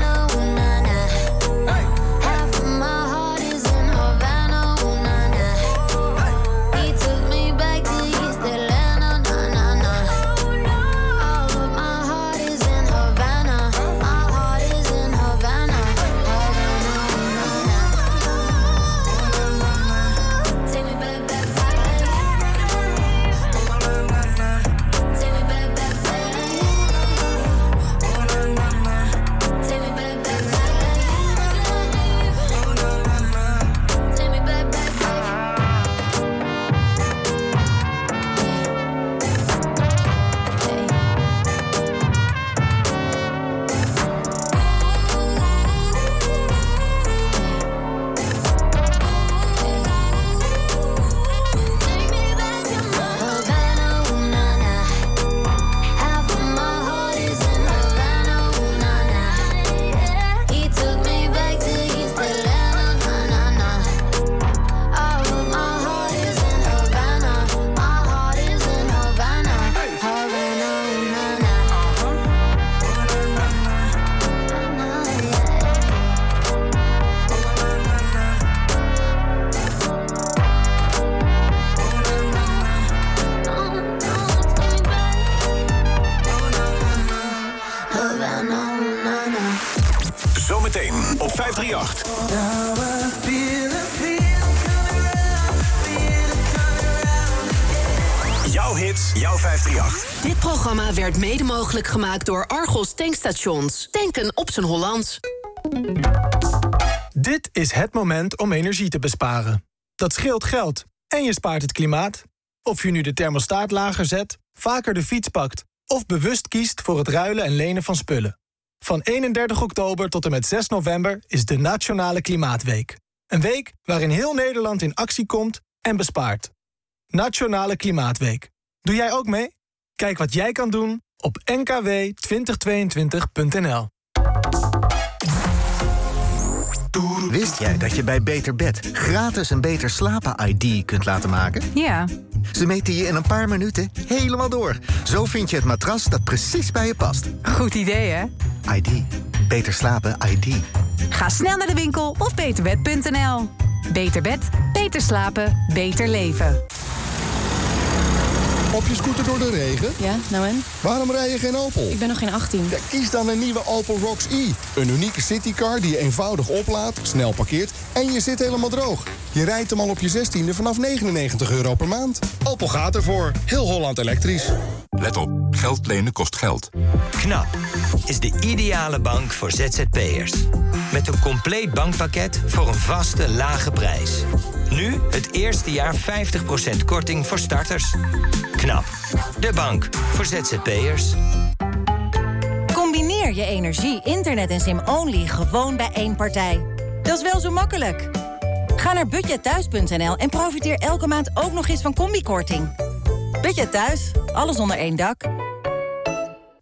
werd mede mogelijk gemaakt door Argos Tankstations. Tanken op zijn Hollands. Dit is het moment om energie te besparen. Dat scheelt geld en je spaart het klimaat. Of je nu de thermostaat lager zet, vaker de fiets pakt... of bewust kiest voor het ruilen en lenen van spullen. Van 31 oktober tot en met 6 november is de Nationale Klimaatweek. Een week waarin heel Nederland in actie komt en bespaart. Nationale Klimaatweek. Doe jij ook mee? Kijk wat jij kan doen op nkw2022.nl. Wist jij dat je bij Beter Bed gratis een beter slapen-ID kunt laten maken? Ja. Ze meten je in een paar minuten helemaal door. Zo vind je het matras dat precies bij je past. Goed idee, hè? ID. Beter slapen, ID. Ga snel naar de winkel of beterbed.nl. Beter bed, beter slapen, beter leven. Op je scooter door de regen? Ja, nou en? Waarom rij je geen Opel? Ik ben nog geen 18. Ja, kies dan een nieuwe Opel Rocks e. Een unieke citycar die je eenvoudig oplaadt, snel parkeert en je zit helemaal droog. Je rijdt hem al op je 16e vanaf 99 euro per maand. Opel gaat ervoor. Heel Holland elektrisch. Let op, geld lenen kost geld. KNAP is de ideale bank voor ZZP'ers. Met een compleet bankpakket voor een vaste, lage prijs. Nu het eerste jaar 50% korting voor starters. De bank voor ZZP'ers. Combineer je energie, internet en sim-only gewoon bij één partij. Dat is wel zo makkelijk. Ga naar budgetthuis.nl en profiteer elke maand ook nog eens van combikorting. Budget Thuis, alles onder één dak.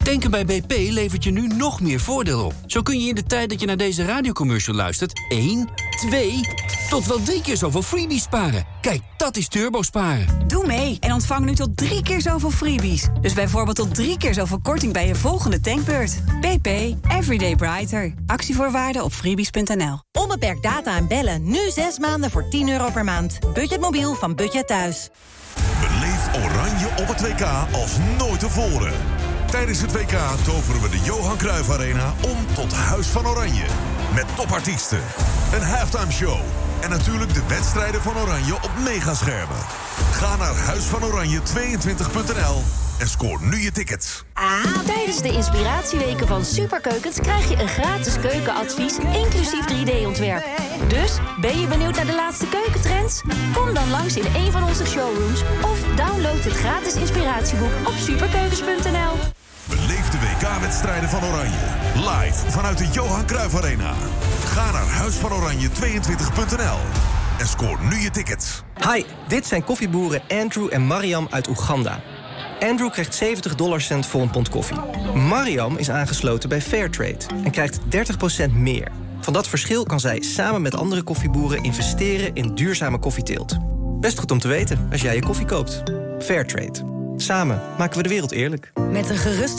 Tanken bij BP levert je nu nog meer voordeel op. Zo kun je in de tijd dat je naar deze radiocommercial luistert... 1, 2, tot wel drie keer zoveel freebies sparen. Kijk, dat is turbo sparen. Doe mee en ontvang nu tot drie keer zoveel freebies. Dus bijvoorbeeld tot drie keer zoveel korting bij je volgende tankbeurt. BP, everyday brighter. Actievoorwaarden op freebies.nl. Onbeperkt data en bellen, nu zes maanden voor 10 euro per maand. Budgetmobiel van Budget Thuis. Beleef Oranje op het WK als nooit tevoren. Tijdens het WK toveren we de Johan Cruijff Arena om tot Huis van Oranje. Met topartiesten, een halftime show en natuurlijk de wedstrijden van Oranje op megaschermen. Ga naar huisvanoranje22.nl en scoor nu je tickets. Tijdens de inspiratieweken van Superkeukens krijg je een gratis keukenadvies, inclusief 3D-ontwerp. Dus, ben je benieuwd naar de laatste keukentrends? Kom dan langs in een van onze showrooms of download het gratis inspiratieboek op superkeukens.nl. Beleef de WK-wedstrijden van Oranje. Live vanuit de Johan Cruijff Arena. Ga naar huisvanoranje22.nl en scoor nu je tickets. Hi, dit zijn koffieboeren Andrew en Mariam uit Oeganda. Andrew krijgt 70 dollarcent voor een pond koffie. Mariam is aangesloten bij Fairtrade en krijgt 30% meer. Van dat verschil kan zij samen met andere koffieboeren investeren in duurzame koffieteelt. Best goed om te weten als jij je koffie koopt. Fairtrade. Samen maken we de wereld eerlijk. Met een gerust